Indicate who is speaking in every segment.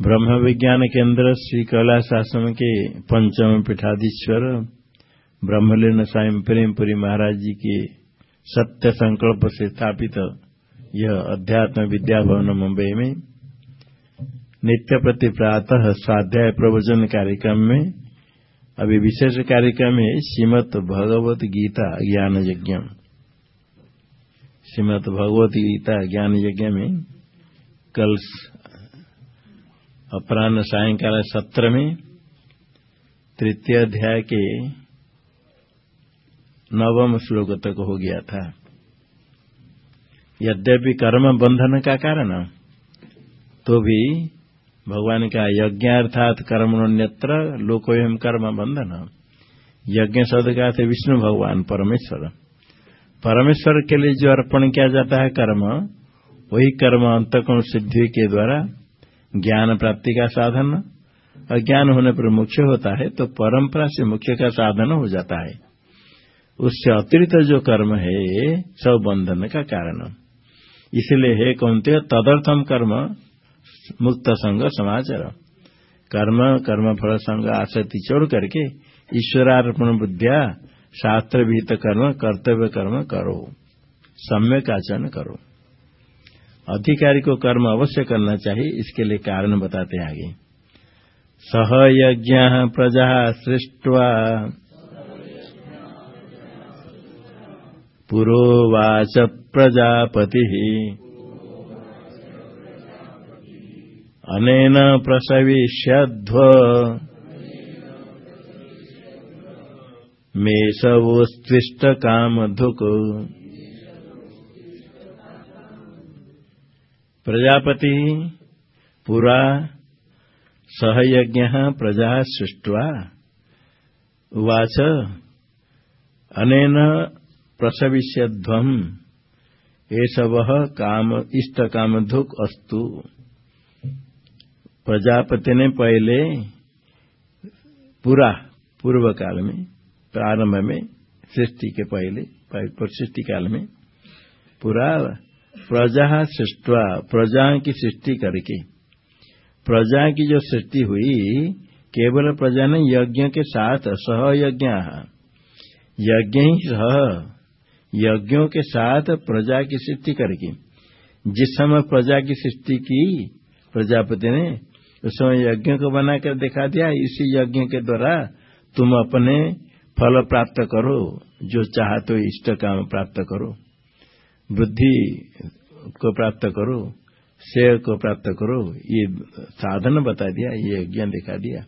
Speaker 1: ब्रह्म विज्ञान केंद्र श्री कैलाश आश्रम के पंचम पीठाधीश्वर ब्रह्मलीन साई प्रेमपुरी महाराज जी के सत्य संकल्प से स्थापित यह अध्यात्म विद्या भवन मुंबई में नित्य प्रति प्रातः स्वाध्याय प्रवचन कार्यक्रम में अभी विशेष कार्यक्रम है श्रीमद भगवत गीता ज्ञान यज्ञ श्रीमद भगवत गीता ज्ञान यज्ञ में कल अपराह सायंकाल सत्र में तृतीय अध्याय के नवम श्लोक तक हो गया था। यद्यपि कर्म बंधन का कारण तो भी भगवान का यज्ञार्थात कर्मण्यत्र लोकोयम कर्म बंधन। यज्ञ शब्द का थे विष्णु भगवान परमेश्वर। परमेश्वर के लिए जो अर्पण किया जाता है कर्म, वही कर्म अंतकोण सिद्धि के द्वारा ज्ञान प्राप्ति का साधन। और ज्ञान होने पर मुख्य होता है तो परंपरा से मुख्य का साधन हो जाता है। उससे अतिरिक्त जो कर्म है, सब बंधन का कारण। इसलिए है कौनते तदर्थम कर्म, मुक्त संग समाचार। कर्म कर्म फल संग आसक्ति छोड़ करके ईश्वरार्पण बुद्धिया शास्त्र विहित कर्म, कर्तव्य कर्म करो। सम्यक आचरण करो। अधिकारी को कर्म अवश्य करना चाहिए, इसके लिए कारण बताते हैं आगे। सह यज्ञ प्रजा सृष्टवा। पुरोवाच प्रजापति। अनेन प्रसविष्यध्व। मेषवोस्त्विष्ट कामधुक प्रजापति, पुरा, सहयज्ञ, प्रजा सृष्टवा, उवाच, अनेन प्रसविष्यध्वम एषव काम इष्ट कामधुक अस्तु। प्रजापति ने पहले पूरा पूर्व काल में प्रारंभ में सृष्टि के पहले सृष्टि काल में पूरा प्रजा सृष्टवा, प्रजा की सृष्टि करके। प्रजा की जो सृष्टि हुई, केवल प्रजा ने यज्ञ के साथ सहयज्ञ। यज्ञ यज्ञ ही सह, यज्ञों के साथ प्रजा की सृष्टि करके। जिस समय प्रजा की सृष्टि की, प्रजापति ने, उस समय यज्ञ को बनाकर दिखा दिया, इसी यज्ञ के द्वारा तुम अपने फल प्राप्त करो, जो चाहते हो इष्ट काम प्राप्त करो। बुद्धि को प्राप्त करो शेय को प्राप्त करो, ये साधन बता दिया, ये ज्ञान दिखा दिया।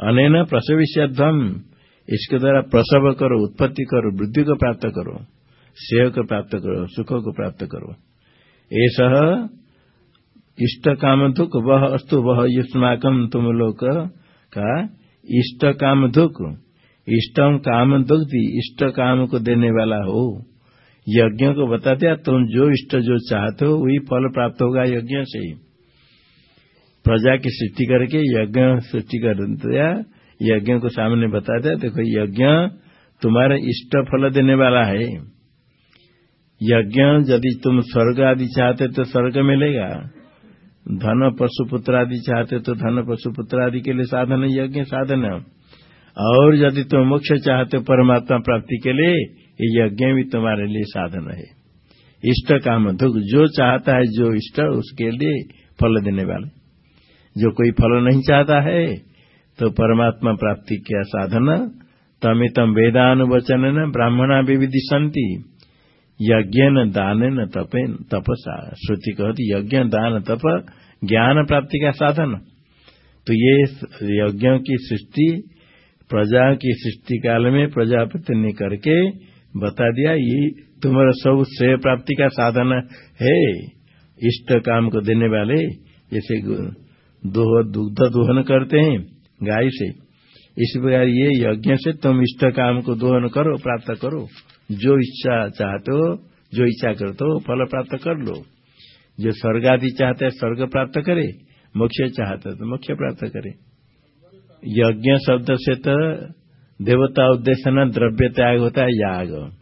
Speaker 1: अनैन प्रसविष्यध्वम इसके द्वारा प्रसव करो, उत्पत्ति करो, वृद्धि को प्राप्त करो शेय को प्राप्त करो, सुख को प्राप्त करो। ऐसा इष्ट काम दुख वह अस्तु वह युष्माकम तुम लोग का इष्ट काम दुख इष्टम काम दुख इष्ट काम को देने वाला हो। यज्ञ को बता दिया तुम जो इष्ट जो चाहते हो, वही फल प्राप्त होगा यज्ञ से ही। प्रजा की सृष्टि करके यज्ञ सृष्टि कर दिया यज्ञ को सामने बता दिया देखो यज्ञ तुम्हारे इष्ट फल देने वाला है। यज्ञ यदि तुम स्वर्ग आदि चाहते तो स्वर्ग मिलेगा। धन पशुपुत्र आदि चाहते तो धन पशुपुत्र आदि के लिए साधन यज्ञ साधन और यदि तुम मोक्ष चाहते परमात्मा प्राप्ति के लिए ये यज्ञ भी तुम्हारे लिए साधन है इष्ट काम, दुख जो चाहता है, जो इष्ट, उसके लिए फल देने वाले। जो कोई फल नहीं चाहता है तो परमात्मा प्राप्ति का साधन तमितम वेदानुवचन न ब्राह्मणा विविधि संति। यज्ञ न दान न तपे तपसा। श्रुति कहती, यज्ञ, दान, तप, ज्ञान प्राप्ति का साधन। तो ये यज्ञों की सृष्टि, प्रजा की सृष्टि काल में प्रजापति ने करके बता दिया, ये तुम्हारा सब श्रेय प्राप्ति का साधन है। इष्ट काम को देने वाले, जैसे दुग्ध दोहन करते हैं, गाय से। इस प्रकार ये यज्ञ से तुम इष्ट काम को दोहन करो, प्राप्त करो। जो इच्छा चाहते हो, जो इच्छा करते हो, फल प्राप्त कर लो। जो स्वर्ग आदि चाहते हैं, स्वर्ग प्राप्त करे, मोक्ष चाहते तो मोक्ष प्राप्त करे। यज्ञ शब्द से तो देवता उद्देश्य न द्रव्य त्याग होता है, याग।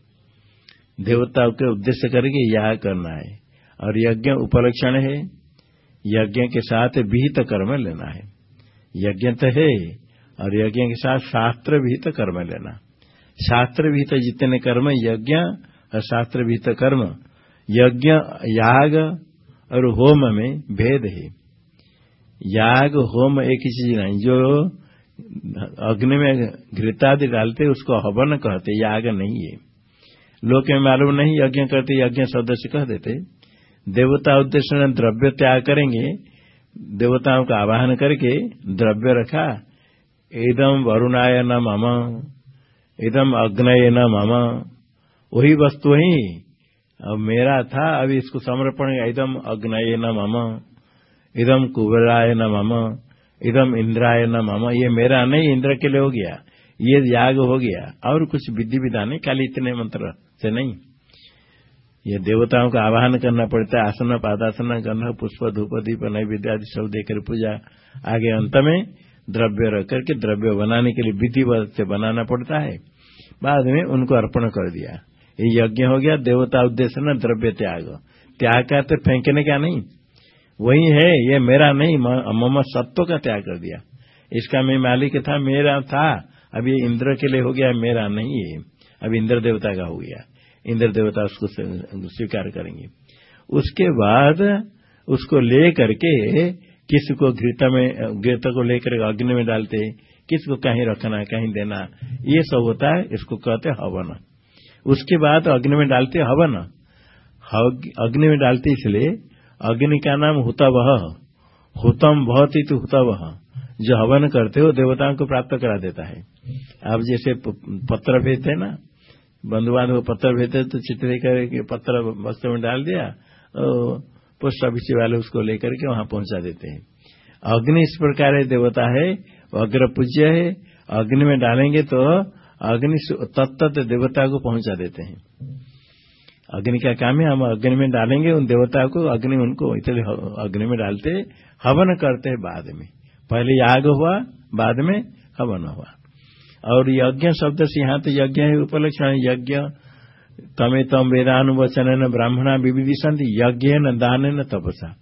Speaker 1: देवता के उद्देश्य करके याग करना है। और यज्ञ उपलक्षण है। यज्ञ के साथ विहित कर्म लेना है। यज्ञ तो है, और यज्ञ के साथ शास्त्र विहित कर्म लेना। शास्त्र विहित जितने कर्म, यज्ञ और शास्त्र विहित कर्म, यज्ञ, याग और होम में भेद है। याग, होम एक ही चीज़ नहीं, जो अग्नि में घृतादि डालते, उसको हवन कहते याग नहीं है। लोग में मालूम नहीं, यज्ञ करते, यज्ञ सदस्य कह देते। देवता उद्देश्य द्रव्य त्याग करेंगे, देवताओं का आवाहन करके द्रव्य रखा। इदम वरुणाय न मम इदम अग्नय न मम वही वस्तु ही अब मेरा था, अभी इसको समर्पण इदम अग्नय न मम इदम कुबराय न मम इदम इंद्राय न मम ये मेरा नहीं, इंद्र के लिए हो गया। ये याग हो गया। और कुछ विधि विधान नहीं खाली इतने मंत्र से नहीं। ये देवताओं का आवाहन करना पड़ता है, आसन, पादासन करना पुष्प, धूप, दीप, नैवेद्य आदि सब देकर पूजा आगे अंत में द्रव्य रख करके द्रव्य बनाने के लिए विधि से बनाना पड़ता है। बाद में उनको अर्पण कर दिया। ये यज्ञ हो गया, देवता उद्देश्य न द्रव्य त्याग। त्याग का तो फेंकने का नहीं। वही है, ये मेरा नहीं मम सत्व का त्याग कर दिया। इसका मैं मालिक था, मेरा था। अब ये इंद्र के लिए हो गया, मेरा नहीं है। अब इंद्र देवता का हो गया। इंद्र देवता उसको स्वीकार करेंगे। उसके बाद उसको ले करके किसको घृत में, घृत को लेकर अग्नि में डालते किसको कहीं रखना, कहीं देना, ये सब होता है, इसको कहते हवन। उसके बाद अग्नि में डालते हवन। अग्नि में डालते इसलिए अग्नि का नाम हुतवह। हुतम बहुत ही तो हुतवह। जो हवन करते हो, देवताओं को प्राप्त करा देता है। आप जैसे पत्र भेजते ना बंधु बांधव पत्र भेजते तो चित्र लेकर पत्र वस्त्र में डाल दिया और पोस्ट ऑफ़िस वाले उसको लेकर के वहाँ पहुँचा देते हैं। अग्नि इस प्रकार देवता है, अग्र पूज्य है, अग्नि में डालेंगे तो अग्नि तत्त देवता को पहुँचा देते हैं। अग्नि का काम है, हम अग्नि में डालेंगे, उन देवता को अग्नि, उनको इतने अग्नि में डालते, हवन करते हैं बाद में। पहले याग हुआ, बाद में हवन हुआ। और यज्ञ शब्द से यहाँ तो यज्ञ है, उपलक्षण यज्ञ। तमे तम वेदानुवचन न ब्राह्मणा विविधिशंति यज्ञ न दान न तपसा।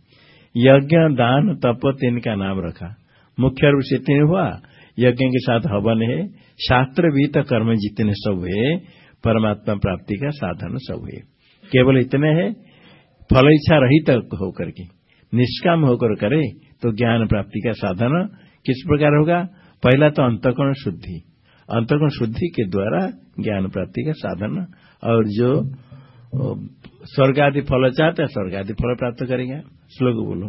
Speaker 1: यज्ञ, दान, तप तीन का नाम रखा। मुख्य रूप से तीन हुआ। यज्ञ के साथ हवन है शास्त्र विहित कर्म जितने सब हुए, परमात्मा प्राप्ति का साधन सब हुए। केवल इतने है फल इच्छा रहित होकर के, निष्काम होकर करे तो ज्ञान प्राप्ति का साधन किस प्रकार होगा? पहला तो अंतकोण शुद्धि। अंतकोण शुद्धि के द्वारा ज्ञान प्राप्ति का साधन और जो स्वर्ग आदि फल चाहते हैं स्वर्ग आदि फल प्राप्त करेंगे। श्लोक बोलो।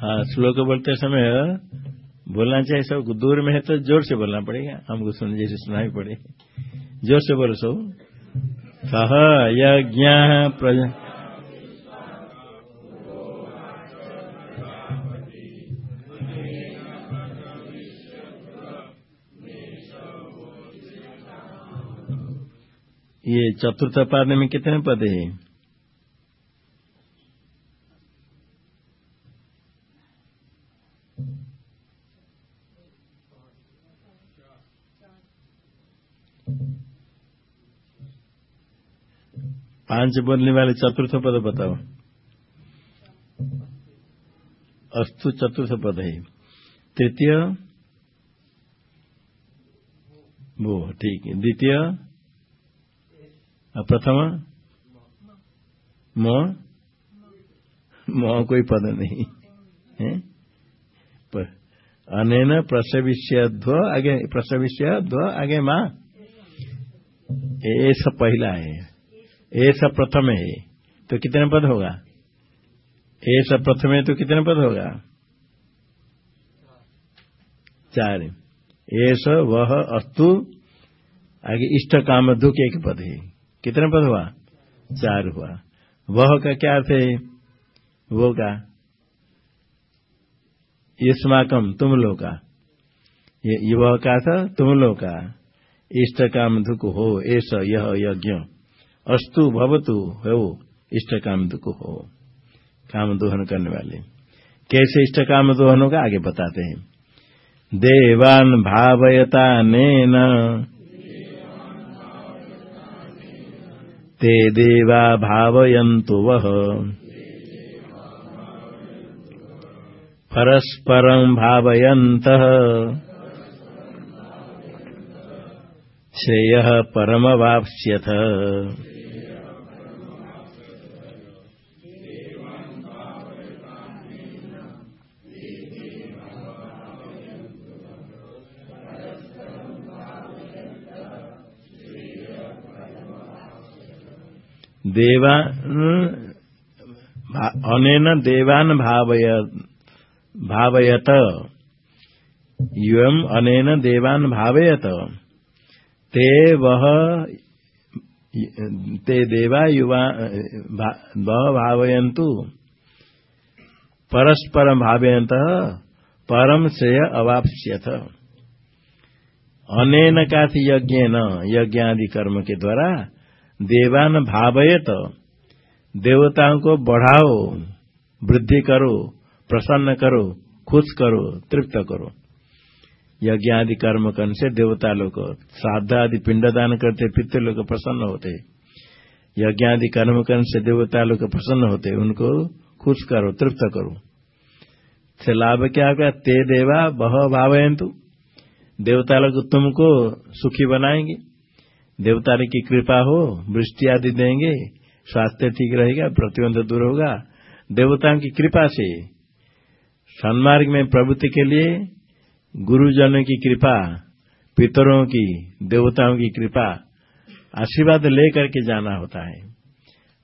Speaker 1: हाँ श्लोक बोलते समय बोलना चाहिए सब, दूर में है तो ज़ोर से बोलना पड़ेगा। हमको सुन जैसे सुना पड़े। ज़ोर से बोलो सब। सह यज्ञ ये चतुर्थ पाद में कितने पद है? पाँच बोलने वाले चतुर्थ पद बताओ। अस्तु चतुर्थ पद है। तृतीय, वो, ठीक है। द्वितीय प्रथम, म म कोई पद नहीं, है? अनेन प्रसविष्यध्व, आगे प्रसविष्यध्व, आगे माँ? ऐसा पहला है। ऐसा प्रथम है तो कितने पद होगा? ऐसा प्रथम है तो कितने पद होगा? चार। एस वह, अस्तु, आगे इष्ट, काम, दुख, एक पद है। कितने पद हुआ? चार हुआ। वह का क्या अर्थ है? वो का युष्माकम तुम लोग का ये युवा का था? तुम लोग का इष्ट, काम, दुख, हो ऐसा यह, यज्ञ। अस्तु भवतु, हो इष्ट काम हो। काम दोहन करने वाले। कैसे इष्ट काम दोहन होगा आगे बताते हैं। देवान भावयता नैना। ते देवा भावयन्तु वः। परस्परम् भावयन्तः। श्रेयः परमवाप्स्यथ। देवा अनेन देवान भावय, भावयत। युवम अनेन देवान भावयत। ते वह, ते देवा युवा वह भावयंतु परस्पर भावयंत परम श्रेय अवाप्स्यथ अनेन का यज्ञ न यज्ञादि कर्म के द्वारा देवान भावयत, देवताओं को बढ़ाओ, वृद्धि करो, प्रसन्न करो, खुश करो, तृप्त करो। यज्ञ आदि कर्म करने से देवता लोग श्राद्ध आदि पिंडदान करते, पितृ लोग प्रसन्न होते। यज्ञ आदि कर्म करने से देवता लोग प्रसन्न होते, उनको खुश करो, तृप्त करो। से लाभ क्या होगा? ते देवा, बह भावयंतु देवता लोग तुमको सुखी बनाएँगे। देवता की कृपा हो, वृष्टि आदि देंगे, स्वास्थ्य ठीक रहेगा, प्रतिबंध दूर होगा। देवताओं की कृपा से, सन्मार्ग में प्रवृत्ति के लिए, गुरुजनों की कृपा, पितरों की, देवताओं की कृपा, आशीर्वाद लेकर के जाना होता है।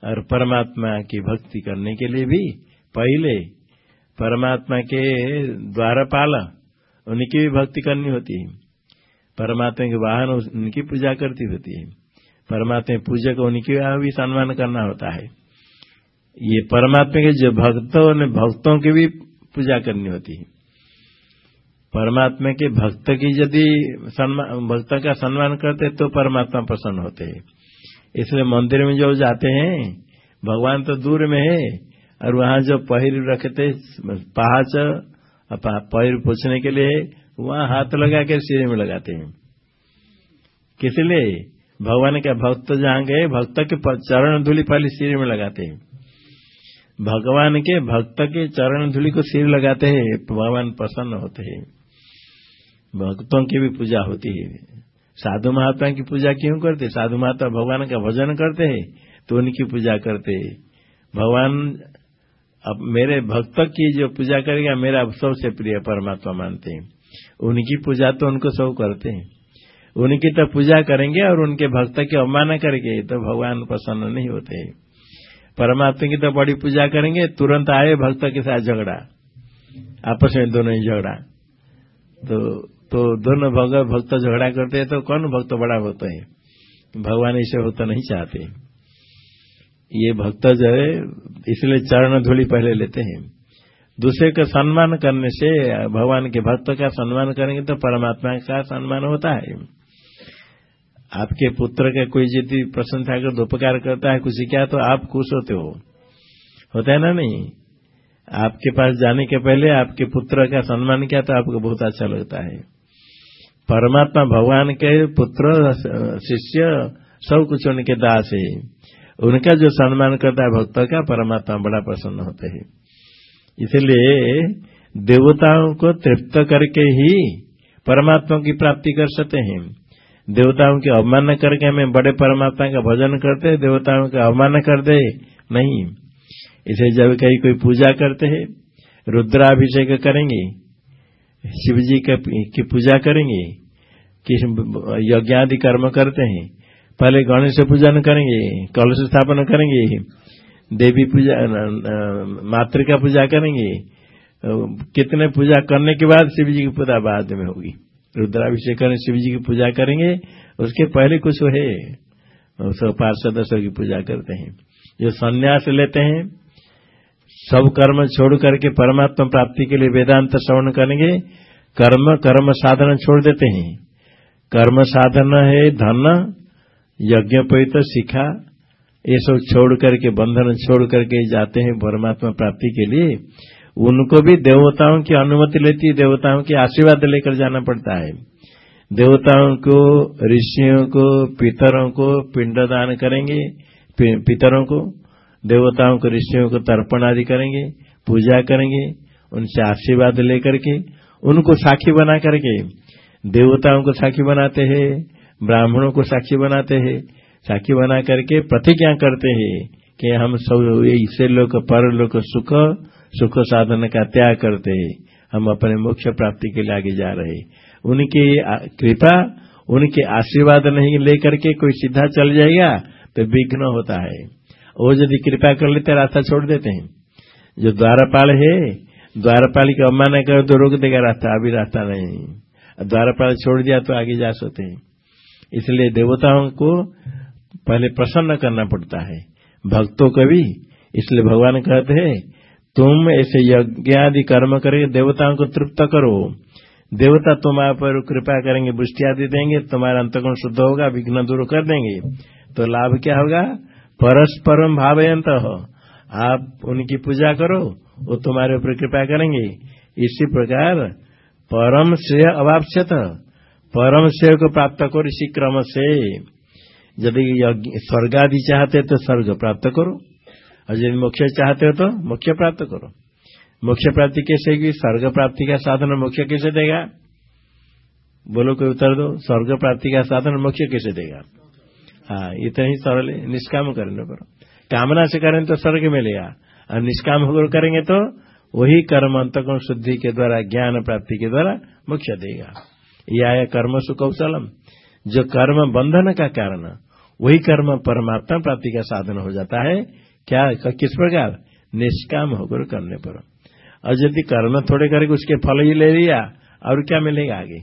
Speaker 1: और परमात्मा की भक्ति करने के लिए भी, पहले, परमात्मा के द्वारा द्वारपाल, उनकी भी भक्ति करनी होती है। परमात्मा के वाहन उनकी पूजा करती होती है। परमात्मा पूजक उनकी भी सम्मान करना होता है। ये परमात्मा के जो भक्तों ने भक्तों की भी पूजा करनी होती है। परमात्मा के भक्त की यदि भक्त का सम्मान करते तो परमात्मा प्रसन्न होते हैं। इसलिए मंदिर में जो जाते हैं, भगवान तो दूर में है, और वहाँ जो पहिर रखते पहाच पहिर पूछने के लिए वहाँ हाथ लगा के सिरे में लगाते हैं। किस लिए? भगवान का भक्त जहाँ गए, भक्त के चरण धूलि पहले सिर में लगाते हैं। भगवान के भक्त के चरण धूलि को सिर लगाते हैं, भगवान प्रसन्न होते हैं। भक्तों की भी पूजा होती है। साधु महात्मा की पूजा क्यों करते? साधु महात्मा भगवान का भजन करते हैं तो उनकी पूजा करते भगवान, अब मेरे भक्त की जो पूजा करेगा, मेरा सबसे प्रिय परमात्मा मानते हैं। उनकी पूजा तो उनको सब करते हैं। उनकी तो पूजा करेंगे और उनके भक्त की अवमान करेंगे तो भगवान प्रसन्न नहीं होते परमात्मा की तो बड़ी पूजा करेंगे, तुरंत आए भक्त के साथ झगड़ा। आपस में दोनों ही झगड़ा। तो तो दोनों भक्त झगड़ा करते हैं तो कौन भक्त बड़ा होता है? भगवान इसे होता नहीं चाहते। ये भक्त जो है, इसलिए चरण धूलि पहले लेते हैं। दूसरे का सम्मान करने से, भगवान के भक्त का सम्मान करेंगे तो परमात्मा का सम्मान होता है। आपके पुत्र का कोई यदि प्रशंसा कर उपकार करता है कुछ क्या तो आप खुश होते हो। होता है ना नहीं? आपके पास जाने के पहले आपके पुत्र का सम्मान किया तो आपको बहुत अच्छा लगता है। परमात्मा भगवान के पुत्र, शिष्य, सब कुछ उनके दास है। उनका जो सम्मान करता है, भक्त का, परमात्मा बड़ा प्रसन्न होते हैं। इसलिए देवताओं को तृप्त करके ही परमात्मा की प्राप्ति कर सकते हैं। देवताओं की अवमान करके हमें बड़े परमात्मा का भजन करते, देवताओं का अवमान कर दे नहीं। इसे जब कहीं कोई पूजा करते हैं, रुद्राभिषेक करेंगे शिव जी की पूजा करेंगे यज्ञादि कर्म करते हैं, पहले गणेश पूजन करेंगे, कलश स्थापन करेंगे देवी पूजा मातृका पूजा करेंगे। कितने पूजा करने के बाद शिव जी की पूजा बाद में होगी। रुद्राभिषेक करें शिव जी की पूजा करेंगे, उसके पहले कुछ है। सब पार्षद की पूजा करते हैं। जो संन्यास लेते हैं, सब कर्म छोड़ करके परमात्मा प्राप्ति के लिए वेदांत श्रवण करेंगे, कर्म कर्म साधन छोड़ देते हैं। कर्म साधन है धन, यज्ञ पवित्र शिखा ये सब छोड़ करके, बंधन छोड़ करके जाते हैं परमात्मा प्राप्ति के लिए। उनको भी देवताओं की अनुमति लेती है, देवताओं के आशीर्वाद लेकर जाना पड़ता है। देवताओं को, ऋषियों को, पितरों को पिंडदान करेंगे पितरों को, देवताओं को, ऋषियों को तर्पण आदि करेंगे, पूजा करेंगे, उनसे आशीर्वाद लेकर के, उनको साखी बना करके, देवताओं को साखी बनाते हैं, ब्राह्मणों को साक्षी बनाते हैं साक्षी बना करके प्रतिज्ञा करते हैं कि हम सब इसे लोग पर लोग सुख सुख साधन का त्याग करते हैं। हम अपने मोक्ष प्राप्ति के लिए आगे जा रहे उनकी कृपा, उनके आशीर्वाद नहीं लेकर के कोई सीधा चल जाएगा तो विघ्न होता है। वो यदि कृपा कर लेते, रास्ता छोड़ देते हैं। जो द्वारपाल है, द्वारपाल की अवमान कर तो रोक देगा रास्ता, अभी रास्ता नहीं। द्वारपाल छोड़ दिया तो आगे जा सकते हैं। इसलिए देवताओं को पहले प्रसन्न करना पड़ता है। भक्तों को भी, इसलिए भगवान कहते हैं, तुम ऐसे यज्ञ आदि कर्म करके देवताओं को तृप्त करो। देवता तुम्हारे पर कृपा करेंगे, वृष्टि आदि देंगे, तुम्हारा अंतगुण शुद्ध होगा, विघ्न दूर कर देंगे। तो लाभ क्या होगा? परस्परम भावयंत हो आप उनकी पूजा करो, वो तुम्हारे ऊपर कृपा करेंगे। इसी प्रकार परम श्रेय अवापस्यत। परम श्रेय को प्राप्त करो इसी क्रम से। यदि स्वर्ग आदि चाहते तो स्वर्ग प्राप्त करो। और यदि मोक्ष चाहते हो तो मोक्ष प्राप्त करो। मोक्ष प्राप्ति कैसे की स्वर्ग प्राप्ति का साधन मोक्ष कैसे देगा? बोलो कोई उत्तर दो। स्वर्ग प्राप्ति का साधन मोक्ष कैसे देगा? हाँ इतना ही सरल निष्काम करने पर। कामना से करें तो स्वर्ग मिलेगा। और निष्काम होकर करेंगे तो वही कर्म अंतकोण शुद्धि के द्वारा, ज्ञान प्राप्ति के द्वारा मोक्ष देगा। यह आया कर्म सुकौशलम। जो कर्म बंधन का कारण वही कर्म परमात्मा प्राप्ति का साधन हो जाता है। क्या? किस प्रकार? निष्काम होकर करने पर। और यदि कर्म थोड़े करके उसके फल ही ले लिया, और क्या मिलेगा आगे?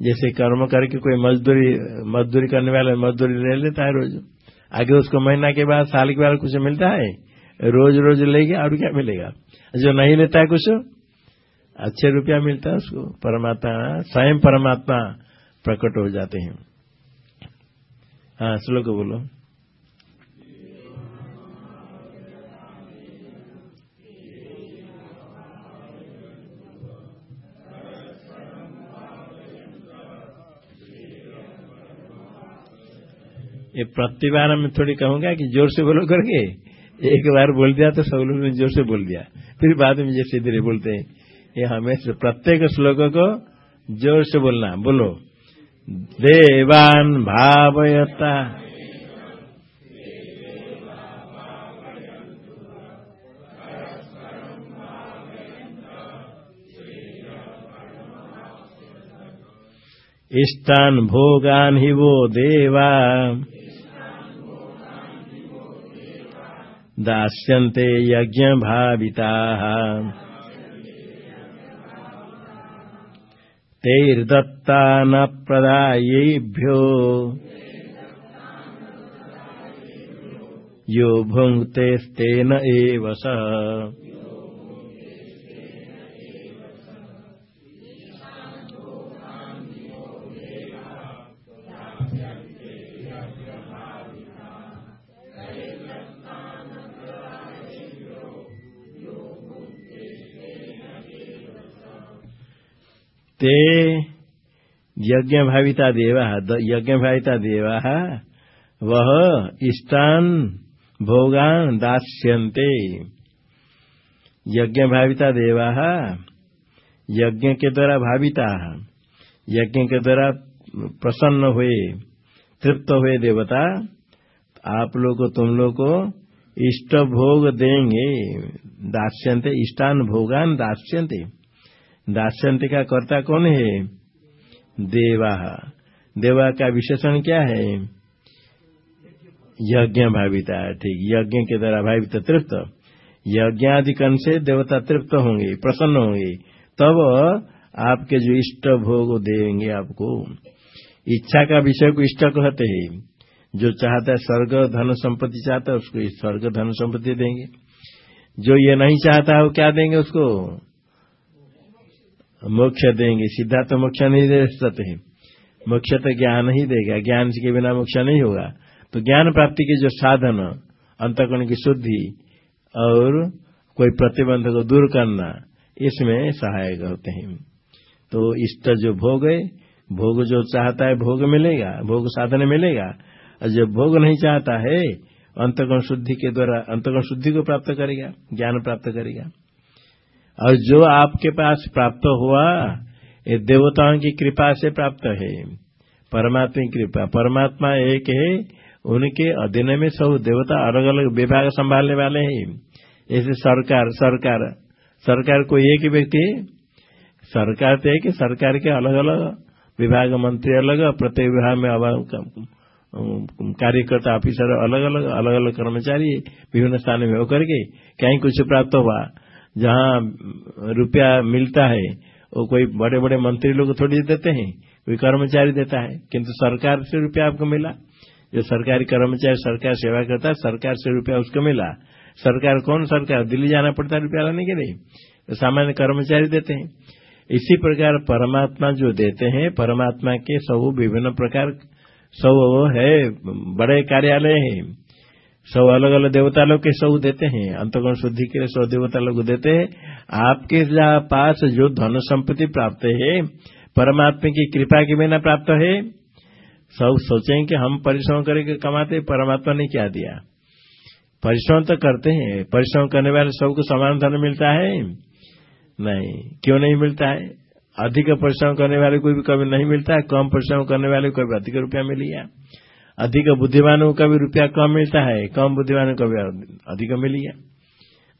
Speaker 1: जैसे कर्म करके कोई मजदूरी मजदूरी करने वाले मजदूरी ले लेता है रोज। आगे उसको महीना के बाद, साल के बाद कुछ मिलता है? रोज रोज लेंगे, और क्या मिलेगा? जो नहीं लेता है कुछ, अच्छे रुपया मिलता है उसको। परमात्मा, स्वयं परमात्मा प्रकट हो जाते हैं। हाँ श्लोक बोलो। ये प्रतिबार में थोड़ी कहूँगा कि ज़ोर से बोलो करके, एक बार बोल दिया तो सब लोग ने ज़ोर से बोल दिया। फिर बाद में जैसे धीरे बोलते हैं, ये हमेशा प्रत्येक श्लोक को ज़ोर से बोलना, बोलो। देवान भावयता। इष्टान भोगान ही वो देवा। दास्यन्ते यज्ञभाविताः। तैर्दत्ता न प्रदायेभ्यो यो भुङ्क्तेस्तेन एव सः। ते यज्ञ भाविता देवा यज्ञ भाविता देवा वह इष्टान, भोगान, दास्यन्ते। यज्ञ भाविता देवा, यज्ञ के द्वारा भाविता, यज्ञ के द्वारा प्रसन्न हुए, तृप्त हुए देवता, आप लोग तुम लोग को इष्ट भोग देंगे। दास्यन्ते, इष्टान, भोगान, दास्यन्ते। दास्यंत का कर्ता कौन है? देवा। देवा का विशेषण क्या है? यज्ञ भाविता। ठीक, यज्ञ के द्वारा भावित तृप्त। यज्ञ आदि कर्ण से देवता तृप्त होंगे, प्रसन्न होंगे। तब आपके जो इष्ट भोग देंगे आपको। इच्छा का विषय को इष्ट कहते हैं। जो चाहता है स्वर्ग धन संपत्ति चाहता है, उसको स्वर्ग धन संपत्ति देंगे। जो ये नहीं चाहता है, वो क्या देंगे उसको? मोक्ष देंगे। सीधा तो मोक्ष नहीं दे सकते हैं। मोक्ष तो ज्ञान ही देगा। ज्ञान के बिना मोक्ष नहीं होगा। तो ज्ञान प्राप्ति के जो साधन, अंतकरण की शुद्धि और कोई प्रतिबंध को दूर करना, इसमें सहायक होते हैं। तो इष्ट जो भोग है, भोग जो चाहता है, भोग मिलेगा, भोग साधन मिलेगा। और जो भोग नहीं चाहता है अंतगुण शुद्धि के द्वारा अंतगुण शुद्धि को प्राप्त करेगा, ज्ञान प्राप्त करेगा। और जो आपके पास प्राप्त हुआ, ये देवताओं की कृपा से प्राप्त है। परमात्मा की कृपा। परमात्मा एक है, उनके अधीन में सब देवता अलग अलग विभाग संभालने वाले हैं। जैसे सरकार सरकार सरकार कोई एक व्यक्ति है सरकार तो है कि सरकार के अलग अलग विभाग मंत्री अलग, प्रत्येक विभाग में कार्यकर्ता, ऑफिसर अलग अलग अलग अलग कर्मचारी विभिन्न स्थानों में होकर के कहीं कुछ प्राप्त हुआ। जहाँ रुपया मिलता है, वो कोई बड़े बड़े मंत्री लोग थोड़ी देते हैं, कोई कर्मचारी देता है। किंतु सरकार से रुपया आपको मिला। जो सरकारी कर्मचारी सरकार सेवा करता है, सरकार से रुपया उसको मिला। सरकार, कौन सरकार? दिल्ली जाना पड़ता है रुपया लाने के लिए। तो सामान्य कर्मचारी देते हैं। इसी प्रकार परमात्मा जो देते हैं, परमात्मा के सब विभिन्न प्रकार सब है, बड़े कार्यालय है। सब अलग अलग देवता लोग के सब देते हैं अंतगुण शुद्धि के लिए सब देवता लोग देते हैं। आपके पास जो धन संपत्ति प्राप्त है, परमात्मा की कृपा के बिना प्राप्त है, सब सोचें कि हम परिश्रम करके कमाते, परमात्मा ने क्या दिया? परिश्रम तो करते हैं, परिश्रम करने वाले सबको समान धन मिलता है? नहीं, क्यों नहीं मिलता है? अधिक परिश्रम करने वाले को भी कभी नहीं मिलता है कम परिश्रम करने वाले को कभी अधिक रुपया मिल गया। अधिक बुद्धिमानों को कभी रुपया कम मिलता है, कम बुद्धिमानों को भी अधिक मिल गया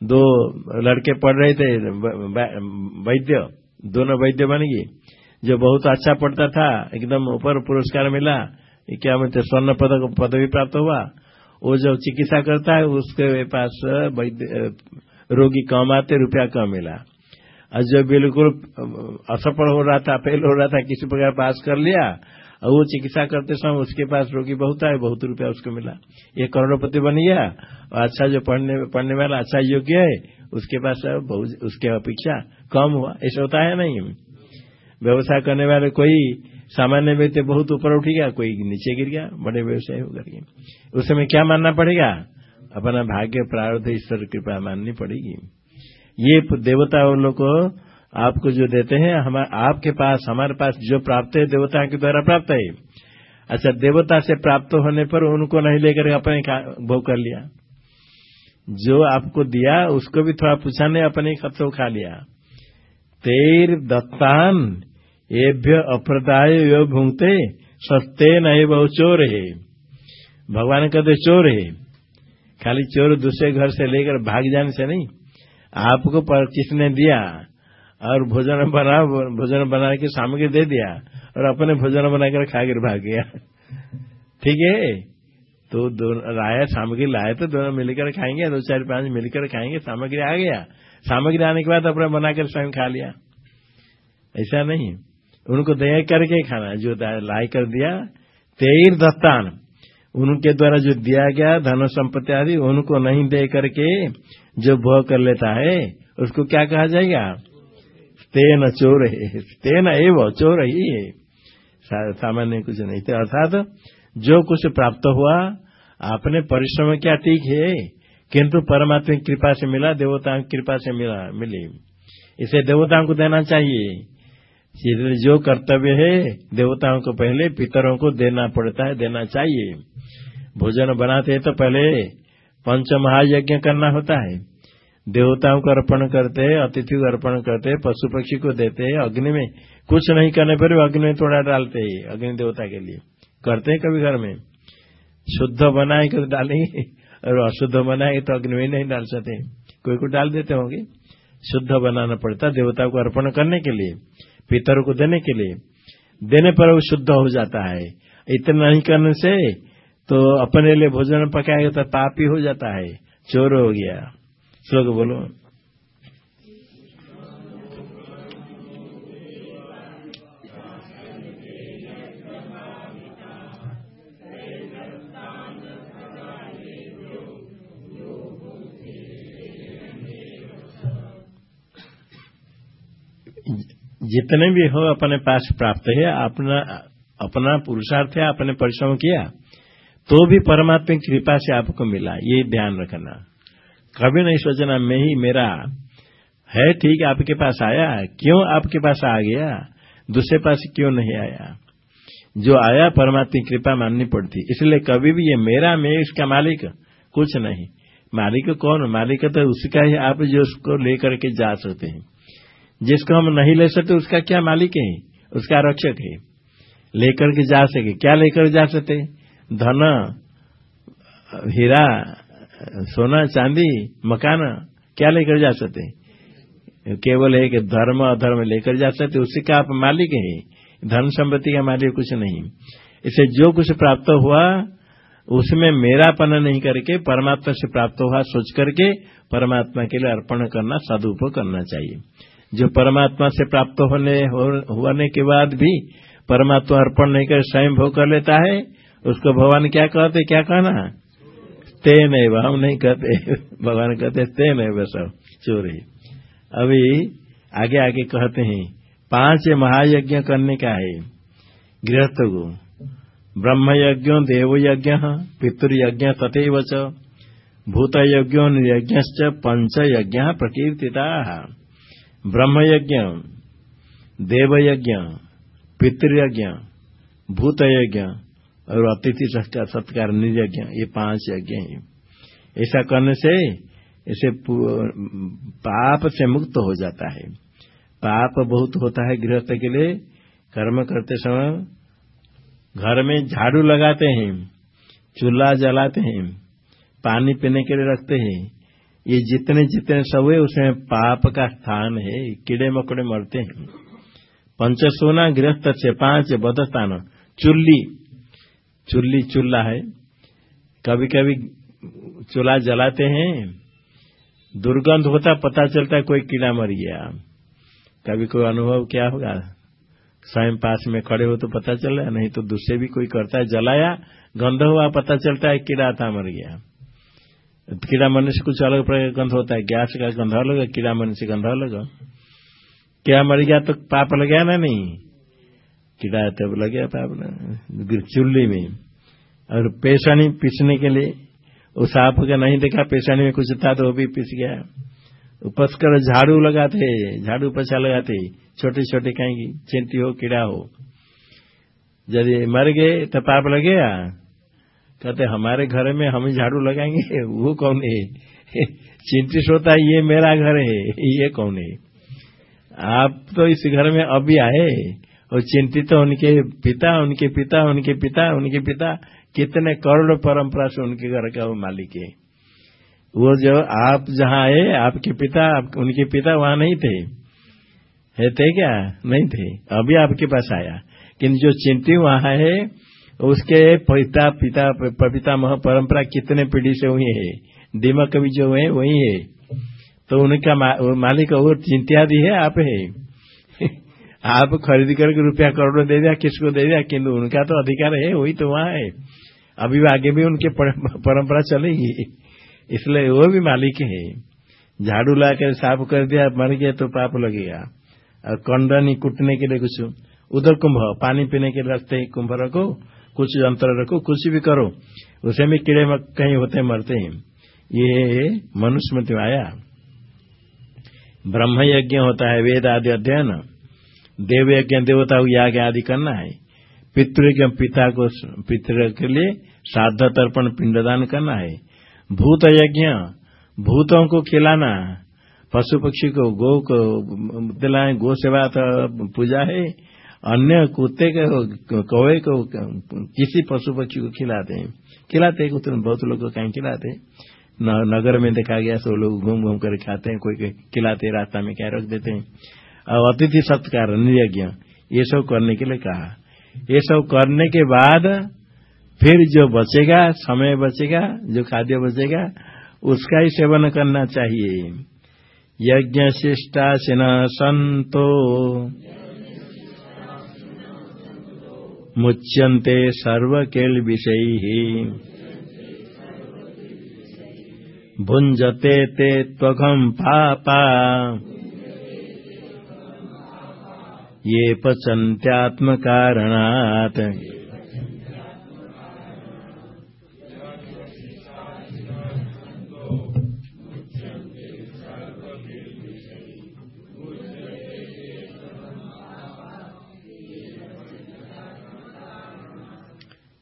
Speaker 1: दो लड़के पढ़ रहे थे, वैद्य, दोनों वैद्य बन गए। जो बहुत अच्छा पढ़ता था, एकदम ऊपर पुरस्कार मिला क्या बोलते, स्वर्ण पदक, पदवी प्राप्त हुआ। वो जो चिकित्सा करता है, उसके पास वैद्य, रोगी कम आते, रुपया कम मिला। और जो बिल्कुल असफल हो रहा था, फेल हो रहा था, किसी प्रकार पास कर लिया और वो चिकित्सा करते समय उसके पास रोगी बहुत आए, बहुत रुपया उसको मिला। ये करोड़पति बन गया और अच्छा जो पढ़ने पढ़ने वाला अच्छा योग्य है, उसके पास बहुत, उसके अपेक्षा कम हुआ। ऐसा होता है नहीं। व्यवसाय करने वाले कोई सामान्य व्यक्ति बहुत ऊपर उठ गया, कोई नीचे गिर गया, बड़े व्यवसाय होकर के। उस समय क्या मानना पड़ेगा? अपना भाग्य प्रार्थ ईश्वर कृपा माननी पड़ेगी। ये देवता लोग को आपको जो देते हैं, हम, आपके पास, हमारे पास जो प्राप्त है, देवता के द्वारा प्राप्त है। अच्छा देवता से प्राप्त होने पर उनको नहीं लेकर अपने भोग कर लिया। जो आपको दिया, उसको भी थोड़ा पूछा नहीं, अपने खत्म खा लिया। तेर दत्तान, एभ्य अप्रदाय यो भूंगते सस्ते नहीं बहु चोर। है भगवान कहते, चोर। है खाली चोर दूसरे घर से लेकर भाग जाने से नहीं, आपको पर किसने दिया? और भोजन बना भोजन बना के सामग्री दे दिया और अपने भोजन बनाकर खाकर भाग गया। ठीक है? तो लाया सामग्री लाए तो दोनों मिलकर खाएँगे, दो, चार, पाँच मिलकर खाएँगे, सामग्री आ गया। सामग्री आने के बाद अपना बनाकर स्वयं खा लिया। ऐसा नहीं। उनको दया करके खाना, जो लाई कर दिया तेर दत्तान। उनके द्वारा जो दिया गया धन संपत्ति आदि, उनको नहीं दे करके जो भोग कर लेता है, उसको क्या कहा जाएगा? तेन चोर है तेन एव चोर ही सामान्य कुछ नहीं। थे अर्थात, जो कुछ प्राप्त हुआ, आपने परिश्रम क्या, ठीक है, किंतु परमात्मा की कृपा से मिला, देवताओं की कृपा से मिला, मिली। इसे देवताओं को देना चाहिए। जो कर्तव्य है, देवताओं को पहले पितरों को देना पड़ता है, देना चाहिए। भोजन बनाते हैं तो पहले पंच महायज्ञ करना होता है। देवताओं को अर्पण करते हैं अतिथि को अर्पण करते हैं पशु पक्षी को देते हैं, अग्नि में। कुछ नहीं करने पर भी अग्नि में थोड़ा डालते हैं, अग्नि देवता के लिए। करते हैं कभी घर में। शुद्ध बनाए कर डालेंगे, और अशुद्ध बनाए तो अग्नि में नहीं डाल सकते। कोई को डाल देते होंगे। शुद्ध बनाना पड़ता देवता को अर्पण करने के लिए, पितर को देने के लिए। देने पर वो शुद्ध हो जाता है। इतना नहीं करने से तो अपने लिए भोजन पकाएगा तो पापी हो जाता है। चोर हो गया। श्लोक बोलो। जितने भी हो, अपने पास प्राप्त है, अपना अपना पुरुषार्थ है, अपने परिश्रम किया तो भी परमात्मा की कृपा से आपको मिला। ये ध्यान रखना। कभी नहीं सोचना मैं ही मेरा। है ठीक, आपके पास आया? क्यों आपके पास आ गया? दूसरे पास क्यों नहीं आया? जो आया, परमात्मा कृपा माननी पड़ती। इसलिए कभी भी ये मेरा, मैं इसका मालिक। कुछ नहीं। मालिक कौन? मालिक तो उसका ही आप जो उसको लेकर के जा सकते हैं। जिसको हम नहीं ले सकते, उसका क्या मालिक है? उसका रक्षक है। लेकर के जा सके। क्या लेकर जा सकते? धन, हीरा सोना, चांदी, मकान, क्या लेकर जा सकते केवल एक धर्म, अधर्म लेकर जा सकते उसी का आप मालिक है। धन संपत्ति का मालिक कुछ नहीं। इसे जो कुछ प्राप्त हुआ, उसमें मेरा मेरापन नहीं करके, परमात्मा से प्राप्त हुआ, सोच करके परमात्मा के लिए अर्पण करना, सदुपयोग करना चाहिए। जो परमात्मा से प्राप्त होने होने के बाद भी परमात्मा अर्पण नहीं कर, स्वयं भोग कर लेता है, उसको भगवान क्या कहते, क्या कहना? ते नहीं हम नहीं कहते, भगवान कहते ते नहीं सब, चोरी। अभी आगे आगे कहते हैं, पाँच महायज्ञ करने का है। गृहस्थ को देव यज्ञ पितृयज्ञ तथैव च भूत यज्ञो निर्यज्ञ पंच यज्ञ प्रकीर्तिता। ब्रह्म यज्ञ देव यज्ञ पितृयज्ञ भूत यज्ञ और अतिथि सत्कार निर्यज्ञ ये पाँच यज्ञ हैं। ऐसा करने से इसे पाप से मुक्त हो जाता है। पाप बहुत होता है गृहस्थ के लिए। कर्म करते समय घर में झाड़ू लगाते हैं, चूल्हा जलाते हैं, पानी पीने के लिए रखते हैं। ये जितने जितने सब है, उसमें पाप का स्थान है। कीड़े मकोड़े मरते हैं। पंच सोना गृहस्थ से पाँच बद स्थान चुल्ली चुल्ली चूल्हा है। कभी कभी चूल्हा जलाते हैं, दुर्गंध होता, पता चलता है कोई कीड़ा मर गया। कभी कोई अनुभव क्या होगा? स्वयं पास में खड़े हो तो पता चल रहा नहीं तो दूसरे भी कोई करता है। जलाया, गंध हुआ, पता चलता है कीड़ा था मर गया। कीड़ा मरने से कुछ अलग प्रकार गंध होता है। गैस का गंध अलग कीड़ा मरने से गंध अलग क्या मर गया तो पाप लग गया ना नहीं? कीड़ा तब लग गया पाप चुल्ली में। और पेशानी पीसने के लिए उस सांप का नहीं देखा, पेशानी में कुछ था तो वो भी पिस गया। उपस कर झाड़ू लगाते, झाड़ू पछा लगाते छोटे छोटे कहेंगी चिंती हो, कीड़ा हो। यदि मर गए तो पाप लगेगा कहते, हमारे घर में हम झाड़ू लगाएँगे, वो कौन है? होता है, ये मेरा घर है, ये कौन है? आप तो इस घर में अभी आए और चिंतित तो उनके पिता उनके पिता उनके पिता उनके पिता कितने करोड़ परंपरा से उनके घर का वो मालिक है। वो जो आप जहाँ आए आपके पिता आप, उनके पिता वहाँ नहीं थे। है थे क्या? नहीं थे। अभी आपके पास आया। किंतु जो चिंती वहाँ है उसके पिता पिता पिता मह परंपरा कितने पीढ़ी से हुई है। दिमक भी जो है वही है। तो उनका मा, मालिक और चिंतिया दी है आप है। आप खरीद करके रुपया करोड़ दे दिया, किसको दे दिया? किंतु उनका तो अधिकार है, वही तो वहाँ है। अभी आगे भी उनकी परंपरा चलेगी। इसलिए वो भी मालिक है। झाड़ू लाकर साफ़ कर दिया, मर गया तो पाप लगेगा और कंडनी कुटने के लिए कुछ, उधर कुंभ, पानी पीने के लिए रखते हैं, कुंभ रखो, कुछ यंत्र रखो, कुछ भी करो। उसे में कीड़े कहीं होते मरते हैं। ये मनुस्मृति में आया। ब्रह्म यज्ञ होता है वेद आदि अध्ययन। देव यज्ञ देवता को याग आदि करना है। पितृ पिता को पितृ के लिए श्राद्ध तर्पण पिंडदान करना है। भूत यज्ञ भूतों को खिलाना पशु पक्षी को गो को दिलाए गो सेवा तो पूजा है। अन्य कुत्ते को कौवे को किसी पशु पक्षी को खिलाते हैं। खिलाते हैं कुत्ते बहुत लोग को कहीं खिलाते न, नगर में देखा गया तो लोग घूम घूम कर खाते हैं कोई खिलाते रास्ता में क्या रख देते हैं। और अतिथि सत्कार निर्यज्ञ ये सब करने के लिए कहा। ये सब करने के बाद फिर जो बचेगा, समय बचेगा, जो खाद्य बचेगा, उसका ही सेवन करना चाहिए। यज्ञ शिष्टाशिन संतो। मुच्यन्ते सर्वकेल विषय ही भुंजते ते त्वघम पापा। ये पचन्त्यात्मकारणात्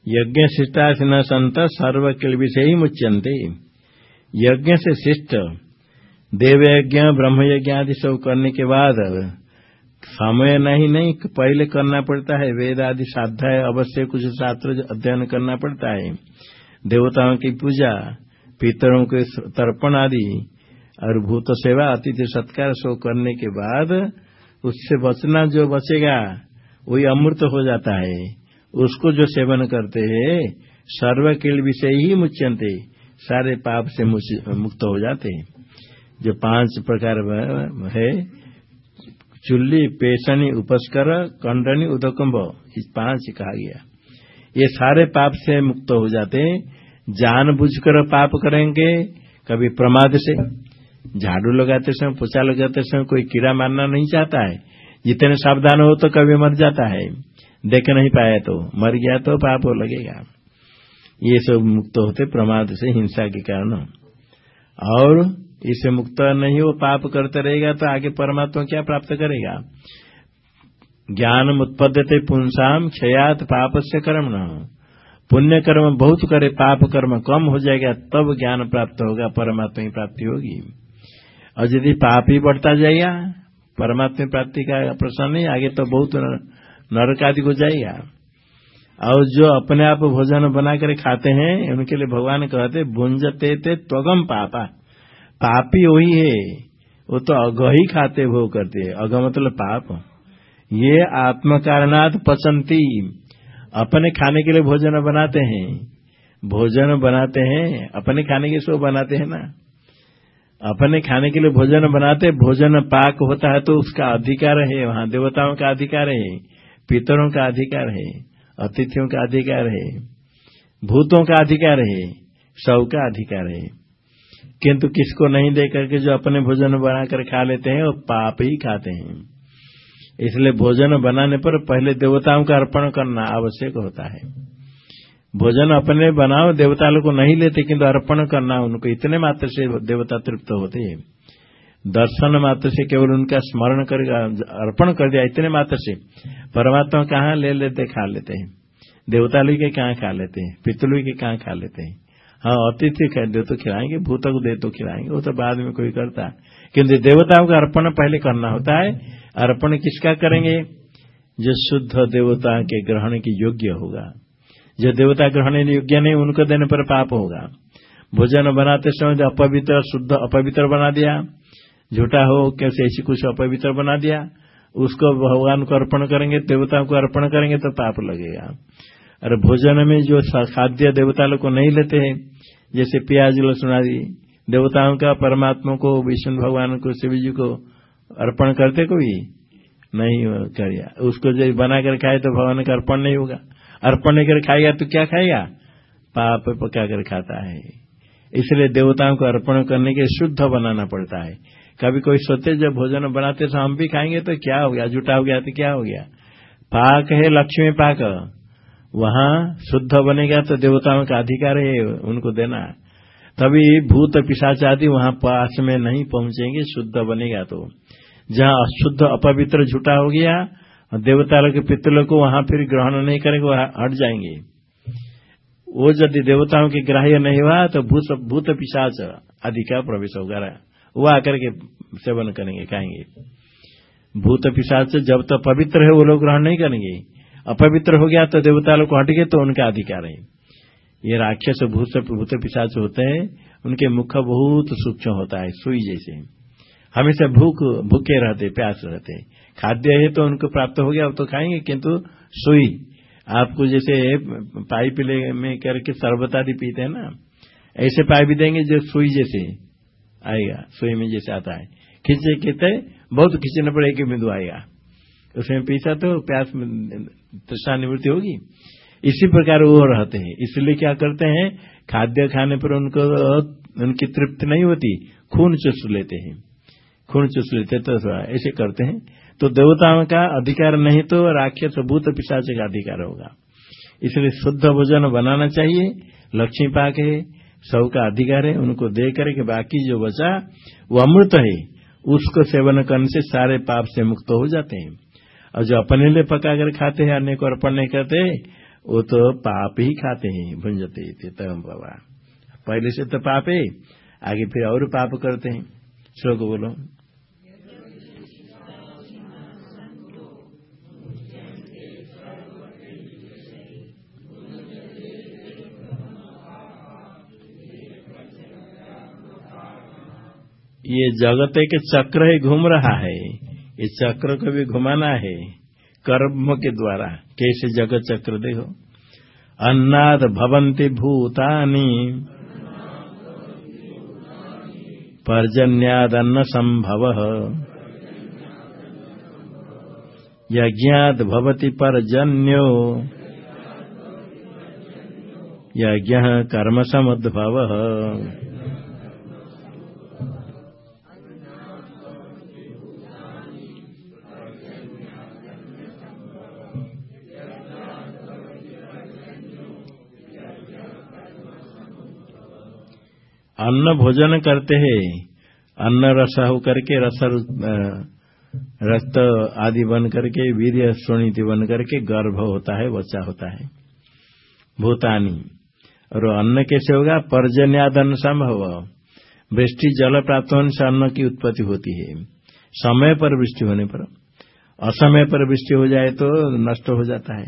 Speaker 1: यज्ञ शिष्टासन संत सर्व किल विषय ही मुच्यंते यज्ञ से शिष्ट देव यज्ञ ब्रह्म यज्ञ आदि सब करने के बाद समय नहीं नहीं पहले करना पड़ता है, वेद आदि है अवश्य कुछ शास्त्र अध्ययन करना पड़ता है। देवताओं की पूजा, पितरों के तर्पण आदि, और भूत सेवा, अतिथि सत्कार, सो करने के बाद उससे बचना जो बचेगा, वही अमृत हो जाता है। उसको जो सेवन करते हैं, सर्व किल विषय ही मुच्यंते सारे पाप से मुक्त हो जाते हैं। जो पाँच प्रकार है चुल्ली, पेशनी, उपस्कर, कंडनी उदकुंभ इस पाँच कहा गया। ये सारे पाप से मुक्त हो जाते हैं। बुझकर पाप करेंगे, कभी प्रमाद से। झाड़ू लगाते समय, पोछा लगाते समय कोई कीड़ा मारना नहीं चाहता है। जितने सावधान हो तो कभी मर जाता है। देख नहीं पाया तो मर गया तो पाप हो लगेगा। ये सब मुक्त होते प्रमाद से, हिंसा के कारण। और इससे मुक्त नहीं हो, पाप करते रहेगा तो आगे परमात्मा क्या प्राप्त करेगा? ज्ञान उत्पद्यते पुंसाम क्षयात पाप से कर्म न पुण्य कर्म बहुत करे, पाप कर्म कम हो जाएगा, तब ज्ञान प्राप्त होगा, परमात्मा की प्राप्ति होगी। और यदि पाप ही बढ़ता जाएगा, परमात्मा प्राप्ति का प्रश्न नहीं, आगे तो बहुत नरक आदि हो जाएगा। और जो अपने आप भोजन बनाकर खाते हैं, उनके लिए भगवान कहते भुंजते थे त्वगम पापा। पापी वही है, वो तो अग ही खाते भोग करते है। अग मतलब पाप। ये आत्म कारणात पचंती। अपने खाने के लिए भोजन बनाते हैं। भोजन बनाते हैं, अपने खाने के सो बनाते हैं ना। अपने खाने के लिए भोजन बनाते, भोजन पाक होता है तो उसका अधिकार है, वहाँ देवताओं का अधिकार है, पितरों का अधिकार है, अतिथियों का अधिकार है, भूतों का अधिकार है सब का अधिकार है। किंतु किसको नहीं दे करके जो अपने भोजन बनाकर खा लेते हैं, वो पाप ही खाते हैं। इसलिए भोजन बनाने पर पहले देवताओं का अर्पण करना आवश्यक होता है। भोजन अपने बनाओ, देवता को नहीं लेते, किंतु अर्पण करना उनको इतने मात्र से देवता तृप्त होते हैं। दर्शन मात्र से केवल उनका स्मरण कर, अर्पण कर दिया, इतने मात्र से। परमात्मा कहाँ ले लेते, खा लेते हैं। देवतालु के कहाँ खा लेते हैं? पितलु के कहाँ खा लेते हैं? हाँ अतिथि कह, दे तो खिलाएँगे भूत को दे तो खिलाएँगे। वो तो बाद में कोई करता है। किंतु देवताओं का अर्पण पहले करना होता है। अर्पण किसका करेंगे? जो शुद्ध देवता के ग्रहण की योग्य होगा। जो देवता ग्रहण योग्य नहीं, उनको देने पर पाप होगा। भोजन बनाते समय जो अपवित्र, शुद्ध, अपवित्र बना दिया। झूठा हो, कैसे ऐसी कुछ अपवित्र बना दिया? उसको भगवान को अर्पण करेंगे, देवताओं को अर्पण करेंगे तो पाप लगेगा। और भोजन में जो खाद्य देवता लोग को नहीं लेते हैं जैसे प्याज, लहसुन आदि। देवताओं का, परमात्मा को, विष्णु भगवान को, शिव जी को अर्पण करते कोई? नहीं करिया। उसको जब बनाकर खाए तो भगवान का अर्पण नहीं होगा। अर्पण नहीं कर खाएगा तो क्या खाएगा? पाप पका कर खाता है। इसलिए देवताओं को अर्पण करने के शुद्ध बनाना पड़ता है। कभी कोई सोते जब भोजन बनाते तो हम भी खाएँगे तो क्या हो गया? जुटा हो गया तो क्या हो गया? पाक है लक्ष्मी पाक। वहाँ शुद्ध बनेगा तो देवताओं का अधिकार है, उनको देना। तभी भूत पिशाच आदि वहाँ पास में नहीं पहुँचेंगे, शुद्ध बनेगा तो। जहाँ अशुद्ध अपवित्र झूठा हो गया, देवता के पितलों को वहाँ फिर ग्रहण नहीं करेंगे, वहाँ हट जाएँगे। वो यदि देवताओं के ग्राह्य नहीं हुआ तो भूत भूत पिशाच आदि का प्रवेश होगा। वो आकर के सेवन करेंगे खाएँगे भूत पिशाच जब तक तो पवित्र है, वो लोग ग्रहण नहीं करेंगे। अपवित्र हो गया तो देवता लोग को हट गए तो उनका अधिकार है। ये राक्षस भूत भूत पिशाच होते हैं, उनके मुख बहुत सूक्ष्म होता है, सुई जैसे हमेशा भूख, भूखे रहते, प्यास रहते खाद्य है तो उनको प्राप्त हो गया, अब तो खाएँगे, किंतु सुई। आपको जैसे पाइप में करके शरबत आदि पीते हैं ना, ऐसे पाइप भी देंगे जो सुई जैसे आएगा, सुई में जैसे आता है। खींचे खींचते बहुत खींचने पड़े एक बिंदु आएगा। उसमें पीसा तो प्यास तृष्णा निवृत्ति होगी। इसी प्रकार वो रहते हैं। इसलिए क्या करते हैं, खाद्य खाने पर उनको, उनकी तृप्ति नहीं होती, खून चुस लेते हैं। खून चुस लेते तो ऐसे करते हैं। तो देवताओं का अधिकार नहीं तो राक्षस भूत पिशाच का अधिकार होगा। इसलिए शुद्ध भोजन बनाना चाहिए। लक्ष्मी पाक है, सबका अधिकार है, उनको दे करके बाकी जो बचा, वो अमृत है, उसको सेवन करने से सारे पाप से मुक्त हो जाते हैं। और जो अपने लिए पका कर खाते हैं, अन्य को अर्पण नहीं करते, वो तो पाप ही खाते हैं, भुंजते थे तम बाबा। पहले से तो पाप है, आगे फिर और पाप करते हैं। श्लोक बोलो। ये जगत एक चक्र ही घूम रहा है। इस चक्र को भी घुमाना है, कर्म के द्वारा। कैसे जगत चक्र देखो? अन्नाद भवंती भूतानी। पर्जन्यादन्न संभव। यज्ञाद भवति पर्जन्यो। यज्ञ कर्म समुद्भव। अन्न भोजन करते हैं। अन्न रस होकर के रस रक्त आदि बन करके वीर सुनिति बन करके गर्भ होता है, बच्चा होता है। भूतानी। और अन्न कैसे होगा? पर्जन्याद अन्न संभव। वृष्टि जल प्राप्त होने से अन्न की उत्पत्ति होती है। समय पर वृष्टि होने पर। असमय पर वृष्टि हो जाए तो नष्ट हो जाता है।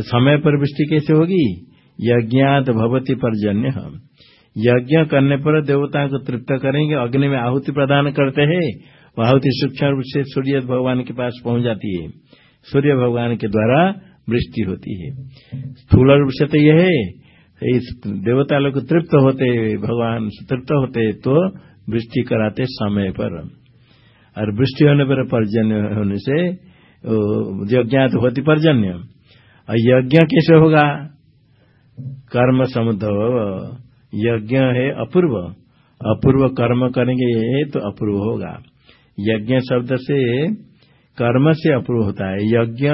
Speaker 1: समय पर वृष्टि कैसे होगी? यज्ञात भवती पर्जन्य। यज्ञ करने पर देवता को तृप्त करेंगे। अग्नि में आहुति प्रदान करते हैं। वह आहुति सूक्ष्म रूप से सूर्य भगवान के पास पहुँच जाती है। सूर्य भगवान के द्वारा वृष्टि होती है। स्थूल रूप से तो यह है, इस देवता लोग तृप्त होते, भगवान तृप्त होते तो वृष्टि कराते समय पर। और वृष्टि होने पर पर्जन्य होने से यज्ञात होती पर्जन्य। और यज्ञ कैसे होगा? कर्म समुद्र यज्ञ है अपूर्व। अपूर्व कर्म करेंगे तो अपूर्व होगा। यज्ञ शब्द से कर्म से अपूर्व होता है। यज्ञ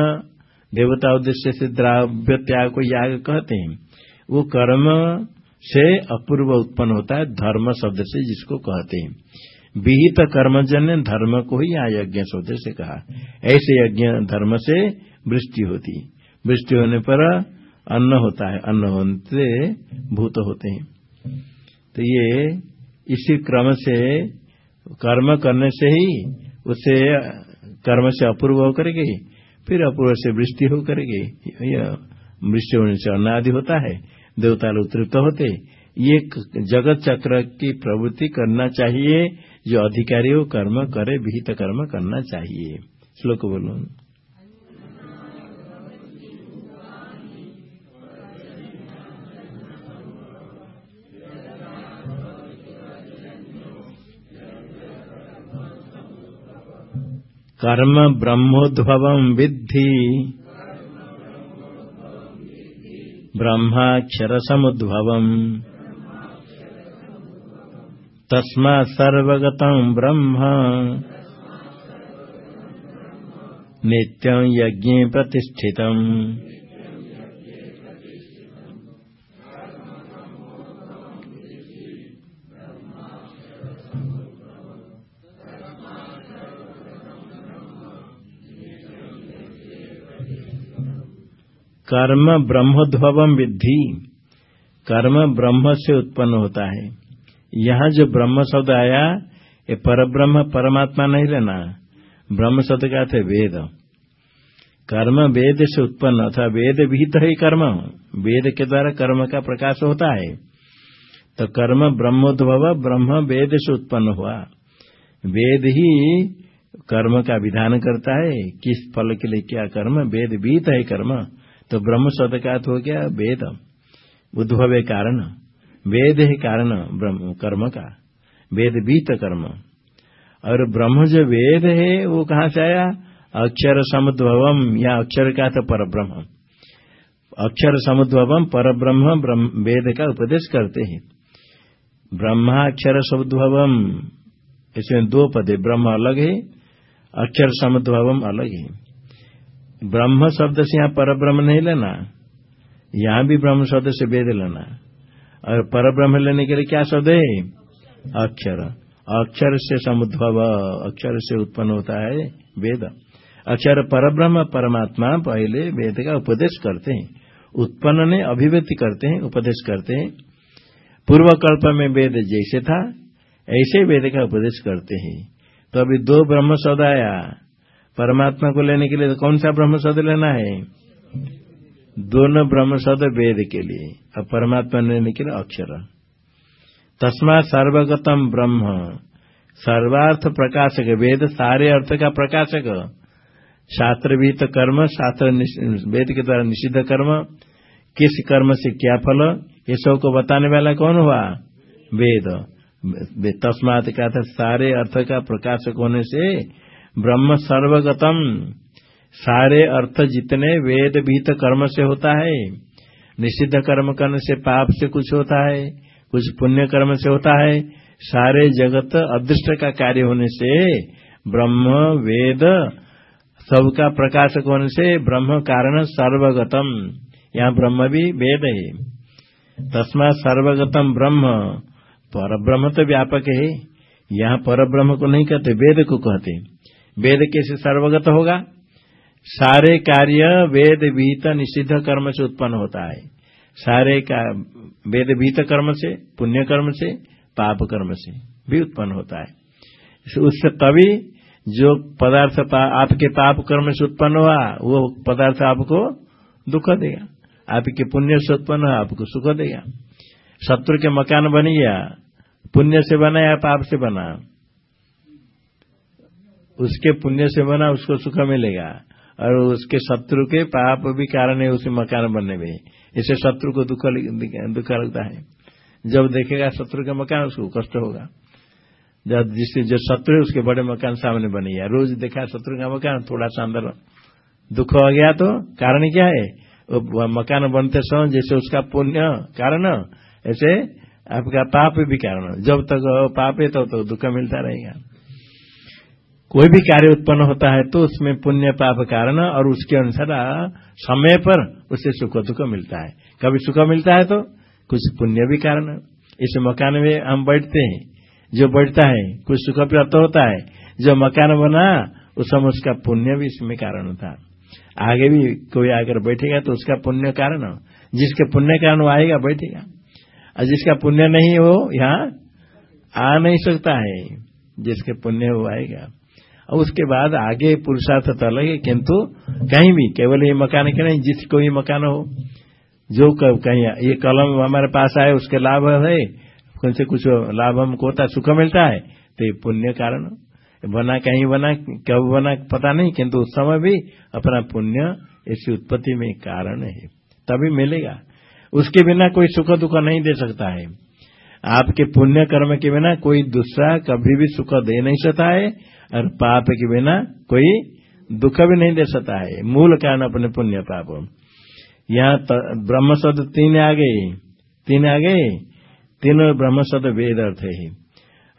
Speaker 1: देवता उद्देश्य से द्रव्य त्याग को याग कहते हैं। वो कर्म से अपूर्व उत्पन्न होता है, धर्म शब्द से जिसको कहते हैं। विहित कर्मजन्य धर्म को ही यहाँ यज्ञ शब्द से कहा। ऐसे यज्ञ धर्म से वृष्टि होती। वृष्टि होने पर अन्न होता है। अन्न होने भूत होते हैं। तो ये इसी क्रम से कर्म करने से ही उसे कर्म से अपूर्व होकर के, फिर अपूर्व से वृष्टि होकर के वृष्टि होने से अन्न आदि होता है देवता लोग तृप्त होते। ये जगत चक्र की प्रवृत्ति करना चाहिए, जो अधिकारी हो, कर्म करे, विहित कर्म करना चाहिए। श्लोक बोलो। कर्म ब्रह्मोद्भव विद्धि। ब्रह्माक्षर समुद्भव तस्मा सर्वगत ब्रह्म। नित्यं यज्ञे प्रतिष्ठितम्। कर्म ब्रह्मोद्भवम विद्धि। कर्म ब्रह्म से उत्पन्न होता है। यहाँ जो ब्रह्म शब्द आया, ये पर ब्रह्म परमात्मा नहीं लेना। ब्रह्म शब्द का थे वेद। कर्म वेद से उत्पन्न, अथवा वेद विहित है कर्म। वेद के द्वारा कर्म का प्रकाश होता है। तो कर्म ब्रह्मोद्भव ब्रह्म वेद से उत्पन्न हुआ। वेद ही कर्म का विधान करता है। किस फल के लिए क्या कर्म? वेद विहित है कर्म। तो ब्रह्म शब्द का अर्थ हो गया वेद। उद्भव कारण। वेद है कारण कर्म का। वेद बीत कर्म। और ब्रह्म जो वेद है, वो कहाँ से आया? अक्षर समुद्भवम या अक्षर का था पर ब्रह्म अक्षर समुद्भवम पर ब्रह्म, वेद का उपदेश करते हैं। ब्रह्माक्षर समुद्भवम इसमें दो पदे, ब्रह्म अलग है, अक्षर समुद्भवम अलग है। ब्रह्म शब्द से यहाँ पर ब्रह्म नहीं लेना। यहाँ भी ब्रह्म शब्द से वेद लेना। और पर ब्रह्म लेने के लिए क्या शब्द है? अक्षर। अक्षर से समुद्भव, अक्षर से उत्पन्न होता है वेद। अक्षर पर ब्रह्म परमात्मा पहले वेद का उपदेश करते हैं। उत्पन्न ने अभिव्यक्ति करते हैं, उपदेश करते हैं। पूर्व कल्प में वेद जैसे था, ऐसे वेद का उपदेश करते हैं। तो अभी दो ब्रह्म शब्द आया। परमात्मा को लेने के लिए कौन सा ब्रह्म शब्द लेना है? दोनों ब्रह्म शब्द वेद के लिए और परमात्मा लेने के लिए अक्षर। तस्मा सर्वगतम ब्रह्म। सर्वार्थ प्रकाशक, वेद सारे अर्थ का प्रकाशक। शास्त्र कर्म, शास्त्र वेद के द्वारा निषिद्ध कर्म। किस कर्म से क्या फल? ये सबको बताने वाला कौन हुआ? वेद। तस्मात का था, सारे अर्थ का प्रकाशक होने से ब्रह्म सर्वगतम। सारे अर्थ जितने वेद भीत कर्म से होता है, निषिद्ध कर्म करने से पाप से कुछ होता है, कुछ पुण्य कर्म से होता है, सारे जगत अदृष्ट का कार्य होने से ब्रह्म, वेद, सबका प्रकाशक होने से ब्रह्म कारण सर्वगतम। यहाँ ब्रह्म भी वेद है। तस्मा सर्वगतम ब्रह्म पर ब्रह्म तो व्यापक है। यहाँ पर ब्रह्म को नहीं कहते, वेद को कहते। वेद कैसे सर्वगत होगा? सारे कार्य वेद विहित निषिद्ध कर्म से उत्पन्न होता है। सारे का वेद विहित कर्म से पुण्य कर्म से पाप कर्म से भी उत्पन्न होता है। उससे तभी जो पदार्थ पा, आपके पाप कर्म से उत्पन्न हुआ वो पदार्थ आपको दुख देगा। आपके पुण्य से उत्पन्न हुआ आपको सुख देगा। शत्रु के मकान बन गया पुण्य से बना या पाप से बना? उसके पुण्य से बना उसको सुख मिलेगा। और उसके शत्रु के पाप भी कारण है उसे मकान बनने में। इसे शत्रु को दुख दुख लगता है। जब देखेगा शत्रु का मकान उसको कष्ट होगा। जब जिससे जो शत्रु है उसके बड़े मकान सामने बने गया रोज देखा शत्रु का मकान थोड़ा सा अंदर दुख हो गया तो कारण क्या है? मकान बनते समय जैसे उसका पुण्य कारण ऐसे आपका पाप भी कारण। जब तक पाप है तब तो, तो दुख मिलता रहेगा। कोई भी कार्य उत्पन्न होता है तो उसमें पुण्य पाप कारण और उसके अनुसार समय पर उसे सुख दुख मिलता है। कभी सुख मिलता है तो कुछ पुण्य भी कारण। इस मकान में हम बैठते हैं। जो बैठता है, कुछ सुख प्राप्त होता है। जो मकान बना, उस समय उसका पुण्य भी इसमें कारण होता आगे भी कोई आकर बैठेगा तो उसका पुण्य कारण, जिसके पुण्य कारण वो आएगा, बैठेगा। और जिसका पुण्य नहीं हो, यहाँ आ नहीं सकता है। जिसके पुण्य वो आएगा। उसके बाद आगे पुरुषार्थ तो अलग है, किंतु कहीं भी, केवल ये मकान के नहीं जिसको भी मकान हो, जो कहीं, ये कलम हमारे पास आए, उसके लाभ है, कौन से कुछ लाभ हमको होता सुख मिलता है तो ये पुण्य कारण बना कहीं बना, कब बना, पता नहीं, किंतु उस समय भी अपना पुण्य ऐसी उत्पत्ति में कारण है, तभी मिलेगा। उसके बिना कोई सुख दुख नहीं दे सकता है। आपके पुण्य कर्म के बिना कोई दूसरा कभी भी सुख दे नहीं सकता है और पाप के बिना कोई दुख भी नहीं दे सकता है। मूल कारण अपने पुण्य पाप। यहाँ ब्रह्म शब्द तीन आ गए तीन आ गए तीनों ब्रह्म शब्द वेद अर्थ है।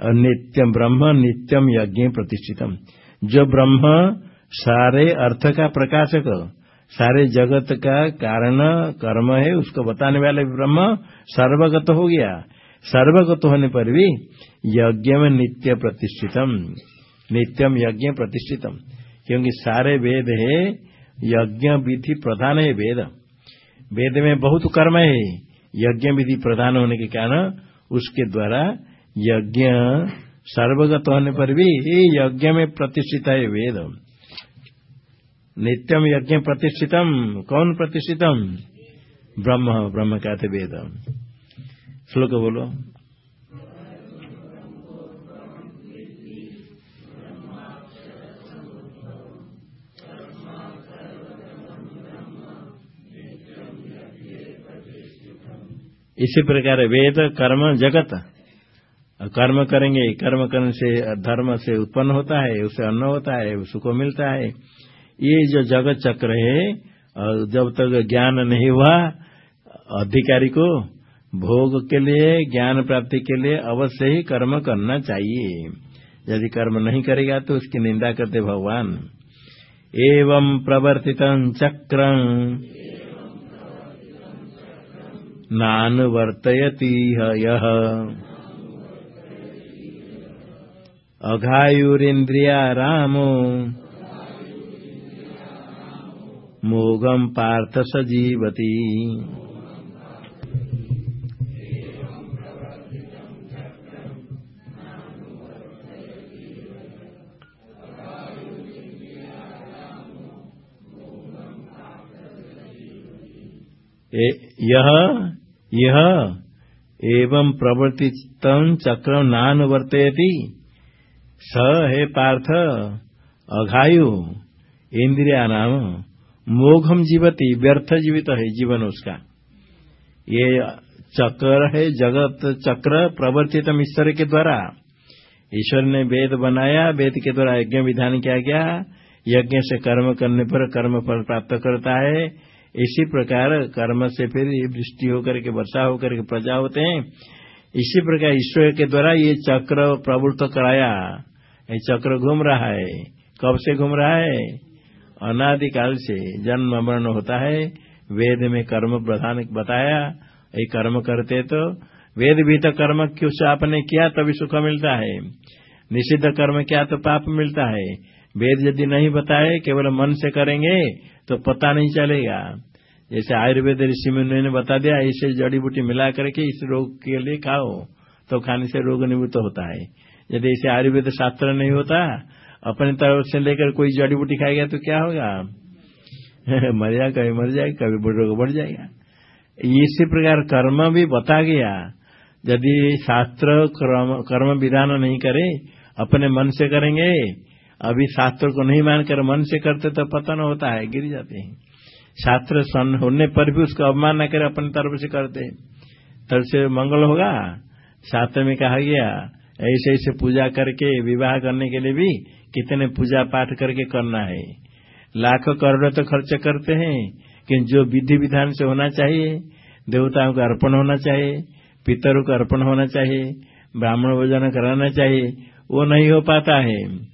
Speaker 1: और नित्यम ब्रह्म नित्यम यज्ञ प्रतिष्ठितम। जो ब्रह्म सारे अर्थ का प्रकाशक सारे जगत का कारण, कर्म है, उसको बताने वाले ब्रह्म सर्वगत हो गया। सर्वगत होने पर भी यज्ञ में नित्य प्रतिष्ठितम। नित्यम यज्ञ प्रतिष्ठितम क्योंकि सारे वेद है, यज्ञ विधि प्रधान है वेद। वेद में बहुत कर्म है। यज्ञ विधि प्रधान होने के कारण उसके द्वारा यज्ञ सर्वगत होने पर भी यज्ञ में प्रतिष्ठित है वेद। नित्यम यज्ञ प्रतिष्ठितम कौन प्रतिष्ठितम ब्रह्म। ब्रह्म कहते वेद। श्लोक बोलो। इसी प्रकार वेद, कर्म, जगत। कर्म करेंगे, कर्म करने से, धर्म से उत्पन्न होता है उसे अन्न होता है, सुख मिलता है। ये जो जगत चक्र है, और जब तक ज्ञान नहीं हुआ, अधिकारी को भोग के लिए, ज्ञान प्राप्ति के लिए अवश्य ही कर्म करना चाहिए। यदि कर्म नहीं करेगा तो उसकी निंदा करते भगवान। एवं प्रवर्तित चक्र। नानुवर्तयति यः। अघायुरिन्द्रिया रामो। मोघम् पार्थ स यह यह एवं प्रवर्तित चक्र नानुवर्तयति स हे पार्थ, अघायु इंद्रिया नाम मोघम जीवती, व्यर्थ जीवित है जीवन उसका। ये चक्र है जगत चक्र प्रवर्तित ईश्वर के द्वारा। ईश्वर ने वेद बनाया, वेद के द्वारा यज्ञ विधान किया गया। यज्ञ से कर्म करने पर कर्म फल प्राप्त करता है। इसी प्रकार कर्म से फिर वृष्टि होकर के, वर्षा होकर के प्रजा होते हैं। इसी प्रकार ईश्वर के द्वारा ये चक्र प्रवृत्त कराया। ये चक्र घूम रहा है। कब से घूम रहा है? अनादिकाल से। जन्म मरण होता है। वेद में कर्म प्रधान बताया। ये कर्म करते तो वेद भी तो कर्म क्यों आपने किया तभी सुख मिलता है। निषिद्ध कर्म किया तो पाप मिलता है। वेद यदि नहीं बताए, केवल मन से करेंगे तो पता नहीं चलेगा। जैसे आयुर्वेद ऋषि मुनि ने बता दिया इसे जड़ी बूटी मिला करके इस रोग के लिए खाओ तो खाने से रोग निवृत्त होता है। यदि इसे आयुर्वेद शास्त्र नहीं होता, अपने तरफ़ से लेकर कोई जड़ी बूटी खाएगा तो क्या होगा? मर जाए, कभी मर जाएगा कभी रोग बढ़ जाएगा। इसी प्रकार कर्म भी बता गया। यदि शास्त्र कर्म विधान नहीं करे, अपने मन से करेंगे अभी शास्त्र को नहीं मानकर मन से करते तो पतन होता है, गिर जाते हैं। शास्त्र सन होने पर भी उसका न करे, अपनी तरफ़ से करते तब से मंगल होगा। शास्त्र में कहा गया, ऐसे ऐसे पूजा करके, विवाह करने के लिए भी कितने पूजा पाठ करके करना है। लाखों करोड़ तो खर्च करते हैं कि जो विधि विधान से होना चाहिए, देवताओं का अर्पण होना चाहिए, पितरों का अर्पण होना चाहिए, ब्राह्मण भोजन कराना चाहिए, वो नहीं हो पाता है।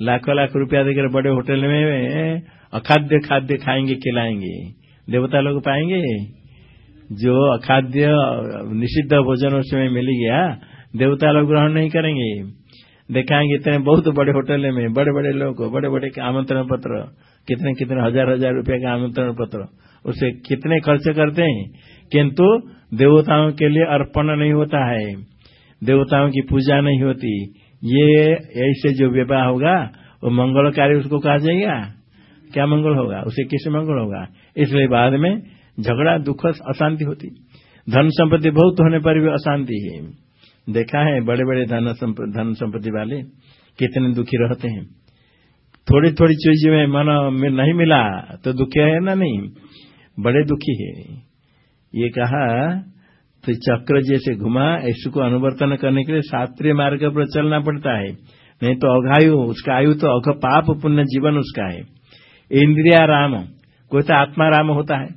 Speaker 1: लाखों लाख रुपया देकर बड़े होटल में, अखाद्य खाद्य खाएँगे, खिलाएँगे। देवता लोग पाएँगे? जो अखाद्य, निषिद्ध भोजन उसमें मिल गया, देवता लोग ग्रहण नहीं करेंगे। दिखाएँगे इतने बहुत बड़े होटल में बड़े बड़े लोग बड़े बड़े आमंत्रण पत्र, कितने कितने हज़ार हज़ार रुपए का आमंत्रण पत्र, उसे कितने खर्च करते हैं? किंतु देवताओं के लिए अर्पण नहीं होता है। देवताओं की पूजा नहीं होती। ये, ऐसे जो विवाह होगा, वो मंगलकारी उसको कहा जाएगा। क्या मंगल होगा? उसे किस मंगल होगा? इसलिए बाद में झगड़ा, दुख, अशांति होती। धन संपत्ति बहुत होने पर भी अशांति है। देखा है बड़े बड़े धन धन संपत्ति वाले कितने दुखी रहते हैं। थोड़ी थोड़ी चीज़ में मन में नहीं मिला तो दुखी है ना नहीं? बड़े दुखी है। ये कहा तो चक्र जैसे घुमा इसको अनुवर्तन करने के लिए शास्त्रीय मार्ग पर चलना पड़ता है। नहीं तो अघायु उसका आयु तो अघ पाप पुण्य जीवन उसका है। इंद्रिया राम, कोई तो आत्मा राम होता है।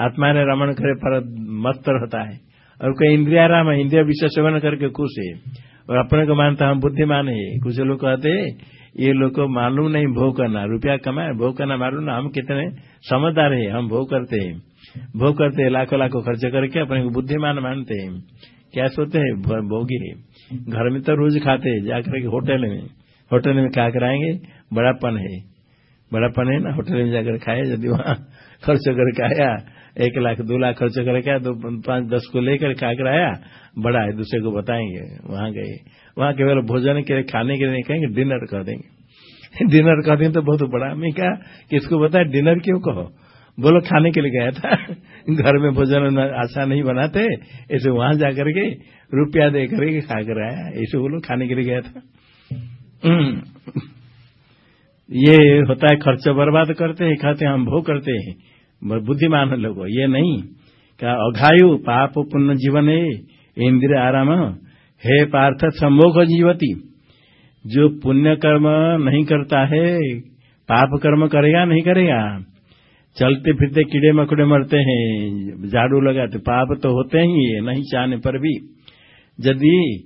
Speaker 1: आत्मा ने रमण करे पर मस्त रहता है। और कोई इंद्रिया राम है इंद्रिया विषय सेवन करके खुश है। और अपने को मानता हम बुद्धिमान है। कुछ लोग कहते ये लोग को मालूम नहीं, भोग करना। रुपया कमाए, भोग करना मालूम ना हम कितने समझदार है, हम भोग करते हैं। भोग करते हैं, लाखों लाखों खर्च करके अपने को बुद्धिमान मानते हैं। क्या सोते हैं? भोगी है। घर में तो रोज खाते हैं, जाकर के होटल में होटल में क्या कराएँगे बड़ापन है। बड़ापन है ना, होटल में जाकर खाए, यदि वहाँ खर्च करके आया, एक लाख, दो लाख खर्च करके आया दो पाँच, दस को लेकर खा कर आया, बड़ा है, दूसरे को बताएँगे, वहाँ गए। वहाँ केवल भोजन के लिए, खाने के लिए कहेंगे, डिनर कर देंगे। डिनर कर देंगे तो बहुत बड़ा। मैं क्या, किसको बताया डिनर क्यों कहो? बोलो खाने के लिए गया था। घर में भोजन आशा नहीं बनाते, ऐसे वहाँ जाकर के रुपया दे करके खा कर आया। ऐसे बोलो खाने के लिए गया था। हम्म। ये होता है खर्च बर्बाद करते हैं, खाते हम भोग करते हैं। बुद्धिमान लोग, ये नहीं। क्या अघायु पाप पुण्य जीवन है इंद्र आराम। हे पार्थ सम्मोख जीवती, जो पुण्य कर्म नहीं करता है, पाप कर्म करेगा, नहीं करेगा। चलते फिरते कीड़े मकड़े मरते हैं, झाड़ू लगाते पाप तो होते ही है, नहीं चाहने पर भी। यदि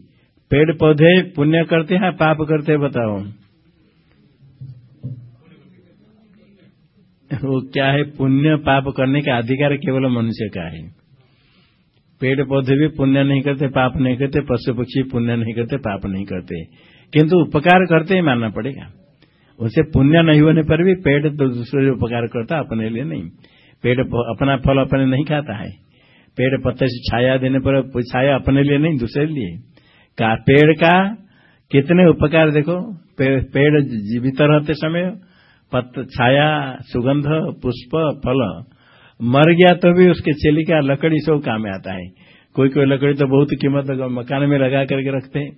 Speaker 1: पेड़ पौधे पुण्य करते हैं, पाप करते हैं, बताओ। वो क्या है? पुण्य पाप करने का अधिकार केवल मनुष्य का है। पेड़ पौधे भी पुण्य नहीं करते, पाप नहीं करते पशु पक्षी पुण्य नहीं करते, पाप नहीं करते। किंतु उपकार करते ही, मानना पड़ेगा। उसे पुण्य नहीं होने पर भी पेड़ तो दूसरे उपकार करता अपने लिए नहीं। पेड़ अपना फल अपने नहीं खाता है। पेड़ पत्ते से छाया देने पर, छाया अपने लिए नहीं, दूसरे लिए। का पेड़ का कितने उपकार देखो? पेड़ जीवित रहते समय पत छाया, सुगंध, पुष्प, फल। मर गया तो भी उसके चेली का लकड़ी सब काम में आता है। कोई कोई लकड़ी तो बहुत कीमत मकान में लगा करके रखते हैं।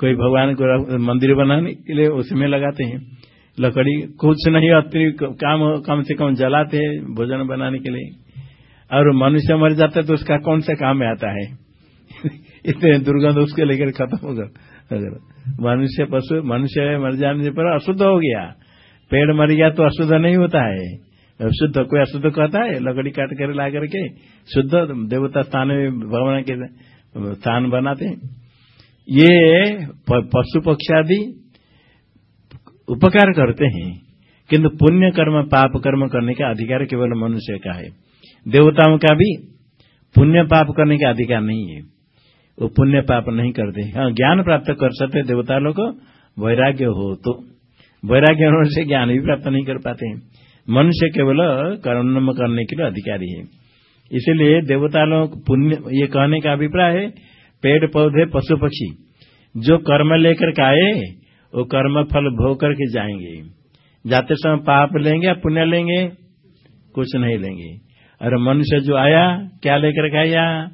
Speaker 1: कोई भगवान को मंदिर बनाने के लिए उसमें लगाते हैं। लकड़ी कुछ नहीं, अतिरिक्त काम, कम से कम जलाते हैं भोजन बनाने के लिए। और मनुष्य मर जाता है तो उसका कौन सा काम में आता है? इतने दुर्गंध उसके लेकर खत्म होगा अगर मनुष्य पशु, मनुष्य मर जाने पर अशुद्ध हो गया। पेड़ मर गया तो अशुद्ध नहीं होता है। शुद्ध, कोई अशुद्ध कहता है? लकड़ी काट कर ला करके शुद्ध देवता स्थान में भगवान के स्थान बनाते हैं। ये पशु पक्षी आदि उपकार करते हैं, किंतु पुण्य कर्म, पाप कर्म करने का अधिकार केवल मनुष्य का है। देवताओं का भी पुण्य, पाप करने का अधिकार नहीं है। वो पुण्य, पाप नहीं करते हाँ ज्ञान प्राप्त कर सकते देवता लोग, वैराग्य हो तो। वैराग्य होने से ज्ञान भी प्राप्त नहीं कर पाते हैं। मनुष्य केवल कर्म करने के लिए अधिकारी है। इसलिए देवता लोग पुण्य, ये कहने का अभिप्राय है पेड़ पौधे पशु पक्षी, जो कर्म लेकर के आए, वो कर्म फल भोग करके जाएँगे। जाते समय पाप लेंगे या पुण्य लेंगे? कुछ नहीं लेंगे। और मनुष्य जो आया, क्या लेकर के आया?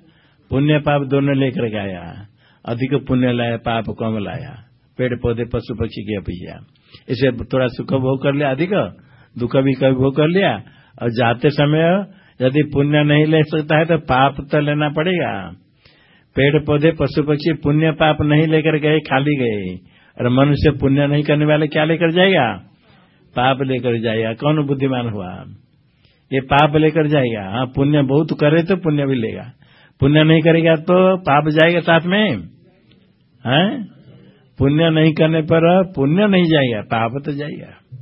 Speaker 1: पुण्य पाप दोनों लेकर के आया। अधिक पुण्य लाया, पाप कम लाया। पेड़ पौधे पशु पक्षी के भैया इसे थोड़ा सुख भोग कर लिया, अधिक दुख भी कभी भोग कर लिया। और जाते समय यदि पुण्य नहीं ले सकता है तो पाप तो लेना पड़ेगा। पेड़ पौधे पशु पक्षी पुण्य पाप नहीं लेकर गए, खाली गए। और मनुष्य पुण्य नहीं करने वाले क्या लेकर जाएगा? पाप लेकर जाएगा। कौन बुद्धिमान हुआ? ये पाप लेकर जाएगा। हाँ पुण्य बहुत करे तो पुण्य भी लेगा। पुण्य नहीं करेगा तो पाप जाएगा साथ में? है? पुण्य नहीं करने पर पुण्य नहीं जाएगा, पाप तो जाएगा।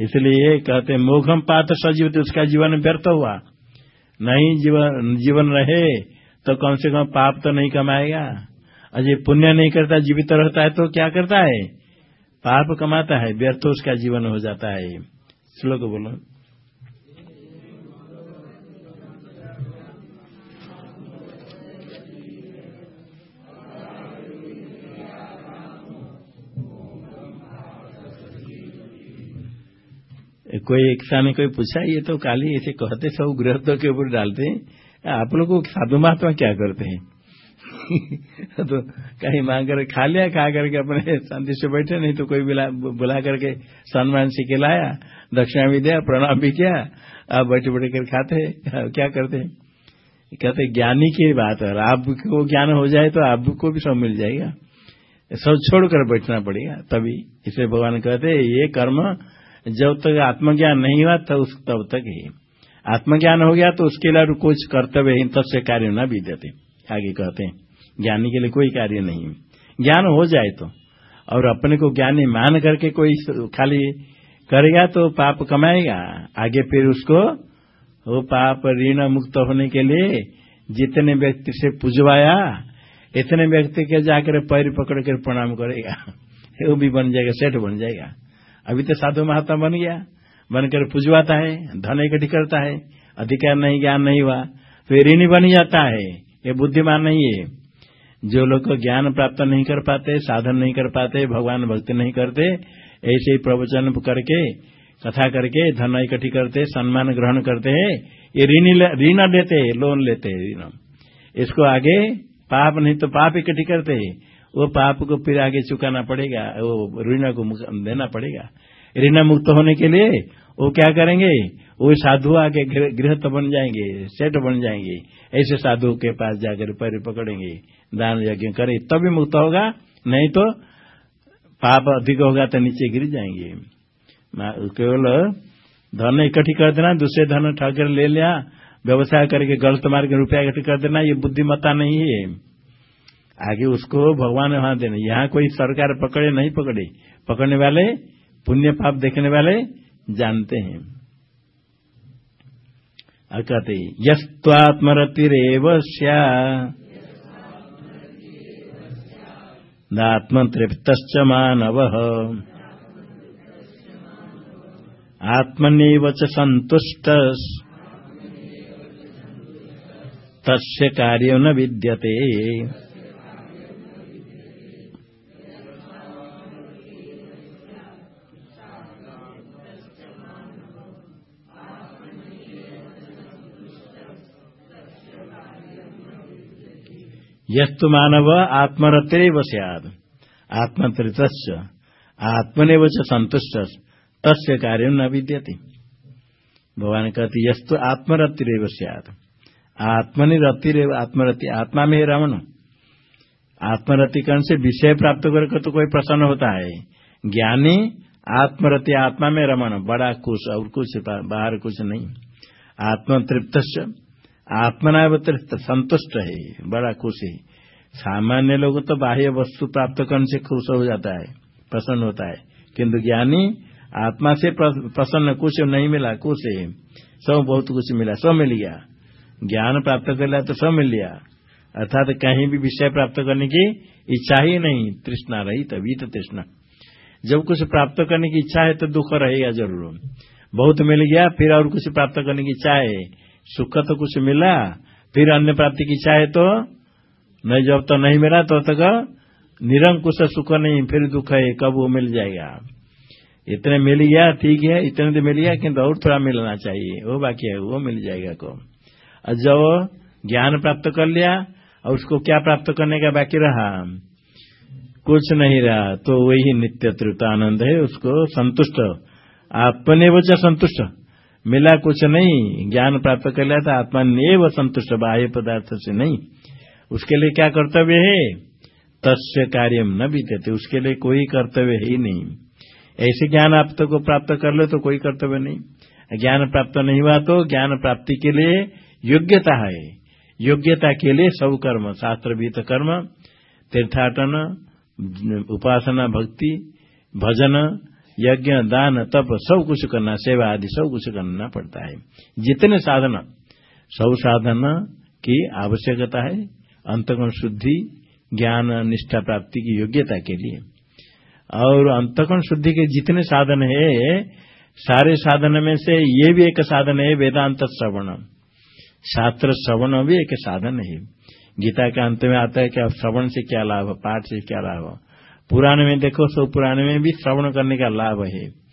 Speaker 1: इसलिए कहते मोघम पात्र सजीव तो उसका जीवन व्यर्थ हुआ। नहीं जीवन जीवन रहे तो कम से कम पाप तो नहीं कमाएगा। और अजय पुण्य नहीं करता, जीवित रहता है तो क्या करता है? पाप कमाता है, व्यर्थ उसका जीवन हो जाता है। श्लोक बोलो। कोई एक ने कोई पूछा, ये तो काली, ऐसे कहते सब गृहस्थों के ऊपर डालते हैं। आप लोग साधु महात्मा क्या करते हैं? तो कहीं मांग कर खा लिया, खा करके अपने शांति से बैठे, नहीं तो कोई बुला करके सम्मान से खिलाया दक्षिणा भी दिया, प्रणाम भी किया, आप बैठे बैठे कर खाते क्या करते हैं? कहते ज्ञानी की बात है। आपको ज्ञान हो जाए तो आपको भी सब मिल जाएगा। सब छोड़कर बैठना पड़ेगा। तभी इसे भगवान कहते ये कर्म जब तक आत्मज्ञान नहीं हुआ, तब तब तक ही। आत्मज्ञान हो गया तो उसके लिए कुछ कर्तव्य ही तस्य कार्य न भी देते। आगे कहते हैं, ज्ञानी के लिए कोई कार्य नहीं ज्ञान हो जाए तो और अपने को ज्ञानी मान करके कोई खाली करेगा तो पाप कमाएगा। आगे फिर उसको वो पाप ऋण मुक्त होने के लिए जितने व्यक्ति से पुजवाया, इतने व्यक्ति के जाकर पैर पकड़ कर प्रणाम करेगा। वो भी बन जाएगा, सेठ बन जाएगा। अभी तो साधु महात्मा बन गया। बनकर पुजवाता है, धन इकट्ठी करता है, अधिकार नहीं, ज्ञान नहीं हुआ तो ऋणी बन जाता है, ये बुद्धिमान नहीं है। जो लोग ज्ञान प्राप्त नहीं कर पाते, साधन नहीं कर पाते, भगवान भक्ति नहीं करते, ऐसे ही प्रवचन करके, कथा करके धन इकट्ठी करते, सम्मान ग्रहण करते हैं, ये ऋण लेते लोन लेते ऋण। इसको आगे पाप नहीं तो पाप इकट्ठी करते हैं। वो पाप को फिर आगे चुकाना पड़ेगा, वो ऋण को देना पड़ेगा। ऋण मुक्त होने के लिए वो क्या करेंगे? वो साधु आके गृहस्थ बन जाएँगे, सेठ बन जाएँगे। ऐसे साधु के पास जाकर पैर पकड़ेंगे, दान यज्ञ करे, तभी मुक्त होगा, नहीं तो पाप अधिक होगा तो नीचे गिर जाएँगे। केवल धन इकट्ठी कर देना, दूसरे धन ठगर ले लिया, व्यवसाय करके गलत मार्ग रुपया इकट्ठी कर देना, ये बुद्धिमत्ता नहीं है। आगे उसको भगवान वहाँ देना। यहाँ कोई सरकार पकड़े, नहीं पकड़े। पकड़ने वाले, पुण्य पाप देखने वाले जानते हैं। और यस्वात्मरतिरव तृप्त मानव। आत्मनिव च संतुष्ट तस्य न विद्यते। यस्तु मानव आत्मरतिरव सियाद। आत्मतृत आत्मने च संतुष्ट तस्य कार्य न विद्यते। भगवान कहते, यस्तु आत्मरतिरव सियाद। आत्मनिरतिरव आत्मरति आत्मा में रमण। आत्मरति कर्ण से विषय प्राप्त करके तो कोई प्रसन्न होता है। ज्ञानी आत्मरति आत्मा में रमण। बड़ा कुछ और कुछ बाहर कुछ नहीं। आत्म तृप्त आत्मनावतृप्त संतुष्ट है, बड़ा खुश। है सामान्य लोग तो बाह्य वस्तु प्राप्त करने से खुश हो जाता है, प्रसन्न होता है। किंतु ज्ञानी आत्मा से प्रसन्न कुछ नहीं मिला कुछ सब बहुत कुछ मिला, सब मिल गया। ज्ञान प्राप्त कर लिया तो सब मिल गया। अर्थात कहीं भी विषय प्राप्त करने की इच्छा ही नहीं, तृष्णा रही तभी तो तृष्णा। जब कुछ प्राप्त करने की इच्छा है तो दुख रहेगा ज़रूर। बहुत मिल गया, फिर और कुछ प्राप्त करने की इच्छा है। सुख तो कुछ मिला, फिर अन्य प्राप्ति की इच्छा है तो नहीं जब तो नहीं मिला तब तो तक निरंकुश सुख नहीं, फिर दुख है कब वो मिल जाएगा। इतने मिल गया, ठीक है, इतने तो मिल गया, किंतु और थोड़ा मिलना चाहिए, वो बाकी है, वो मिल जाएगा को। और जब ज्ञान प्राप्त कर लिया, और उसको क्या प्राप्त करने का बाकी रहा? कुछ नहीं रहा तो वही नित्य तृतानंद है, उसको संतुष्ट, अपने वो संतुष्ट। मिला कुछ नहीं, ज्ञान प्राप्त कर लिया था आत्मा ने व संतुष्ट, बाह्य पदार्थ से नहीं। उसके लिए क्या कर्तव्य है? तस्य कार्य न बीते उसके लिए कोई कर्तव्य है ही नहीं। ऐसे ज्ञान आप तो को प्राप्त कर लो तो कोई कर्तव्य नहीं। ज्ञान प्राप्त नहीं हुआ तो ज्ञान प्राप्ति के लिए योग्यता है। योग्यता के लिए सब कर्म शास्त्र भीत कर्म, तीर्थाटन, उपासना, भक्ति, भजन यज्ञ, दान, तप, सब कुछ करना, सेवा आदि सब कुछ करना पड़ता है। जितने साधन, सब साधन की आवश्यकता है अंतगुण शुद्धि, ज्ञान, निष्ठा प्राप्ति की योग्यता के लिए। और अंतगुण शुद्धि के जितने साधन है, सारे साधन में से ये भी एक साधन है, वेदांत श्रवण। शास्त्र श्रवण भी एक साधन है। गीता के अंत में आता है कि श्रवण से क्या लाभ, पाठ से क्या लाभ। पुराण में देखो, सो पुराण में भी श्रवण करने का लाभ है।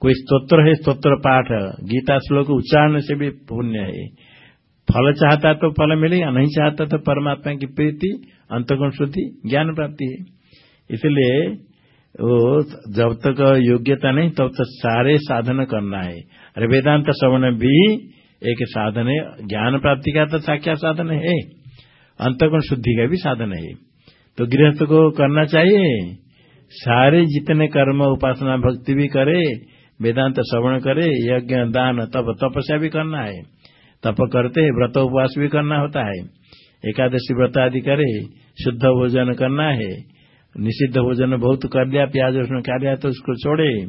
Speaker 1: कोई स्तोत्र है, स्तोत्र पाठ, गीता श्लोक उच्चारण से भी पुण्य है। फल चाहता तो फल मिलेगा नहीं चाहता तो परमात्मा की प्रीति, अंतगुण शुद्धि, ज्ञान प्राप्ति है। इसलिए वो जब तक योग्यता नहीं, तब तक सारे साधन करना है। अरे वेदांत श्रवण भी एक साधन है, ज्ञान प्राप्ति का तो साक्षात साधन है। अंतगुण शुद्धि का भी साधन है। तो गृहस्थ को करना चाहिए। सारे जितने कर्म उपासना भक्ति भी करे, वेदांत श्रवण करे, यज्ञ, दान, तप, तपस्या भी करना है। तप करते व्रत उपवास भी करना होता है। एकादशी व्रत आदि करे, शुद्ध भोजन करना है। निषिद्ध भोजन बहुत कर लिया, प्याज उसमें खा लिया तो उसको छोड़े।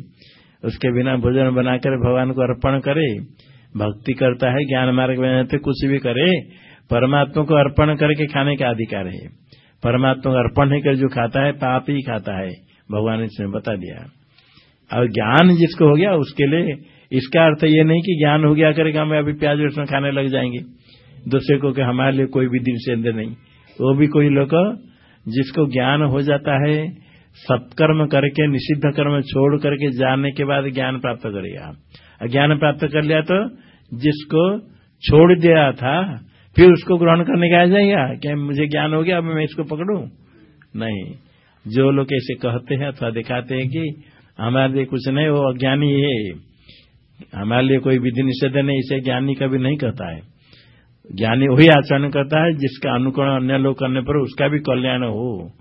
Speaker 1: उसके बिना भोजन बनाकर भगवान को अर्पण करे। भक्ति करता है, ज्ञान मार्ग में कुछ भी करे। परमात्मा को अर्पण करके खाने का अधिकार है। परमात्मा का अर्पण नहीं कर जो खाता है, पाप ही खाता है, भगवान ने इसमें बता दिया। और ज्ञान जिसको हो गया, उसके लिए इसका अर्थ ये नहीं कि ज्ञान हो गया, करेगा हम अभी प्याज रसुन खाने लग जाएँगे। दूसरे को कि हमारे लिए कोई भी दिन से अंदर नहीं। वो भी कोई लोग, जिसको ज्ञान हो जाता है सत्कर्म करके, निषिद्ध कर्म छोड़ करके जानने के बाद ज्ञान प्राप्त करेगा। ज्ञान प्राप्त कर लिया तो जिसको छोड़ दिया था फिर उसको ग्रहण करने का आ जाएगा? क्या मुझे ज्ञान हो गया, अब मैं इसको पकड़ू? नहीं। जो लोग ऐसे कहते हैं अथवा दिखाते हैं कि हमारे लिए कुछ नहीं, वो अज्ञानी है। हमारे लिए कोई विधि निषेध नहीं, इसे ज्ञानी कभी नहीं कहता है। ज्ञानी वही आचरण करता है, जिसका अनुकरण अन्य लोग करने पर उसका भी कल्याण हो।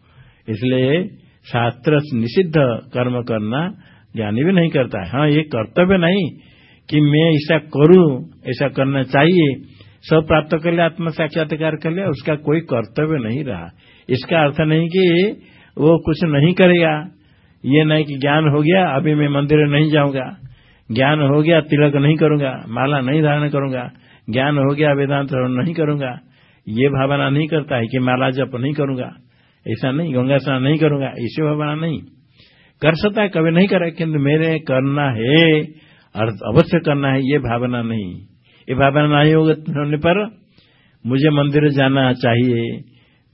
Speaker 1: इसलिए शास्त्र निषिद्ध कर्म करना ज्ञानी भी नहीं करता है। हाँ ये कर्तव्य नहीं कि मैं ऐसा करूँ, ऐसा करना चाहिए। सब प्राप्त कर लिया आत्म साक्षात्कार कर लिया उसका कोई कर्तव्य नहीं रहा। इसका अर्थ नहीं कि वो कुछ नहीं करेगा। ये नहीं कि ज्ञान हो गया, अभी मैं मंदिर नहीं जाऊँगा। ज्ञान हो गया, तिलक नहीं करूँगा, माला नहीं धारण करूँगा। ज्ञान हो गया, वेदांत नहीं करूँगा। ये भावना नहीं करता है कि माला जप नहीं करूँगा। ऐसा नहीं, गंगा स्नान नहीं करूँगा, ऐसी भावना नहीं। कर सकता है, कभी नहीं करे, किंतु मेरे करना है और अवश्य करना है, ये भावना नहीं। ये भावना नहीं होने पर मुझे मंदिर जाना चाहिए,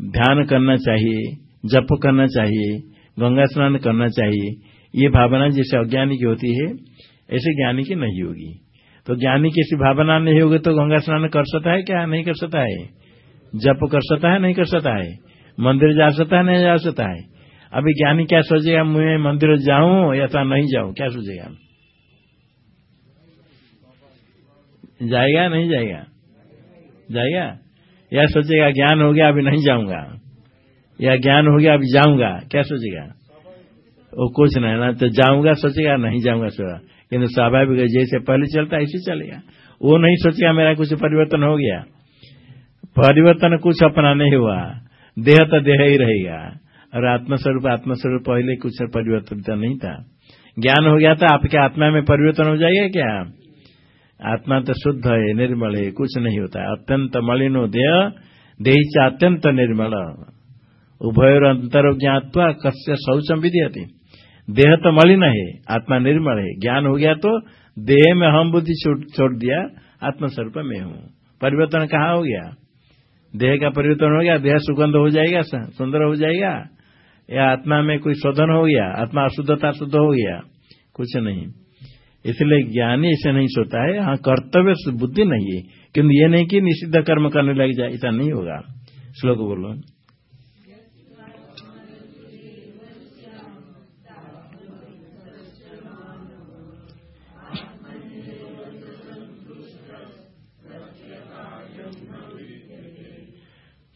Speaker 1: ध्यान करना चाहिए, जप करना चाहिए, गंगा स्नान करना चाहिए। ये भावना जैसे अज्ञानी की होती है, ऐसे ज्ञानी की नहीं होगी। तो ज्ञानी की ऐसी भावना नहीं होगी तो गंगा स्नान कर सकता है क्या? नहीं कर सकता है। जप कर सकता है, नहीं कर सकता है। मंदिर जा सकता है, नहीं जा सकता है। अभी ज्ञानी क्या सोचेगा, मैं मंदिर जाऊँ या तो नहीं जाऊँ? क्या सोचेगा? जाएगा नहीं जाएगा? जाएगा। या सोचेगा, ज्ञान हो गया, अभी नहीं जाऊँगा। या ज्ञान हो गया, अभी जाऊँगा। क्या सोचेगा? वो कुछ नहीं, ना तो जाऊँगा, सोचेगा, नहीं जाऊँगा सोचा किन्तु स्वाभाविक जैसे पहले चलता, ऐसे चलेगा। वो नहीं सोचेगा, मेरा कुछ परिवर्तन हो गया। परिवर्तन कुछ अपना नहीं हुआ। देह तो देह ही रहेगा। और आत्मस्वरूप आत्मस्वरूप पहले कुछ परिवर्तन तो नहीं था। ज्ञान हो गया था आपके आत्मा में परिवर्तन हो जाएगा क्या? आत्मा तो शुद्ध है, निर्मल है, कुछ नहीं होता है। अत्यंत मलिनो देह देह अत्यंत निर्मल। उभय अंतर ज्ञातवा कस्य शौचम विधि देह तो मलिन है, आत्मा निर्मल है। ज्ञान हो गया तो देह में हम बुद्धि छोड़ दिया, आत्मस्वरूप में हूँ। परिवर्तन कहाँ हो गया? देह का परिवर्तन हो गया, देह सुगंध हो जाएगा सुंदर हो जाएगा। या आत्मा में कोई शोधन हो गया, आत्मा अशुद्धता शुद्ध हो गया, कुछ नहीं। इसलिए ज्ञानी ऐसे नहीं सोता है हाँ कर्तव्य बुद्धि नहीं है। किंतु ये नहीं कि निषिद्ध कर्म करने लग जाए, ऐसा नहीं होगा। श्लोक बोलो।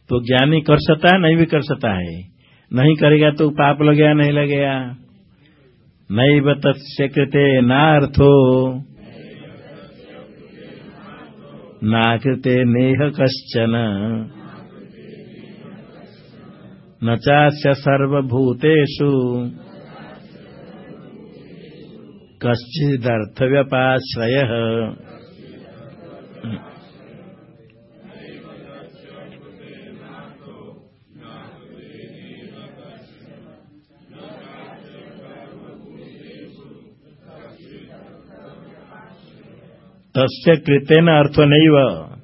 Speaker 1: तो ज्ञानी कर सकता है, नहीं भी कर सकता है। नहीं करेगा तो पाप लगेगा, नहीं लगेगा। कृते नार्थो। नाकृते नेह कश्चन न चास्य सर्वभूतेषु। तस्य कृत्य न अर्थ नहीं वह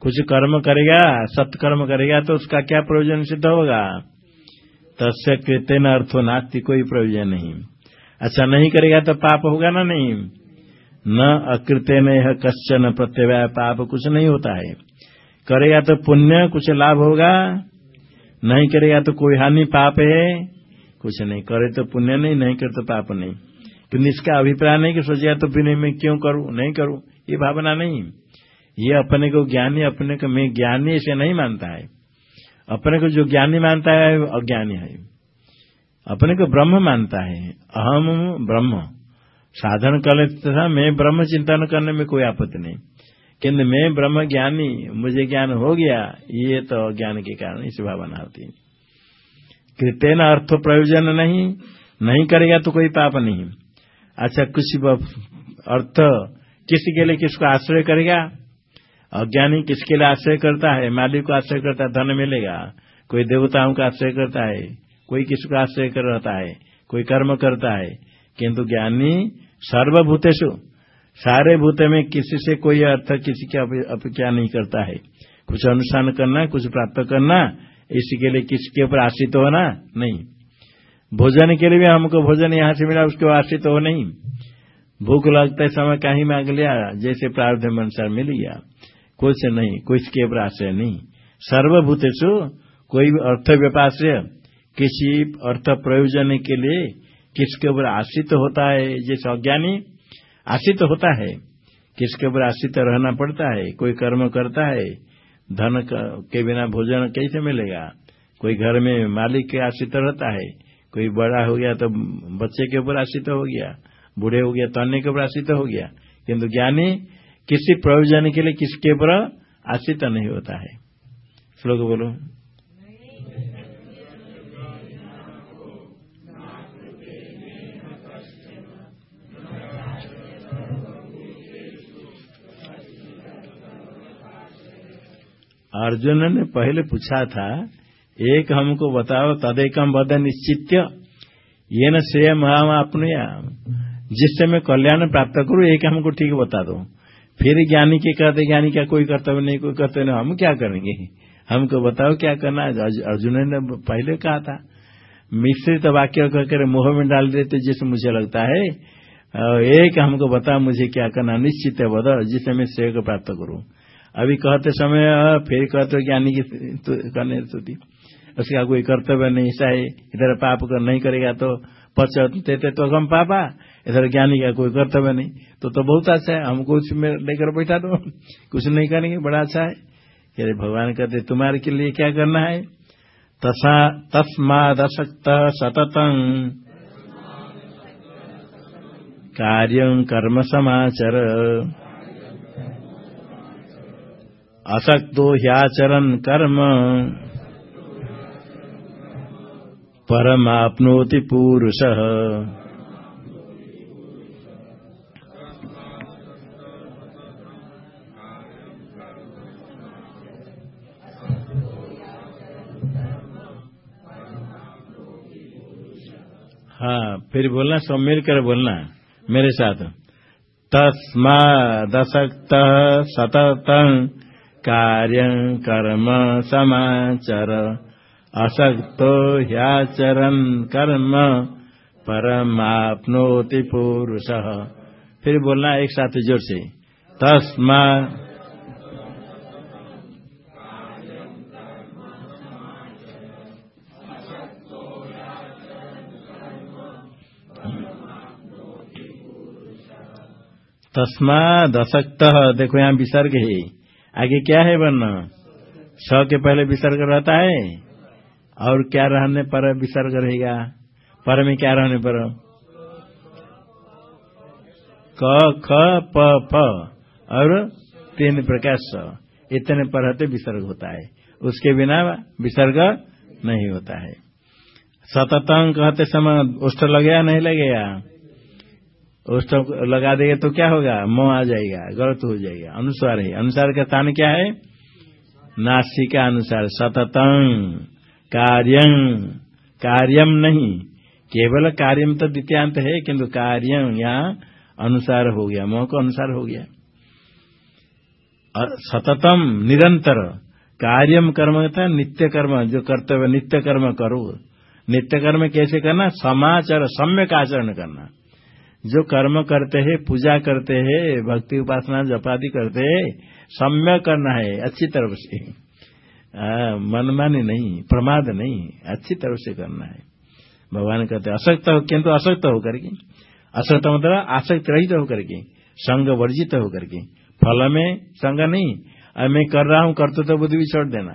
Speaker 1: कुछ कर्म करेगा, सत्कर्म करेगा तो उसका क्या प्रयोजन सिद्ध होगा? तस्य कृत्य न अर्थ नास्ति, कोई प्रयोजन नहीं। अच्छा नहीं करेगा तो पाप होगा ना नहीं? न अकृत्य में यह कश्चन प्रत्यवाय पाप कुछ नहीं होता है। करेगा तो पुण्य, कुछ लाभ होगा। नहीं करेगा तो कोई हानि, पाप है। कुछ नहीं, करे तो पुण्य नहीं नहीं करे तो पाप नहीं। क्योंकि इसका अभिप्राय नहीं कि सोचेगा तो पुण्य में क्यों करूँ? नहीं करूँ। ये भावना नहीं। ये अपने को ज्ञानी, अपने को मैं ज्ञानी ऐसे नहीं मानता है। अपने को जो ज्ञानी मानता है अज्ञानी है। अपने को ब्रह्म मानता है। अहम ब्रह्म। साधन कर लेते था मैं ब्रह्म चिंतन करने में कोई आपत्ति नहीं। किन्तु मैं ब्रह्म ज्ञानी, मुझे ज्ञान हो गया, ये तो अज्ञान के कारण इस भावना होती है। कृत्य अर्थ प्रयोजन नहीं नहीं करेगा तो कोई पाप नहीं। अच्छा कुछ अर्थ किसी के लिए किसको आश्रय करेगा? अज्ञानी किसके लिए आश्रय करता है? मालिक को आश्रय करता है, धन मिलेगा। कोई देवताओं का आश्रय करता है, कोई किसको आश्रय कर रहता है, कोई कर्म करता है। किंतु ज्ञानी सर्वभूतेशु सारे भूत में किसी से कोई अर्थ, किसी की अपेक्षा नहीं करता है। कुछ अनुष्ठान करना, कुछ प्राप्त करना, इसी के लिए किसके ऊपर आश्रित होना? नहीं। भोजन के लिए भी हमको भोजन यहाँ से मिला, उसके आश्रित हो नहीं। भूख लगते समय कहीं मांग लिया जैसे प्रार्थ अनुसार मिल गया। कुछ नहीं कुछ के आश्रय नहीं। सर्वभूतेशु कोई भी अर्थ व्यापाश्रय किसी अर्थ प्रयोजन के लिए किसके ऊपर आश्रित होता है, जैसे अज्ञानी, आश्रित होता है। किसके ऊपर आश्रित रहना पड़ता है, कोई कर्म करता है, धन के बिना भोजन कैसे मिलेगा? कोई घर में मालिक के आश्रित रहता है, कोई बड़ा हो गया तो बच्चे के ऊपर आश्रित हो गया। बूढ़े हो गया तो अन्य के ऊपर आश्रित हो गया। किंतु ज्ञानी किसी प्रयोजन के लिए किसके ऊपर आश्रित नहीं होता है? श्लोक बोलो। अर्जुन ने पहले पूछा था, एक हमको बताओ तदेकम बद निश्चित ये न श्रेय हम अपने जिससे मैं कल्याण प्राप्त करूँ, एक हमको ठीक बता दो। फिर ज्ञानी के कहते, ज्ञानी का कोई कर्तव्य नहीं, कोई कर्तव्य नहीं, हम क्या करेंगे? हमको बताओ क्या करना अर्जुन ने पहले कहा था। मिश्रित वाक्य कहकर मोह में डाल देते जिसे मुझे लगता है एक हमको बता मुझे क्या करना निश्चित है बता, जिससे मैं श्रेय को प्राप्त करूँ। अभी कहते समय फिर कहते ज्ञानी की तो करने स्तुति उसका कोई कर्तव्य नहीं चाहे इधर पाप कर नहीं करेगा तो पचते तो हम पापा इधर ज्ञानी का कोई कर्तव्य नहीं। तो तो बहुत अच्छा है हम कुछ लेकर बैठा दो। कुछ नहीं करेंगे, बड़ा अच्छा है। कह भगवान कहते तुम्हारे के लिए क्या करना है? तस्मादसक्त सततं कार्यं कर्म समाचर। असक्तो ह्याचरन् कर्म। परमाप्नोति पुरुषः। हाँ फिर बोलना, सब मिल कर बोलना मेरे साथ। तस्मा दशक्त सतत कार्य कर्म समाचर। असक्तो ह्याचरन कर्म परमाप्नोति पुरुष। फिर बोलना एक साथ ज़ोर से। तस्मा तस्माद असक्त देखो यहाँ विसर्ग है। आगे क्या है वर्ण? स के पहले विसर्ग रहता है और क्या रहने पर विसर्ग रहेगा? पर में क्या रहने पर? क, ख, प, फ और तीन प्रकाश इतने पर रहते विसर्ग होता है। उसके बिना विसर्ग नहीं होता है। सततंग कहते समय उष्ट लगेगा नहीं लगेगा उष्ट लगा देगा तो क्या होगा? मोह आ जाएगा, गलत हो जाएगा। अनुसार है। अनुसार का स्थान क्या है? नासिका अनुसार। सततंग कार्यं। कार्यम नहीं। केवल कार्यम तो द्वितीयांत है, किंतु कार्यम यहाँ अनुसार हो गया। मोह को अनुसार हो गया। सततम, निरंतर। कार्यम कर्म था नित्य कर्म। जो कर्तव्य नित्य कर्म करो। नित्य कर्म कैसे करना? समाचार, सम्यक आचरण करना। जो कर्म करते हैं, पूजा करते हैं, भक्ति उपासना, जपादि करते हैं, सम्यक करना है, अच्छी तरफ़ से। मनमानी नहीं, प्रमाद नहीं, अच्छी तरफ़ से करना है। भगवान कहते असक्त हो, किंतु असक्त होकर के। असक्त मतलब आसक्त रहित होकर के, संग वर्जित होकर के। फल में संग नहीं अब मैं कर रहा हूँ करते तो बुद्धि भी छोड़ देना।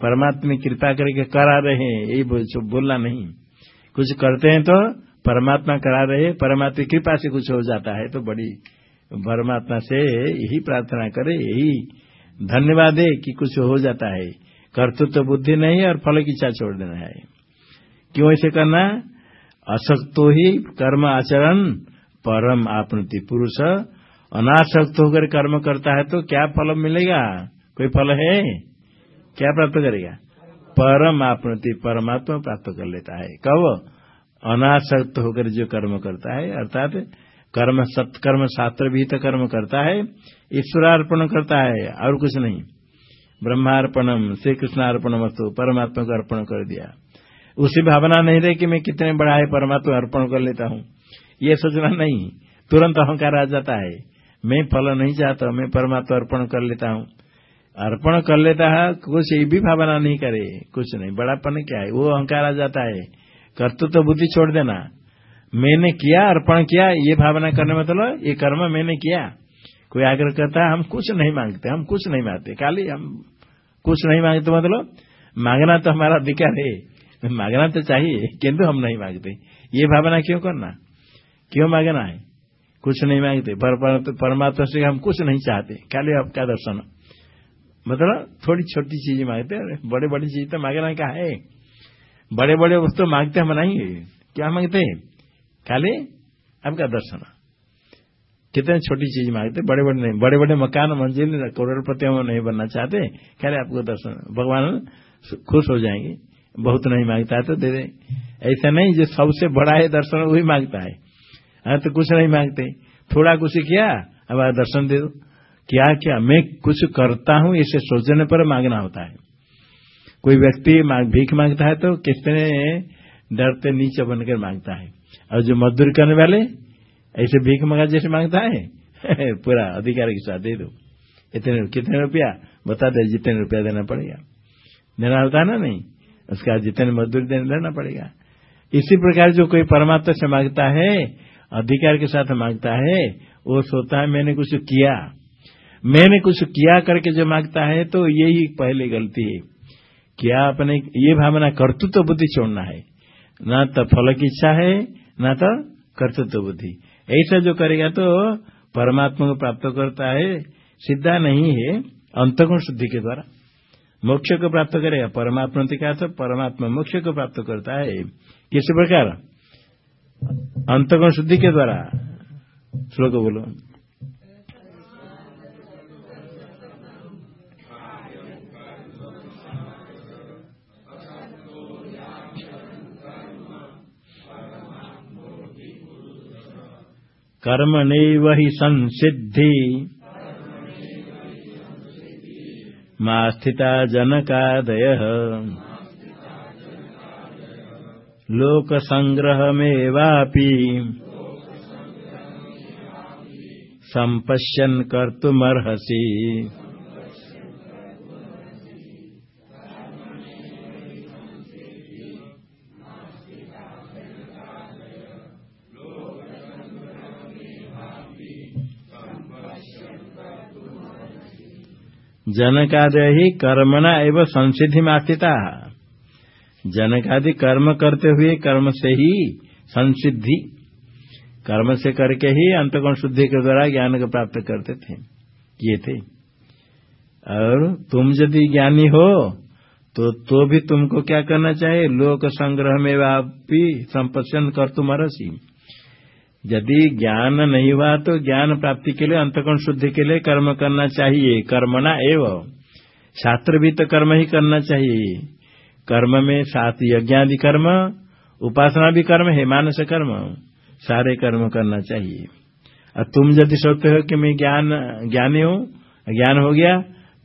Speaker 1: परमात्मा कृपा करके करा रहे हैं यही बोलना नहीं। कुछ करते हैं तो परमात्मा करा रहे, परमात्मा कृपा से कुछ हो जाता है तो बड़ी परमात्मा से यही प्रार्थना करे, यही धन्यवाद है कि कुछ हो जाता है। कर्तृत्व तो बुद्धि नहीं और फल की इच्छा छोड़ देना है। क्यों ऐसे करना? असक्तो ही कर्म आचरण, परम आपनति पुरुष। अनासक्त होकर कर्म करता है तो क्या फल मिलेगा? कोई फल है? क्या प्राप्त करेगा? परम आपनति, परमात्मा प्राप्त कर लेता है। कब? अनासक्त होकर जो कर्म करता है, अर्थात कर्म सत्कर्म शास्त्र भी तो कर्म करता है, ईश्वरार्पण करता है, और कुछ नहीं। ब्रह्मार्पणम श्री कृष्णार्पण वस्तु, परमात्मा को अर्पण कर दिया। उसी भावना नहीं रही कि मैं कितने बड़ा है, परमात्मा अर्पण कर लेता हूँ। ये सोचना नहीं। तुरंत अहंकार आ जाता है। मैं फल नहीं चाहता, मैं परमात्मा अर्पण कर लेता हूँ। अर्पण कर लेता है, कुछ ये भी भावना नहीं करे, कुछ नहीं। बड़ापन क्या है? वो अहंकार आ जाता है। कर्तृत्व तो बुद्धि छोड़ देना। मैंने किया, अर्पण किया, ये भावना करने मतलब ये कर्म मैंने किया। कोई आग्रह करता है, हम कुछ नहीं मांगते, हम कुछ नहीं मांगते, खाली हम कुछ नहीं मांगते मतलब मांगना तो हमारा अधिकार है, मांगना तो चाहिए, किंतु हम नहीं मांगते। ये भावना क्यों करना? क्यों मांगना है? कुछ नहीं मांगते परमात्मा से हम कुछ नहीं चाहते, खाली आपका दर्शन। मतलब थोड़ी छोटी चीज़ें मांगते बड़े बड़ी चीज़ तो मांगना क्या है? बड़े बड़े वस्तु मांगते हम नहीं क्या मांगते हैं? खाली आपका दर्शन। कितने छोटी चीज़ मांगते बड़े बड़े नहीं। बड़े बड़े मकान मंजिल करोड़पति हम नहीं बनना चाहते। खाली आपको दर्शन। भगवान खुश हो जाएँगे। बहुत नहीं माँगता है तो दे दे। ऐसा नहीं, जो सबसे बड़ा है दर्शन, वही माँगता है। हाँ तो कुछ नहीं मांगते। थोड़ा कुछ किया, अब दर्शन दे दो। क्या क्या मैं कुछ करता हूँ, इसे सोचने पर मांगना होता है। कोई व्यक्ति भीख माँगता है तो कितने डरते नीचे बनकर माँगता है? और जो मजदूरी करने वाले, ऐसे भीख मंगा जैसे माँगता है? पूरा अधिकार के साथ दे दो। इतने कितने रुपया? बता दे, जितने रुपया देना पड़ेगा। देना होता है ना नहीं? उसका जितने मजदूरी देने लेना पड़ेगा। इसी प्रकार जो कोई परमात्मा से माँगता है, अधिकार के साथ माँगता है, वो सोचता है, मैंने कुछ किया। मैंने कुछ किया करके जो माँगता है तो यही पहले गलती है। क्या अपने ये भावना कर्तृत्व तो बुद्धि छोड़ना है? न तो फल की इच्छा है, न तो कर्तृत्व तो बुद्धि। ऐसा जो करेगा तो परमात्मा को प्राप्त करता है सीधा नहीं है, अंतगुण शुद्धि के द्वारा। मोक्ष को प्राप्त करेगा, परमात्मा तो परमात्मा मोक्ष को प्राप्त करता है। किस प्रकार? अंतगुण शुद्धि के द्वारा। श्लोक बोलो। कर्म नही संसिद्धि। मा स्थिता जनकादय। लोकसङ्ग्रहमेवापि संपश्यन कर्तुमर्हसि। जनकादय ही कर्मणा एवं संसिधि में स्थिता जनकादि कर्म करते हुए कर्म से ही संसिद्धि, कर्म से करके ही अंतगुण शुद्धि के द्वारा ज्ञान को प्राप्त करते थे। किए थे। और तुम यदि ज्ञानी हो तो तो भी तुमको क्या करना चाहिए? लोक संग्रह में भी संपन्न कर तुम यदि ज्ञान नहीं हुआ तो ज्ञान प्राप्ति के लिए अंतकोण शुद्धि के लिए कर्म करना चाहिए। कर्मणा एवं। शास्त्र भी तो कर्म ही करना चाहिए। कर्म में सात यज्ञादि कर्म, उपासना भी कर्म, है मानस कर्म, सारे कर्म करना चाहिए। और तुम यदि सोचते हो कि मैं ज्ञान, ज्ञानी हूँ ज्ञान हो गया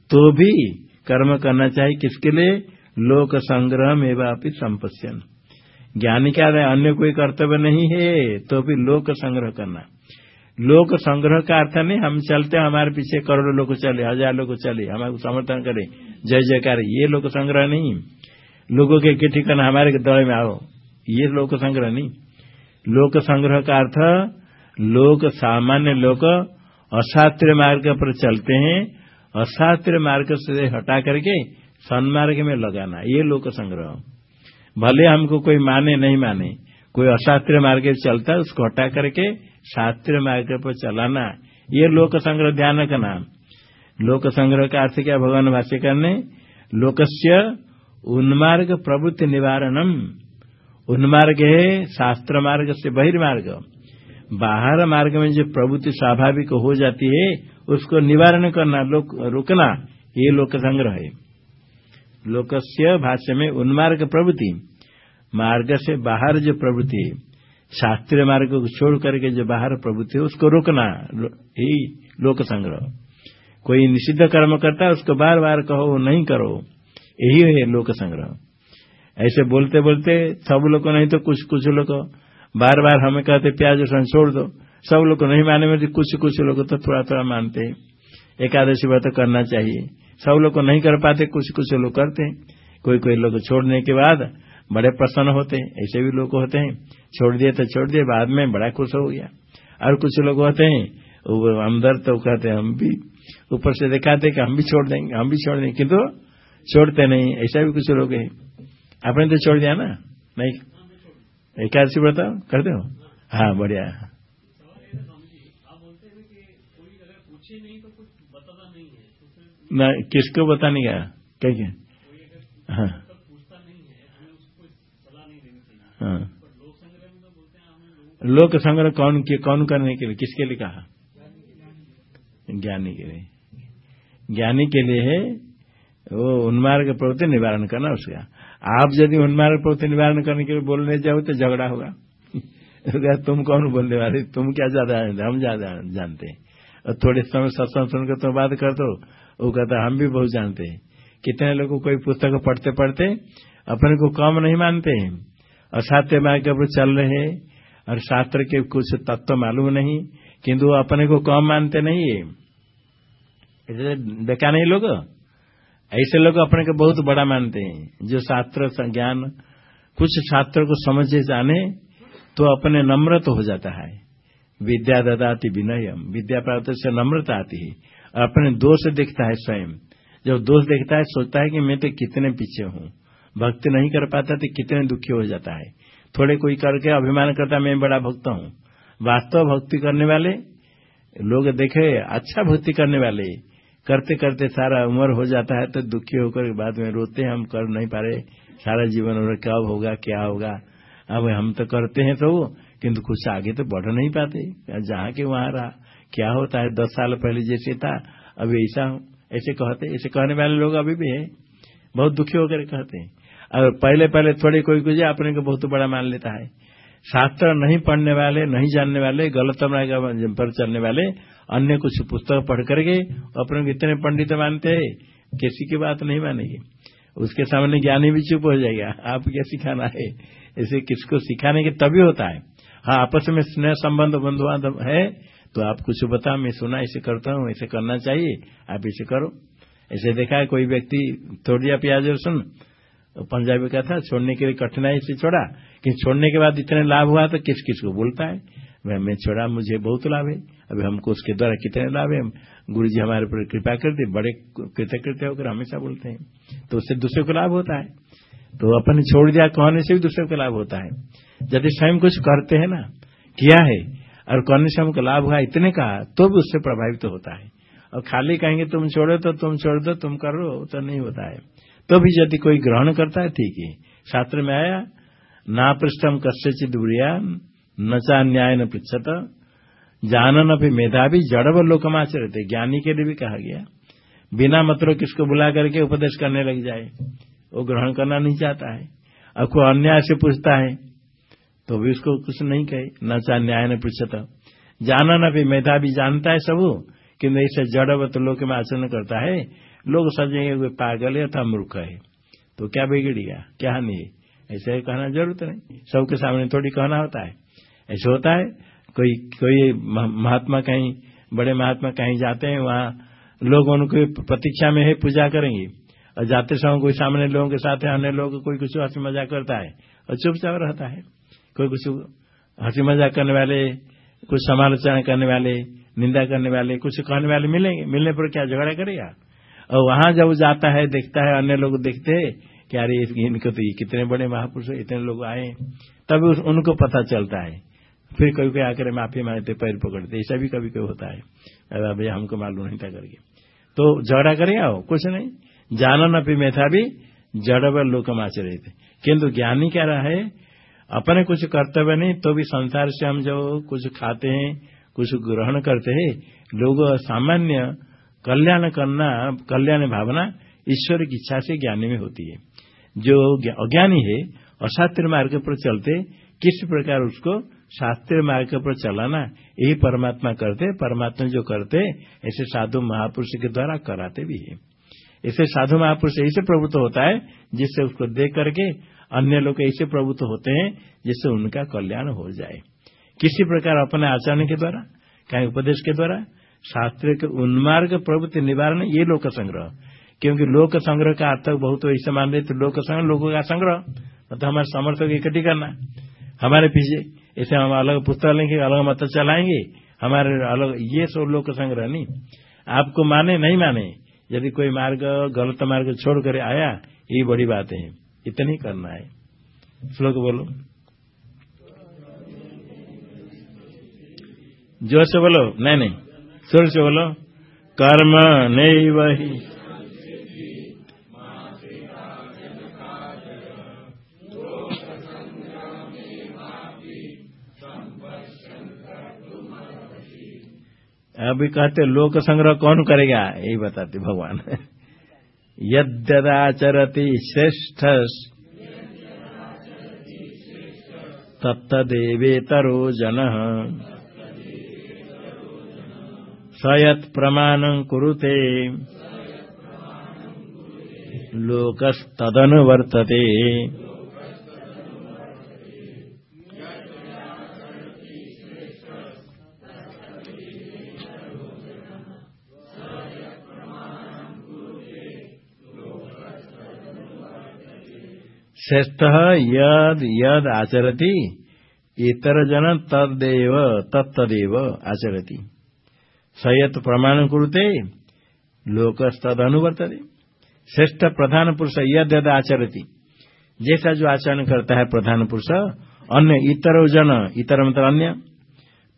Speaker 1: तो भी कर्म करना चाहिए। किसके लिए? लोक संग्रह में वापिस संपस्यन ज्ञानी क्या है अन्य कोई कर्तव्य नहीं है तो भी लोक संग्रह करना। लोक संग्रह का अर्थ नहीं, हम चलते, हमारे पीछे करोड़ों लोग चले, हज़ार लोग चले हमारे समर्थन करे। जय जयकार, ये लोक संग्रह नहीं। लोगों के इकट्ठी करना हमारे दौड़ में आओ, ये लोक संग्रह नहीं। लोक संग्रह का अर्थ, लोक, सामान्य लोग अशास्त्रीय मार्ग पर चलते हैं अशास्त्रीय मार्ग से हटा करके सन्मार्ग में लगाना, ये लोक संग्रह। भले हमको कोई माने, नहीं माने, कोई अशास्त्रीय मार्ग चलता है, उसको हटा करके शास्त्रीय मार्ग पर चलाना। ये लोक संग्रह ध्यान रखना लोक संग्रह का अर्थ क्या? भगवान भाष्य करने लोकस्य उन्मार्ग प्रवृत्ति निवारणम। उन्मार्ग है शास्त्र मार्ग से बहिर्मार्ग। बाहर मार्ग में जो प्रवृत्ति स्वाभाविक हो जाती है, उसको निवारण करना रोकना, ये लोक संग्रह है। लोकस्य भाष्य में उन्मार्ग प्रवृत्ति, मार्ग से बाहर जो प्रवृत्ति है शास्त्रीय मार्ग को छोड़ करके जो बाहर प्रवृत्ति है, उसको रोकना यही लोक संग्रह। कोई निषिद्ध कर्म करता है, उसको बार बार कहो नहीं करो। यही है लोक संग्रह। ऐसे बोलते बोलते सब लोग नहीं तो कुछ कुछ लोग बार बार हमें कहते, प्याज रसन छोड़ दो। सब लोग को नहीं माने में कुछ कुछ लोग तो थोड़ा थोड़ा मानते। हैं एकादशी व्रत करना चाहिए। सब लोग को नहीं कर पाते, कुछ कुछ लोग करते हैं। कोई कोई लोग छोड़ने के बाद बड़े प्रसन्न होते हैं, ऐसे भी लोग होते हैं। छोड़ दिए तो छोड़ दिए, बाद में बड़ा खुश हो गया। और कुछ लोग होते हैं अंदर तो कहते हैं, हम भी ऊपर से दिखाते कि हम भी छोड़ देंगे, हम भी छोड़ देंगे, किंतु छोड़ते नहीं, ऐसा भी कुछ लोग हैं। आपने तो छोड़ दिया ना? नहीं? एकादशी बताओ करते हो? हाँ बढ़िया। न किसको बताने का क्या क्या? हाँ। हाँ लोक संग्रह कौन के कौन करने के लिए किसके लिए कहा? ज्ञानी के लिए। ज्ञानी के लिए। है वो उन्मार्ग प्रवृत्ति निवारण करना उसका। आप यदि उन्मार्ग प्रवृत्ति निवारण करने के लिए बोलने जाओ तो झगड़ा होगा। तुम कौन बोलने वाले? तुम क्या ज़्यादा हम ज़्यादा जानते हैं। और थोड़े समय सत्संग सुनकर तुम बात कर दो। वो कहता हम भी बहुत जानते हैं। कितने लोग कोई पुस्तक पढ़ते पढ़ते, अपने को कम नहीं मानते हैं। असाध्य मार्ग पर चल रहे हैं, और शास्त्र के कुछ तत्व मालूम नहीं, किंतु अपने को कम मानते नहीं है। देखा नहीं लोग? ऐसे लोग अपने को बहुत बड़ा मानते हैं। जो शास्त्र, ज्ञान, कुछ छात्र को समझे जाने तो अपने नम्र तो हो जाता है। विद्या ददाती विनयम। विद्या प्राप्त से नम्रता आती है। और अपने दोष देखता है स्वयं। जब दोष देखता है, सोचता है कि मैं तो कितने पीछे हूँ। भक्ति नहीं कर पाता तो कितने दुखी हो जाता है। थोड़े कोई करके अभिमान करता मैं बड़ा भक्त हूँ। वास्तव भक्ति करने वाले लोग देखे अच्छा भक्ति करने वाले, करते करते सारा उम्र हो जाता है तो दुखी होकर बाद में रोते हम कर नहीं पा रहे। सारा जीवन और कब होगा, क्या होगा? अब हम तो करते हैं तो किंतु कुछ आगे तो बढ़ नहीं पाते। जहाँ के वहाँ रहा। क्या होता है? दस साल पहले जैसे था अभी ऐसा, ऐसे कहते ऐसे कहने वाले लोग अभी भी है। बहुत दुखी होकर कहते हैं। और पहले पहले थोड़े कोई कुछ अपने को बहुत बड़ा मान लेता है। शास्त्र नहीं पढ़ने वाले, नहीं जानने वाले, गलत पर चलने वाले, अन्य कुछ पुस्तक पढ़ करके अपने को इतने पंडित मानते हैं, किसी की बात नहीं मानेगी। उसके सामने ज्ञानी भी चुप हो जाएगा। आप क्या सिखाना है? ऐसे किसको सिखाने के तभी होता है। हाँ आपस में स्नेह संबंध बंधु है तो आप कुछ बता, मैं सुना ऐसे करता हूँ ऐसे करना चाहिए, आप इसे करो। ऐसे देखा है कोई व्यक्ति, तोड़ दिया प्याज और सुन पंजाबी का था, छोड़ने के लिए कठिनाई से छोड़ा, कि छोड़ने के बाद इतने लाभ हुआ तो किस किस को बोलता है? मैं मैं छोड़ा, मुझे बहुत लाभ है, अभी हमको उसके द्वारा कितने लाभ है? गुरु जी हमारे ऊपर कृपा करते, बड़े कृतकृत्य होकर हमेशा बोलते हैं। तो उससे दूसरे को लाभ होता है। तो अपन छोड़ दिया, कहने से भी दूसरे को लाभ होता है। यदि स्वयं कुछ करते हैं ना, किया है और कहने से हमको लाभ हुआ इतने कहा तो भी उससे प्रभावित तो होता है। और खाली कहेंगे, तुम छोड़ो तो तुम छोड़ दो, तुम करो तो नहीं होता है। तो भी यदि कोई ग्रहण करता है, ठीक है। शास्त्र में आया, ना पृष्ठम कश्य चिदुरिया न चा न्याय न पृछत जानन अभी मेधावी, जड़व लोकमाचरित ज्ञानी के लिए भी कहा गया। बिना मतलब किसको बुला करके उपदेश करने लग जाए, वो ग्रहण करना नहीं चाहता है। और कोई अन्याय से पूछता है तो भी उसको कुछ नहीं कहे, न चाह न्याय न पृछत। जानन अभी मेधावी जानता है सब किन्तु ऐसे जड़वत लोक में आचरण करता है। लोग समझेंगे वे पागल है अथवा मूर्ख है। तो क्या बिगड़ गया क्या नहीं ऐसे कहना ज़रूरत नहीं। सबके सामने थोड़ी कहना होता है। ऐसे होता है, कोई कोई महात्मा कहीं, बड़े महात्मा कहीं जाते हैं, वहाँ लोग उनको प्रतीक्षा में है, पूजा करेंगे। और जाते समय कोई सामने लोगों के साथ है, अन्य लोग कोई कुछ हँसी मज़ाक करता है, और चुपचाप रहता है। कोई कुछ हँसी मज़ाक करने वाले, कुछ समालोचना करने वाले, निंदा करने वाले, कुछ कहने वाले मिलेंगे। मिलने पर क्या झगड़ा करेगा और वहाँ जब जाता है, देखता है, अन्य लोग देखते हैं कि अरे इनको तो ये कितने बड़े महापुरुष इतने लोग आए तभी उनको पता चलता है। फिर कभी कभी आकर माफ़ी मांगते, पैर पकड़ते। ऐसा भी कभी कभी होता है। अरे भैया, हमको मालूम नहीं था करके। तो झगड़ा करेगा हो? कुछ नहीं। जानन अपनी में था भी जड़ लोकम आचरित किन्तु ज्ञानी क्या रहा है? अपने कुछ कर्तव्य नहीं तो भी संसार से हम जो कुछ खाते हैं, कुछ ग्रहण करते हैं, लोग सामान्य कल्याण करना, कल्याण भावना ईश्वर की इच्छा से ज्ञानी में होती है। जो अज्ञानी है अशास्त्र मार्ग पर चलते, किस प्रकार उसको शास्त्रीय मार्ग पर चलाना, यही परमात्मा करते, परमात्मा जो करते, ऐसे साधु महापुरुष के द्वारा कराते भी है। ऐसे साधु महापुरुष ऐसे प्रभुत्व होता है, जिससे उसको देख करके अन्य लोग ऐसे प्रभुत्व होते हैं जिससे उनका कल्याण हो जाए। किसी प्रकार अपने आचरण के द्वारा, कहीं उपदेश के द्वारा, शास्त्र के उन्मार्ग प्रवृत्ति निवारण ये लोक संग्रह। क्योंकि लोक संग्रह का अर्थ बहुत ऐसे मान रहे तो लोक संग्रह लोगों का संग्रह। मतलब हमारे समर्थक इकट्ठी करना। हमारे पीछे, ऐसे हम अलग पुस्तक लेंगे, अलग मत चलाएँगे। हमारे अलग, ये सब लोक संग्रह नहीं। आपको माने, नहीं माने, यदि कोई मार्ग, गलत मार्ग छोड़ कर आया, ये बड़ी बात है। इतनी करना है। श्लोक बोलो। ज़ोर से बोलो। नहीं नहीं। सुर से बोलो। कर्म नहीं वही अभी कहते लोक संग्रह कौन करेगा? यही बताते भगवान। यद्यदाचरति श्रेष्ठ तत्तदेवेतरो जन। स प्रमाणं कुरुते। लोकस्तदनुवर्तते। श्रेष्ठ यद यद आचरती इतर जन तदेव तत्तदेव आचरती। सयत प्रमाण कुरुते लोकस्तद अनुवर्तते श्रेष्ठ प्रधान पुरुष यद यद आचरती, जैसा जो आचरण करता है प्रधान पुरुष, अन्य इतर जन इतर मतलब अन्य,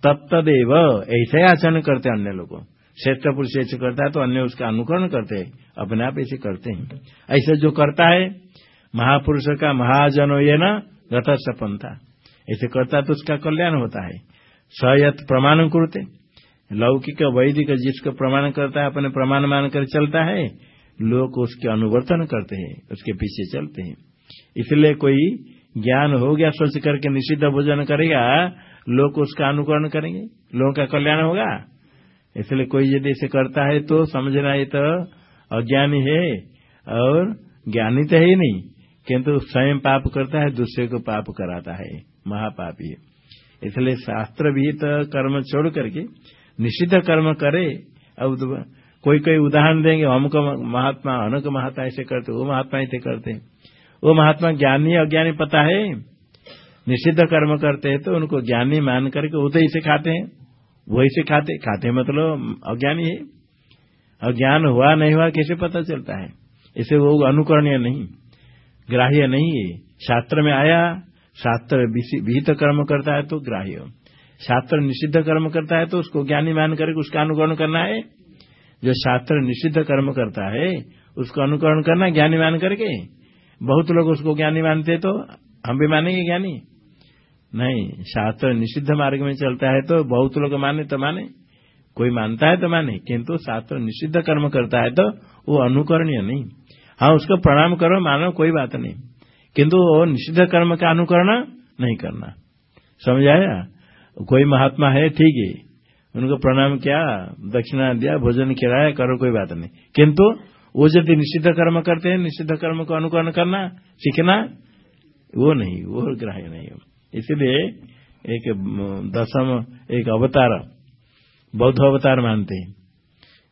Speaker 1: तत्तदेव, ऐसे आचरण करते अन्य लोग। श्रेष्ठ पुरुष ऐसे करता है तो अन्य उसका अनुकरण करते हैं, अपने आप ऐसे करते हैं। ऐसे जो करता है महापुरुष का महाजन ये न रथ सपंथा ऐसे करता तो उसका कल्याण होता है। सयत प्रमाण करते। लौकिक, वैदिक जिसको प्रमाण करता है, अपने प्रमाण मानकर चलता है, लोग उसके अनुवर्तन करते हैं, उसके पीछे चलते हैं। इसलिए कोई ज्ञान हो गया, सोच करके निषिद्ध भोजन करेगा, लोग उसका अनुकरण करेंगे, लोगों का कल्याण होगा। इसलिए कोई यदि ऐसे करता है तो समझना ये तो अज्ञानी है, और ज्ञानी तो है ही नहीं। किंतु स्वयं पाप करता है, दूसरे को पाप कराता है, महापापी इसलिए शास्त्र भी तो कर्म छोड़ करके, निषिद्ध कर्म करे, अब तो कोई कोई उदाहरण देंगे हमको महात्मा, अनक महात्मा ऐसे करते, वो महात्मा ऐसे करते। वो महात्मा ज्ञानी अज्ञानी पता है? निषिद्ध कर्म करते हैं तो उनको ज्ञानी मान करके वो तो इसे खाते हैं। वही से खाते खाते मतलब अज्ञानी है। अज्ञान हुआ, नहीं हुआ, कैसे पता चलता है? इसे वो अनुकरणीय नहीं। ग्राह्य नहीं है। शास्त्र में आया, शास्त्र विहित कर्म करता है तो ग्राह्य। शास्त्र निषिद्ध कर्म करता है तो उसको ज्ञानी मान करके उसका अनुकरण करना है। जो शास्त्र निषिद्ध कर्म करता है, उसको अनुकरण करना ज्ञानी मान करके। बहुत लोग उसको ज्ञानी मानते तो हम भी मानेंगे ज्ञानी। नहीं, शास्त्र निषिद्ध मार्ग में चलता है तो बहुत लोग माने तो माने। कोई मानता है तो माने, किंतु शास्त्र निषिद्ध कर्म करता है तो वो अनुकरणीय नहीं। हाँ उसको प्रणाम करो, मानो कोई बात नहीं। किंतु वो निषिद्ध कर्म का अनुकरण नहीं करना। समझ आया? कोई महात्मा है, ठीक है। उनको प्रणाम किया, दक्षिणा दिया, भोजन खिलाया, करो कोई बात नहीं। किंतु वो यदि निषिद्ध कर्म करते हैं, निषिद्ध कर्म को अनुकरण करना, सीखना, वो नहीं, वो ग्राह्य नहीं इसलिए एक दसम, एक अवतार, बौद्ध अवतार मानते हैं।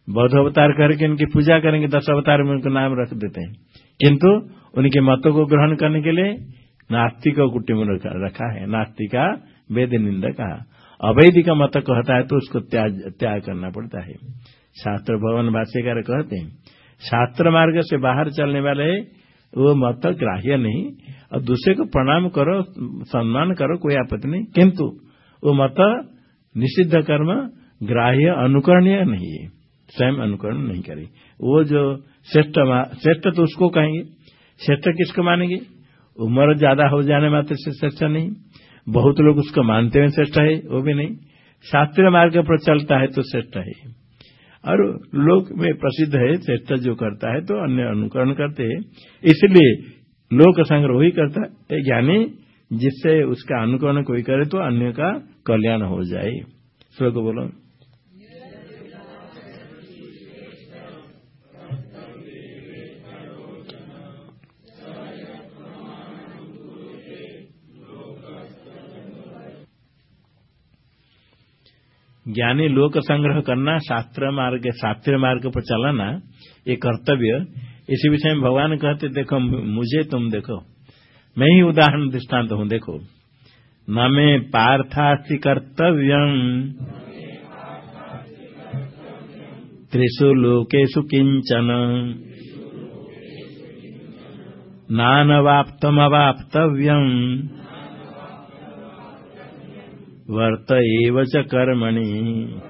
Speaker 1: बौद्ध अवतार करके उनकी पूजा करेंगे, दस अवतार में उनको नाम रख देते हैं। किंतु उनके मतों को ग्रहण करने के लिए नास्तिक कुटी में रखा है। नास्तिका वेद निंदा कहा। अवैधिक मत कहता है तो उसको त्याग त्याग करना पड़ता है। शास्त्र भवन भाष्यकार कहते हैं, शास्त्र मार्ग से बाहर चलने वाले वो मत ग्राह्य नहीं, और दूसरे को प्रणाम करो, सम्मान करो, कोई आपत्ति नहीं। किंतु वो मत निषिद्ध कर्म ग्राह्य अनुकरणीय नहीं है। स्वयं अनुकरण नहीं करे। वो जो श्रेष्ठ श्रेष्ठ तो उसको कहेंगे। श्रेष्ठ किसको मानेंगे? उम्र ज़्यादा हो जाने मात्र से श्रेष्ठ नहीं। बहुत लोग उसको मानते हुए श्रेष्ठ है, वो भी नहीं। शास्त्रीय मार्ग पर चलता है तो श्रेष्ठ है। और लोक में प्रसिद्ध है, श्रेष्ठ जो करता है तो अन्य अनुकरण करते हैं। इसलिए लोक संग्रह ही करता है ज्ञानी जिससे उसका अनुकरण कोई करे तो अन्य का कल्याण हो जाए। श्लोक बोलो। ज्ञानी लोक संग्रह करना, शास्त्र मार्ग, शास्त्रीय मार्ग पर चलाना, ये कर्तव्य। इसी विषय में भगवान कहते, देखो, मुझे तुम देखो। मैं ही उदाहरण दृष्टांत हूँ, देखो। न मे पार्थास्ति कर्तव्यम। त्रिषु लोकेशु किंचन नानवाप्तमवाप्तव्यम। वर्त एव च कर्मणि।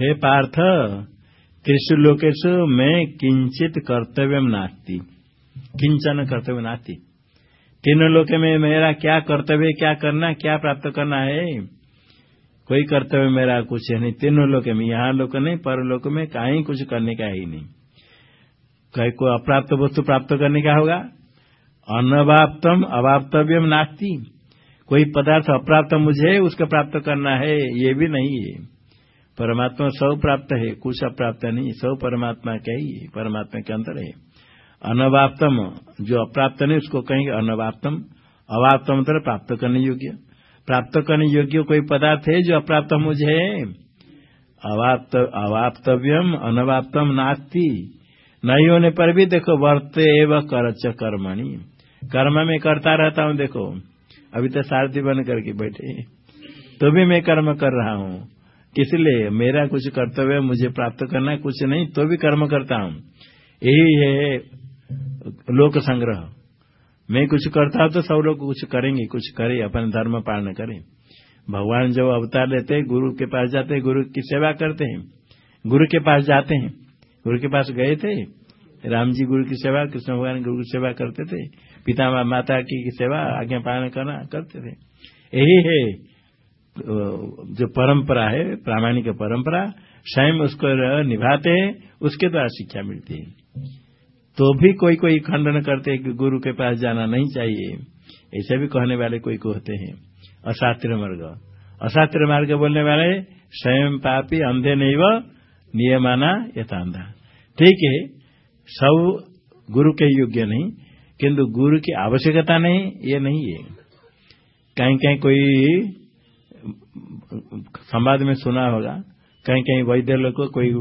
Speaker 1: हे पार्थ त्रिशु लोकेशु में किंचित कर्तव्य नास्ती। किंचन कर्तव्य नास्ती। तीनों लोके में मेरा क्या कर्तव्य, क्या करना, क्या प्राप्त करना है? कोई कर्तव्य मेरा कुछ है नहीं। तीनों लोग में यहाँ लोग नहीं, पर लोग में कहीं कुछ करने का ही नहीं। कहीं कोई अप्राप्त वस्तु प्राप्त करने का होगा। अनवाप्तम, अवाप्तव्यम नास्ती। कोई पदार्थ अप्राप्त मुझे, उसका प्राप्त करना है, ये भी नहीं है। परमात्मा सब प्राप्त है, कुछ अप्राप्त नहीं। सब परमात्मा का ही, परमात्मा के अंतर है। अनवाप्तम, जो अप्राप्त नहीं, उसको कहेंगे अनवाप्तम। अवाप्त तरह प्राप्त करने योग्य। प्राप्त करने योग्य कोई पदार्थ है जो अप्राप्त मुझे? अवाप्त, अवाप्तव्यम, अनवाप्तम नास्ती। नहीं होने पर भी देखो, वर्त एवं करच कर्मणि। कर्म में करता रहता हूँ, देखो। अभी तो सारथी बन करके बैठे तो भी मैं कर्म कर रहा हूँ। किस लिए? मेरा कुछ कर्तव्य मुझे प्राप्त करना कुछ नहीं तो भी कर्म करता हूँ। यही है लोक संग्रह। मैं कुछ करता हूँ तो सब लोग कुछ करेंगे, कुछ करे, अपन धर्म पालन करें। भगवान जब अवतार लेते हैं, गुरु के पास जाते हैं, गुरु की सेवा करते हैं, गुरु के पास जाते हैं, गुरु के पास गए थे, राम जी गुरु की सेवा, कृष्ण भगवान गुरु की सेवा करते थे पिता माता की सेवा, आज्ञा पालन करना करते थे। यही है जो परंपरा है, प्रामाणिक परंपरा, स्वयं उसको निभाते हैं, उसके द्वारा शिक्षा मिलती है। तो भी कोई कोई खंडन करते कि गुरु के पास जाना नहीं चाहिए। ऐसे भी कहने वाले कोई को होते हैं। अशास्त्रीय मार्ग। अशास्त्रीय मार्ग बोलने वाले, स्वयं पापी अंधे नहीं वो नियमाना यथांधा। ठीक है, सब गुरु के योग्य नहीं, किंतु गुरु की आवश्यकता नहीं, ये नहीं है। कहीं कहीं कोई संवाद में सुना होगा, कहीं कहीं वैद्य लोग कोई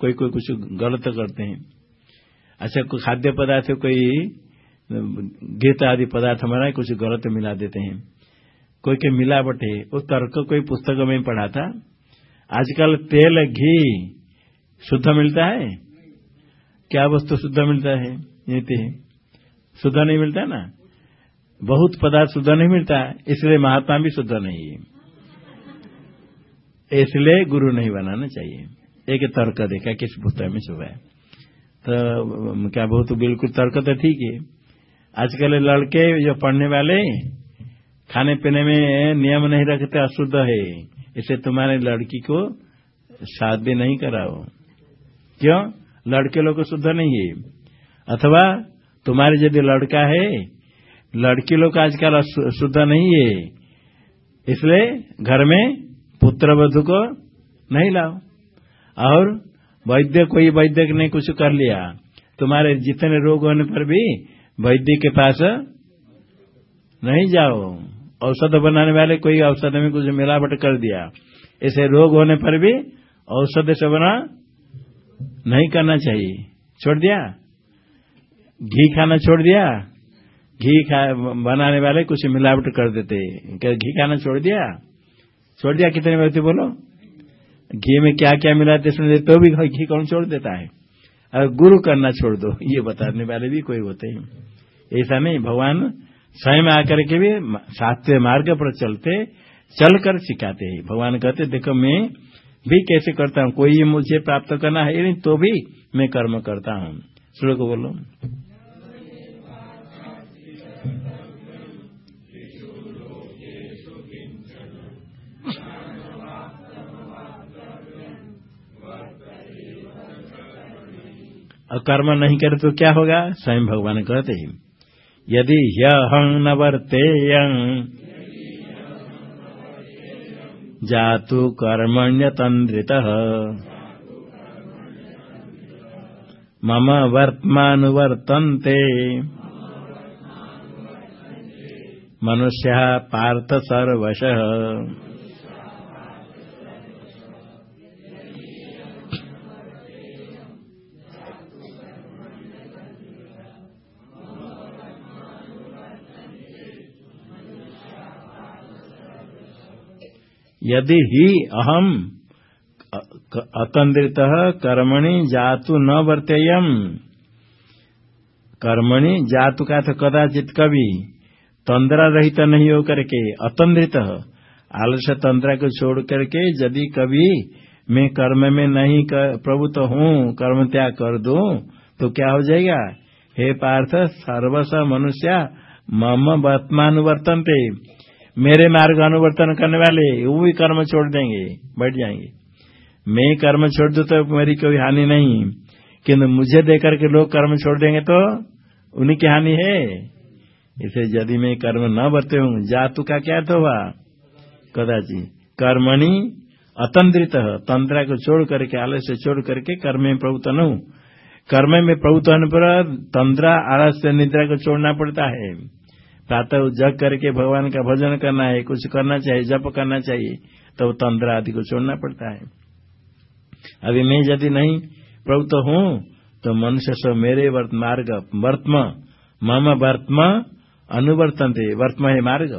Speaker 1: कोई कोई कुछ गलत करते हैं। अच्छा कोई खाद्य पदार्थ, कोई गीत आदि पदार्थ हमारा कुछ गलत मिला देते हैं। कोई के मिलावट है, वो तर्क कोई पुस्तक में पढ़ा था। आजकल तेल, घी शुद्ध मिलता है? क्या वस्तु शुद्ध मिलता है? नीति शुद्ध नहीं मिलता ना? बहुत पदार्थ शुद्ध नहीं मिलता, इसलिए महात्मा भी शुद्ध नहीं है। इसलिए गुरु नहीं बनाना चाहिए। एक तर्क देखा किस पुस्तक में सुबह तो क्या बहुत बिल्कुल तर्क तो ठीक है आजकल लड़के जो पढ़ने वाले, खाने पीने में नियम नहीं रखते, अशुद्ध है। इसे तुम्हारे लड़की को शादी नहीं कराओ। क्यों? लड़के लोग शुद्ध नहीं है। अथवा तुम्हारे यदि लड़का है, लड़की लोग आजकल शुद्ध नहीं है। इसलिए घर में पुत्र वधु को नहीं लाओ। और वैद्य कोई वैद्य ने कुछ कर लिया, तुम्हारे जितने रोग होने पर भी वैद्य के पास नहीं जाओ। औषध बनाने वाले कोई औषध में कुछ मिलावट कर दिया। ऐसे रोग होने पर भी औषध से बना नहीं करना चाहिए। छोड़ दिया? घी खाना छोड़ दिया? घी बनाने वाले कुछ मिलावट कर देते। घी खाना छोड़ दिया? छोड़ दिया कितने व्यक्ति बोलो? घी में क्या क्या मिलाते सुन दे तो भी घी कौन छोड़ देता है। अगर गुरु करना छोड़ दो, ये बताने वाले भी कोई होते हैं। ऐसा नहीं, भगवान स्वयं आकर के भी शास्त्रीय मार्ग पर चलते, चलकर सिखाते हैं। भगवान कहते, देखो, मैं भी कैसे करता हूँ? कोई मुझे प्राप्त करना है नहीं तो भी मैं कर्म करता हूँ। श्लोक बोलो। और कर्म नहीं करे तो क्या होगा? स्वयं भगवान कहते हैं, यदि ह्यहं न वर्तेयं, जातु कर्मण्यतन्द्रितः। मम वर्त्मानुवर्तन्ते। मनुष्यः पार्थ सर्वशः। यदि ही अहम अतंद्रित कर्मणि जातु न वर्तेयम। कर्मणि जातु का तो कदाचित कभी तंद्रा रहित नहीं होकर के अतंद्रित आलस्य तंद्रा को छोड़ करके यदि कभी मैं कर्म में नहीं कर, प्रभु तो हूँ कर्म त्याग कर दू तो क्या हो जाएगा? हे पार्थ सर्वस मनुष्य मम वर्तमान पे मेरे मार्ग अनुवर्तन करने वाले, वो भी कर्म छोड़ देंगे, बैठ जाएँगे। मैं कर्म छोड़ दू तो मेरी कोई हानि नहीं, किंतु मुझे देकर के लोग कर्म छोड़ देंगे तो उन्हीं की हानि है। इसे यदि मैं कर्म न बरते हूँ जातु का क्या तो हुआ कदाचित कर्मणि अतंत्रित तंत्रा को छोड़ करके, आलस्य छोड़ करके कर्म में प्रभुत्व न हूँ। कर्म में प्रभुत्व होने पर तंत्रा, आलस्य, निद्रा को छोड़ना पड़ता है। प्रातः जग करके भगवान का भजन करना है, कुछ करना चाहिए, जप करना चाहिए तो तंत्र आदि को छोड़ना पड़ता है। अभी मैं यदि नहीं प्रभु तो हूँ तो मनुष्य सब मेरे वर्त मार्ग, वर्तम, मम वर्तम अनुवर्तन थे वर्तम है मार्ग।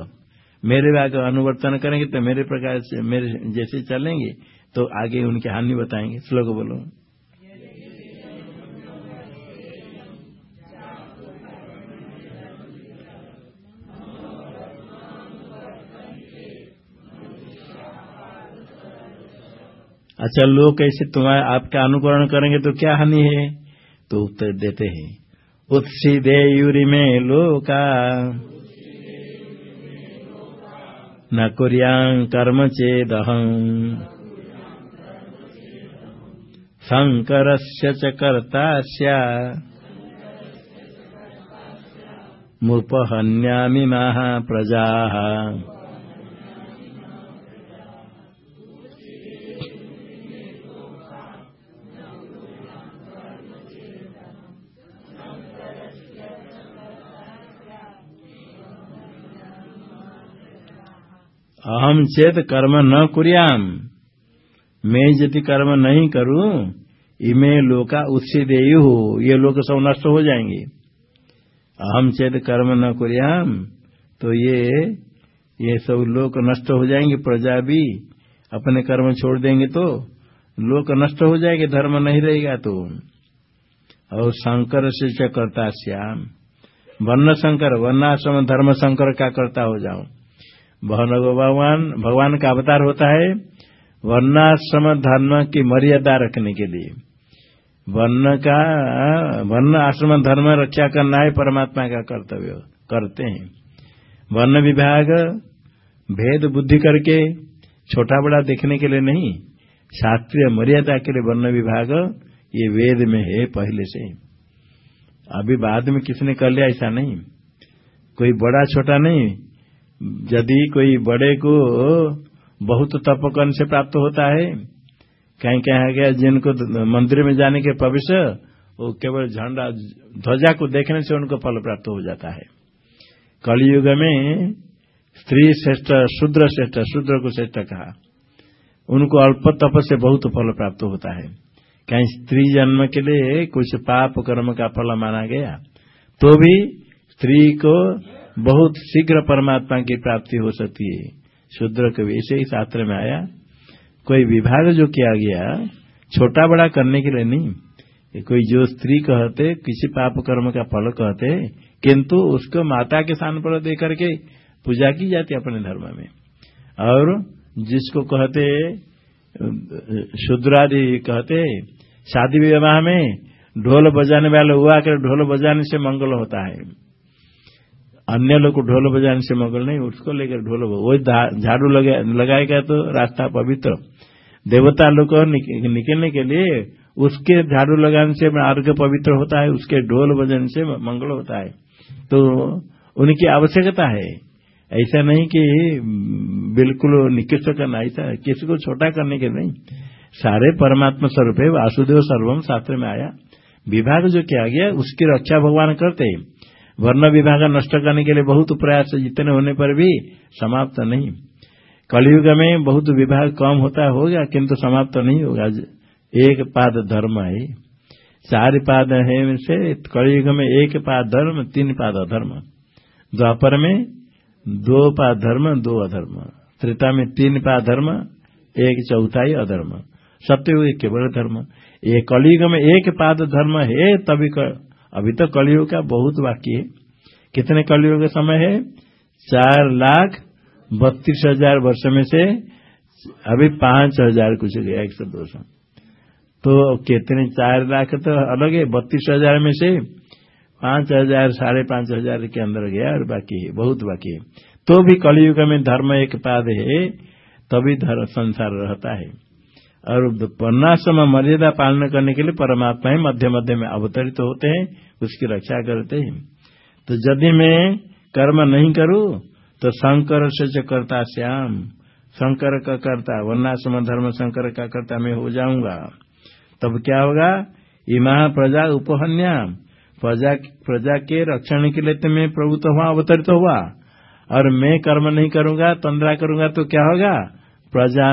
Speaker 1: मेरे आगे अनुवर्तन करेंगे तो मेरे प्रकार से, मेरे जैसे चलेंगे तो आगे उनकी हानि बताएँगे। श्लोक बोलो। अच्छा लोग कैसे तुम्हारे, आपका अनुकरण करेंगे तो क्या हानि है? तो उत्तर देते हैं उत्सीदे यूरी में लोका। न कुरियाँ कर्म चेदहं। शङ्करस्य च कर्ता मुपहन्यामि महाप्रजाः। अहम चेत कर्म न कुरियाम। मैं यदि कर्म नहीं करूँ, इमे लोका दे हो, ये लोग सब नष्ट हो जाएँगे। अहम चेत कर्म न कुरियाम तो ये ये सब लोग नष्ट हो जाएँगे, प्रजा भी अपने कर्म छोड़ देंगे तो लोग नष्ट हो जाएँगे, धर्म नहीं रहेगा तो। और शंकर से करता श्याम? वर्ण शंकर, वर्णाश्रम धर्म शंकर का करता हो जाऊँ। भगवान भगवान का अवतार होता है वर्णाश्रम धर्म की मर्यादा रखने के लिए। वर्ण का, वर्ण आश्रम धर्म रक्षा करना है, परमात्मा का कर्तव्य करते हैं। वर्ण विभाग, भेद बुद्धि करके, छोटा बड़ा देखने के लिए नहीं, शास्त्रीय मर्यादा के लिए वर्ण विभाग, ये वेद में है पहले से। अभी बाद में किसने कर लिया, ऐसा नहीं। कोई बड़ा छोटा नहीं यदि कोई बड़े को बहुत तप करने से प्राप्त होता है, कहीं कहा गया जिनको मंदिर में जाने के भविष्य वो केवल झंडा, ध्वजा को देखने से उनको फल प्राप्त हो जाता है। कलयुग में स्त्री श्रेष्ठ, शूद्र श्रेष्ठ, शूद्र को श्रेष्ठ कहा। उनको अल्प तप से बहुत फल प्राप्त होता है। कहीं स्त्री जन्म के लिए कुछ पाप कर्म का फल माना गया तो भी स्त्री को बहुत शीघ्र परमात्मा की प्राप्ति हो सकती है। शूद्र के ऐसे ही शास्त्र में आया। कोई विभाग जो किया गया, छोटा बड़ा करने के लिए नहीं। कोई जो स्त्री कहते, किसी पाप कर्म का फल कहते, किंतु उसको माता के स्थान पर दे करके पूजा की जाती अपने धर्म में। और जिसको कहते, शुद्रादि कहते, शादी विवाह में ढोल बजाने वाले हुआ कर ढोल बजाने से मंगल होता है। अन्य लोग को ढोल बजाने से मंगल नहीं, उसको लेकर ढोल वो झाड़ू लगाएगा तो रास्ता पवित्र। देवता लोग निकलने के लिए उसके झाड़ू लगाने से आरोग्य पवित्र होता है, उसके ढोल बजाने से मंगल होता है। तो उनकी आवश्यकता है। ऐसा नहीं कि बिल्कुल निकृष्ट करना, ऐसा किसी को छोटा करने के नहीं। सारे परमात्मा स्वरूप है, वासुदेव सर्वम शास्त्र में आया। विभाग जो किया गया, उसकी रक्षा भगवान करते हैं। वर्ण विभाग नष्ट करने के लिए बहुत प्रयास जितने होने पर भी समाप्त नहीं। कलयुग में बहुत विभाग कम होता होगा, किंतु समाप्त नहीं होगा। एक पाद धर्म है। चार पाद है से कलयुग में एक पाद धर्म, तीन पाद अधर्म। द्वापर में दो पाद धर्म, दो अधर्म। त्रेता में तीन पाद धर्म, एक चौथाई अधर्म। सत्ययुग केवल धर्म। ये कलयुग में एक पाद धर्म है, तभी अभी तो कलयुग का बहुत बाकी है। कितने कलयुग का समय है? चार लाख बत्तीस हज़ार वर्ष में से अभी पाँच हज़ार कुछ गया, एक सौ दो सौ। तो कितने चार लाख तो अलग है, बत्तीस हज़ार में से पाँच हज़ार, साढ़े पाँच हज़ार के अंदर गया और बाकी है, बहुत बाकी है। तो भी कलयुग में धर्म एक पाद है, तभी धर्म संसार रहता है। और वर्णाश्रम मर्यादा पालन करने के लिए परमात्मा ही मध्य मध्य में अवतरित तो होते हैं, उसकी रक्षा करते हैं। तो यदि मैं कर्म नहीं करूँ तो शंकर से करता श्याम, शंकर का करता वर्णाश्रम धर्म शंकर का करता मैं हो जाऊँगा। तब क्या होगा? इमा प्रजा उपहन्या, प्रजा प्रजा के रक्षण के लिए तो मैं प्रभु तो हुआ अवतरित तो हुआ। और मैं कर्म नहीं करूँगा, तंद्रा करूँगा तो क्या होगा? प्रजा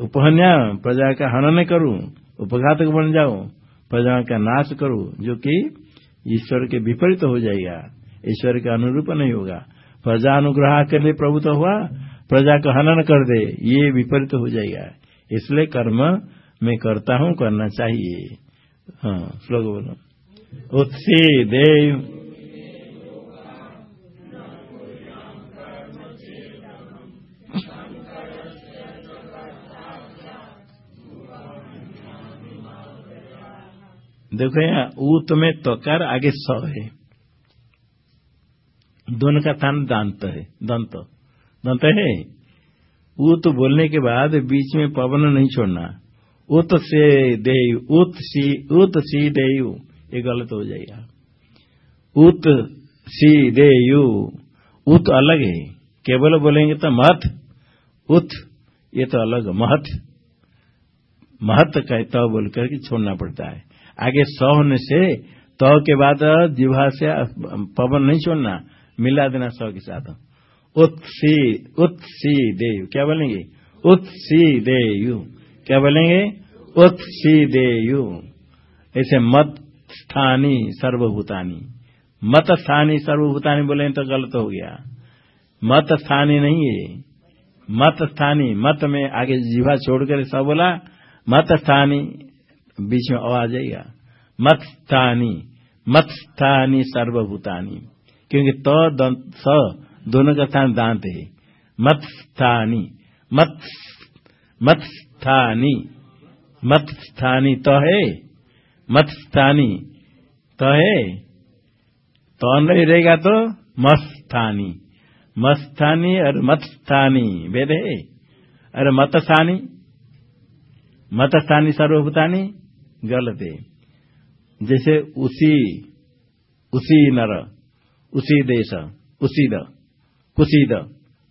Speaker 1: उपहन्या प्रजा का हनन करूँ, उपघातक बन जाऊँ प्रजा का नाश करूँ, जो कि ईश्वर के विपरीत हो जाएगा, ईश्वर का अनुरूप नहीं होगा। प्रजा अनुग्रह के लिए प्रभु तो हुआ प्रजा का हनन कर दे, ये विपरीत हो जाएगा। इसलिए कर्म मैं करता हूँ, करना चाहिए। हाँ श्लोक बोलो। उत्सी देव देखो यहाँ ऊत में तकार आगे स है। दोनों का स्थान दांत है, दंत। दंत है? ऊत बोलने के बाद बीच में पवन नहीं छोड़ना। उत से दे उत सी उत सी दे ये। गलत हो जाएगा। उत सी देयु उत अलग है। केवल बोलेंगे तो महत। उत ये तो अलग। महत। महत कहता तो बोल करके छोड़ना पड़ता है। आगे सौ होने से तो के बाद जिहा से पवन नहीं छोड़ना, मिला देना सौ के साथ। उत्सी उत्सी देव क्या बोलेंगे? उत्सी देयु, क्या बोलेंगे? उत्सी देयु। ऐसे मत स्थानी सर्वभूतानी। मत स्थानी सर्वभूतानी बोले तो गलत हो गया। मत स्थानी नहीं है। मत स्थानी, मत में आगे जीवा छोड़कर सब बोला, मत स्थानी बीच में आ जाएगा मत स्थानी मत स्थानी सर्वभूतानी। क्योंकि तो स दोनों का स्थान दांत है। मत स्थानी मत मत स्थानी मत स्थानी तो है। मत स्थानी तो है। तो नहीं रहेगा तो मस्थानी। मस्थानी और मत्स्थानी वेद है। अरे मतस्थानी मतस्थानी सर्वभूतानी गलत है। जैसे उसी उसी नर, उसी देश, उसी द कुशीद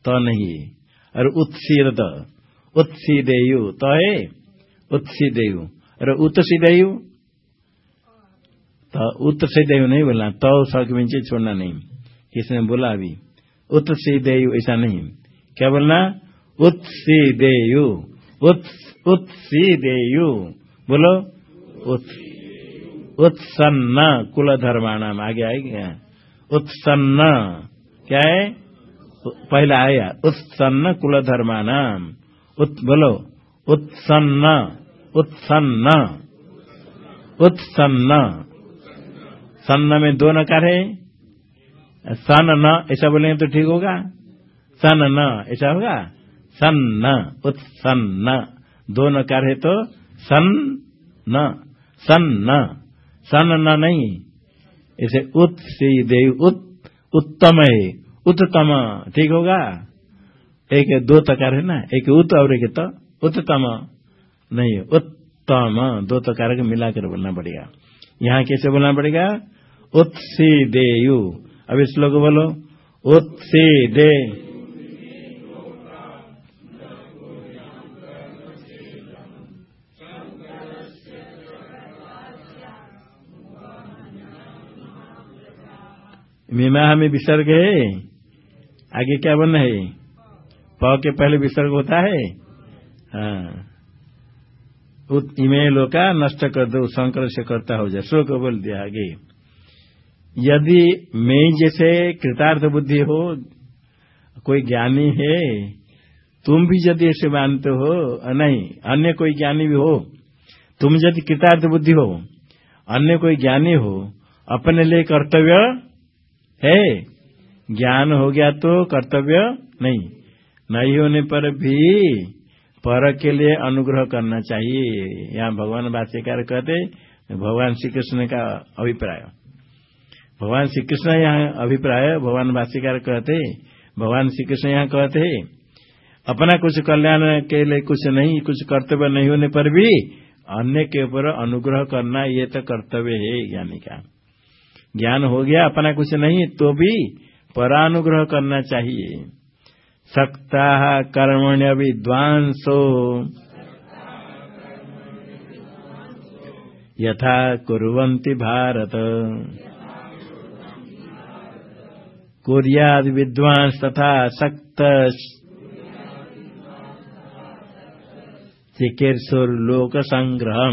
Speaker 1: तो नहीं और उत्सीद उत्सीदेयु तो है, उत्सीदेयु। और उत्सीदेयु तो उत्सीदेयु नहीं बोलना तो सक नीचे छोड़ना नहीं। किसने बोला अभी? उत्सीदेयु ऐसा नहीं। क्या बोलना? उत्सीदेयु। उत्सीदेयु। बोलो। उत्सन्न कुल धर्माणाम आगे आएगी उत्सन्न। क्या है? पहला आया, उत्सन्न कुल धर्मानाम उत, बोलो, उत्सन्न उत्सन्न। उत्सन्न। सन्न में दो नकार है। सन, न, ऐसा बोलेंगे तो ठीक होगा। सन, न, ऐसा होगा। सन्न उत्सन्न। दो नकार है तो सन, न। सन्न। सन न नहीं। इसे उत से देव उत, उत्तम है उत्तम। ठीक होगा? एक दो तकार है ना? एक उत और एक तो। उत्तम। नहीं, उत्तम। दो तकार के मिलाकर बोलना पड़ेगा। यहाँ कैसे बोलना पड़ेगा? उत्सी देयु अब लोग बोलो। उत्सी दे मीमा में विसर्ग है। आगे क्या बनना है? प के पहले विसर्ग होता है। हाँ। इमे लोका नष्ट कर दो संकर से करता हो जाए। श्लोक बोल दिया आगे। यदि मैं जैसे कृतार्थ बुद्धि हो, कोई ज्ञानी है, तुम भी यदि ऐसे मानते हो नहीं, अन्य कोई ज्ञानी भी हो, तुम यदि कृतार्थ बुद्धि हो, अन्य कोई ज्ञानी हो, अपने लिए कर्तव्य है। ज्ञान हो गया तो कर्तव्य नहीं। नहीं होने पर भी पर के लिए अनुग्रह करना चाहिए। यहाँ भगवान भाष्यकार कहते भगवान श्री कृष्ण का अभिप्राय। भगवान श्री कृष्ण यहाँ अभिप्राय, भगवान भाष्यकार कहते भगवान श्री कृष्ण यहाँ कहते अपना कुछ कल्याण के लिए कुछ नहीं, कुछ कर्तव्य नहीं होने पर भी अन्य के ऊपर अनुग्रह करना ये तो कर्तव्य है ज्ञानी का। ज्ञान हो गया, अपना कुछ नहीं तो भी परानुग्रह करना चाहिए। सक्ता कर्मण्य विद्वांसो। यथा कुर्वन्ति भारत। कुर्याद विद्वांस तथा सक्त। चिकीर्षुर्लोक संग्रह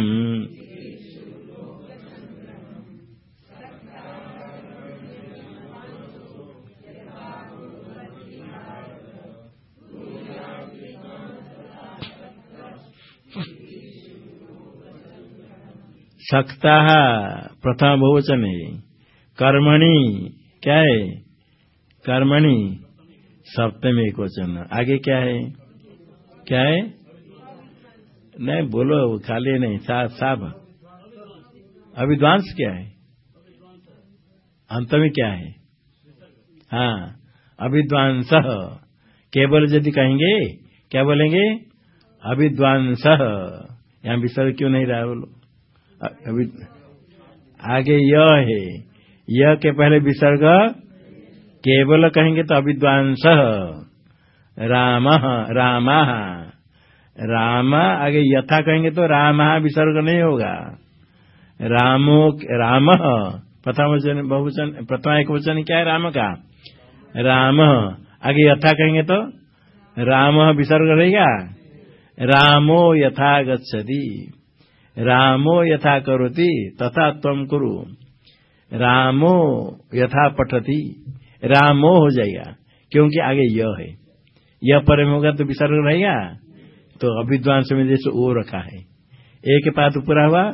Speaker 1: सकता प्रथम बहुवचन है कर्मणि, क्या है? कर्मणि, सप्तम एक वचन आगे क्या है? क्या है? नहीं, बोलो, खाली नहीं साफ़ साफ़ अविद्वांस क्या है? अंत में क्या है? हाँ अविद्वांस। केवल यदि कहेंगे, क्या बोलेंगे? अविद्वांस। यहाँ विसर्ग क्यों नहीं रहा बोलो अभी आगे यह है। यह के पहले विसर्ग केवल कहेंगे तो अविद्वांस। राम, रामा। राम आगे यथा कहेंगे तो राम विसर्ग नहीं होगा। रामो, राम। प्रथम वचन, बहुवचन, प्रथम एक वचन क्या है राम का? राम। आगे यथा कहेंगे तो राम विसर्ग रहेगा। रामो यथा गच्छति। रामो यथा करोति, तथा तम कुरु। रामो यथा पठती, रामो हो जाएगा, क्योंकि आगे यह है। यह पर होगा तो विसर्ग रहेगा तो अभिद्वांस में जैसे ओ रखा है। एक पात पूरा हुआ,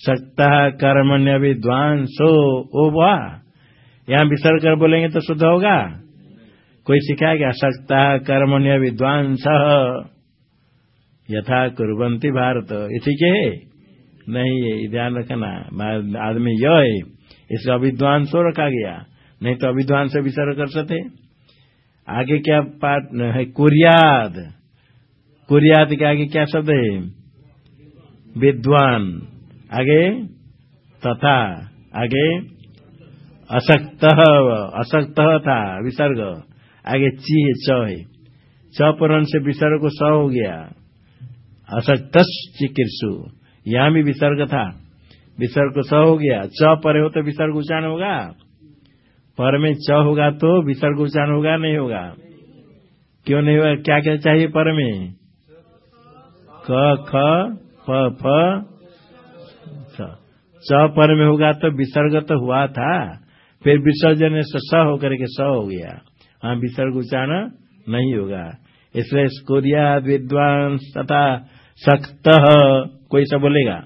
Speaker 1: सत्ता कर्मण्य विद्वांसो ओ हुआ। यहाँ विसर्ग कर बोलेंगे तो शुद्ध होगा। कोई सिखाया गया सत्ता कर्मण्य विद्वांस यथा कुरबंती भारत। इसी के है। नहीं, ये ध्यान रखना। आदमी यह है इसका अविद्वान सो रखा गया। नहीं तो अविद्वान से विसर्ग कर सकते। आगे क्या पाठ है? कुरियाद। कुरियात के आगे क्या शब्द है? विद्वान। आगे? तथा। आगे? असक्त असक्त था, विसर्ग। आगे ची है, च है। पर से विसर्ग को स हो गया। असक्त चिकित्सु। यहाँ भी विसर्ग था। विसर्ग स हो गया। च पर हो तो विसर्ग उच्चारण होगा। पर में च होगा तो विसर्ग उच्चारण होगा, नहीं होगा। क्यों नहीं होगा? क्या क्या चाहिए पर में? क, ख, प, फ च पर में होगा तो विसर्ग तो हुआ था। फिर विसर्जन से स होकर के स हो गया। हाँ विसर्ग उच्चारण नहीं होगा। इसलिए स्कोरिया विद्वांस तथा सख्त कोई सा बोलेगा?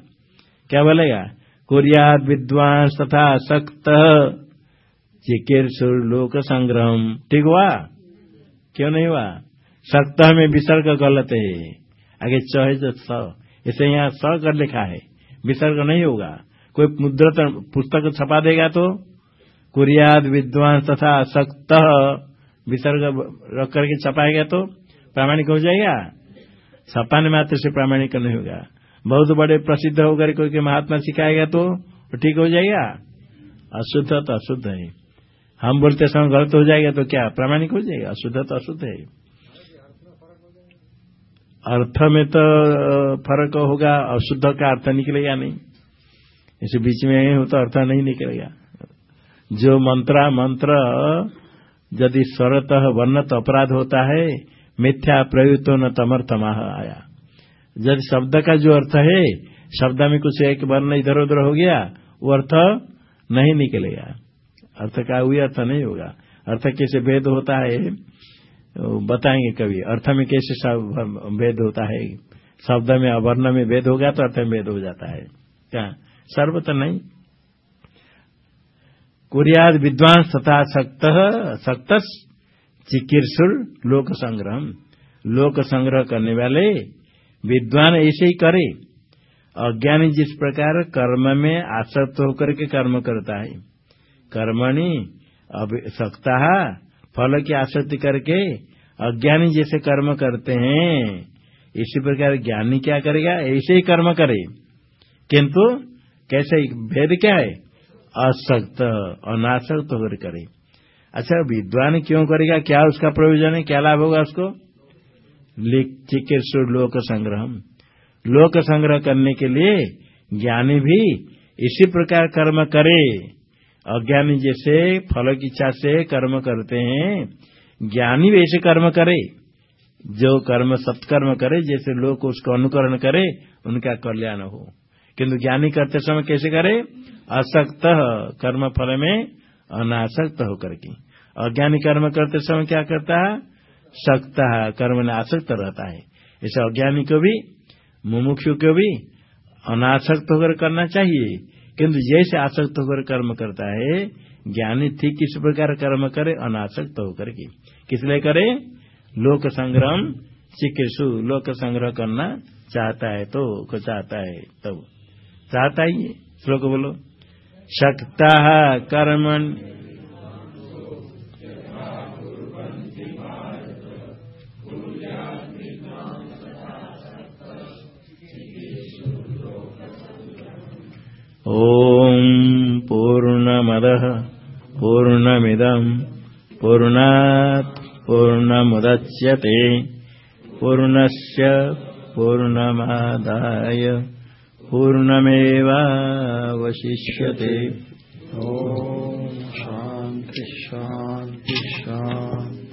Speaker 1: क्या बोलेगा? कोरिया विद्वांस तथा सख्त चिकित्सुर लोक संग्रह ठीक हुआ? क्यों नहीं हुआ? सख्त में विसर्ग गलत है। आगे च जो स। इसे यहाँ स कर लिखा है। विसर्ग नहीं होगा। कोई मुद्रत पुस्तक छपा देगा तो? कुरियाद विद्वान तथा सक्त। विसर्ग रख करके छपाएगा तो? प्रामाणिक हो जाएगा? छपाने मात्र से प्रामाणिक नहीं होगा। बहुत बड़े प्रसिद्ध होकर कोई महात्मा सिखाएगा तो ठीक हो जाएगा। अशुद्ध तो अशुद्ध है। हम बोलते समय गलत हो जाएगा तो क्या? प्रामाणिक हो जाएगा। अशुद्ध तो अशुद्ध है। अर्थ में तो फ़र्क होगा, अशुद्ध का अर्थ निकलेगा नहीं। इसे बीच में हो तो अर्थ नहीं निकलेगा। जो मंत्रा, मंत्र, यदि स्वरत वर्णत अपराध होता है, मिथ्या प्रयुक्त न तमर्थमाह आया। यदि शब्द का जो अर्थ है, शब्द में कुछ एक वर्ण इधर उधर हो गया, वो अर्थ नहीं निकलेगा। अर्थ का वही अर्थ नहीं होगा। अर्थ कैसे भेद होता है बताएँगे कभी। अर्थ में कैसे भेद होता है? शब्द में अवर्ण में भेद होगा तो अर्थ में भेद हो जाता है। क्या? सर्वत नहीं। कुरियाद विद्वांस तथा सक्त सक्त चिकित्सुर लोक संग्रह लोक संग्रह करने वाले विद्वान ऐसे ही करे। अज्ञानी जिस प्रकार कर्म में आसक्त होकर के कर्म करता है, कर्मणि सकता फल की आसक्ति करके अज्ञानी जैसे कर्म करते हैं। इसी प्रकार ज्ञानी क्या करेगा? ऐसे ही कर्म करे। किंतु कैसे भेद क्या है? असक्त, अनासक्त होकर करे। अच्छा विद्वान क्यों करेगा? क्या उसका प्रयोजन है? क्या लाभ होगा उसको? चिकित्सु लोक संग्रह लोक संग्रह करने के लिए ज्ञानी भी इसी प्रकार कर्म करे। अज्ञानी जैसे फल की इच्छा से कर्म करते हैं, ज्ञानी ऐसे कर्म करे। जो कर्म सत्कर्म करे, जैसे लोग उसको अनुकरण करे, उनका कल्याण हो। किंतु ज्ञानी करते समय कैसे करे? असक्त कर्म फल में अनासक्त होकर के। अज्ञानी कर्म करते समय क्या करता है? सकता है कर्म में आसक्त रहता है। ऐसे अज्ञानी को भी मुमुक्षु को भी अनासक्त होकर करना चाहिए। किंतु जैसे आसक्त होकर कर्म करता है ज्ञानी ठीक किस प्रकार कर्म करे अनासक्त होकर के। किस लिए करे? लोक संग्रह चिकित्सु। लोक संग्रह करना चाहता है तो को चाहता है तब। तो, चाहता ही श्लोक बोलो। शक्ता कर्मण ॐ पूर्णमदः पूर्णमिदम् पूर्णात् पूर्णमुदच्यते पूर्णस्य पूर्णमादाय पूर्णमेवावशिष्यते।
Speaker 2: ॐ शान्ति शान्ति शान्ति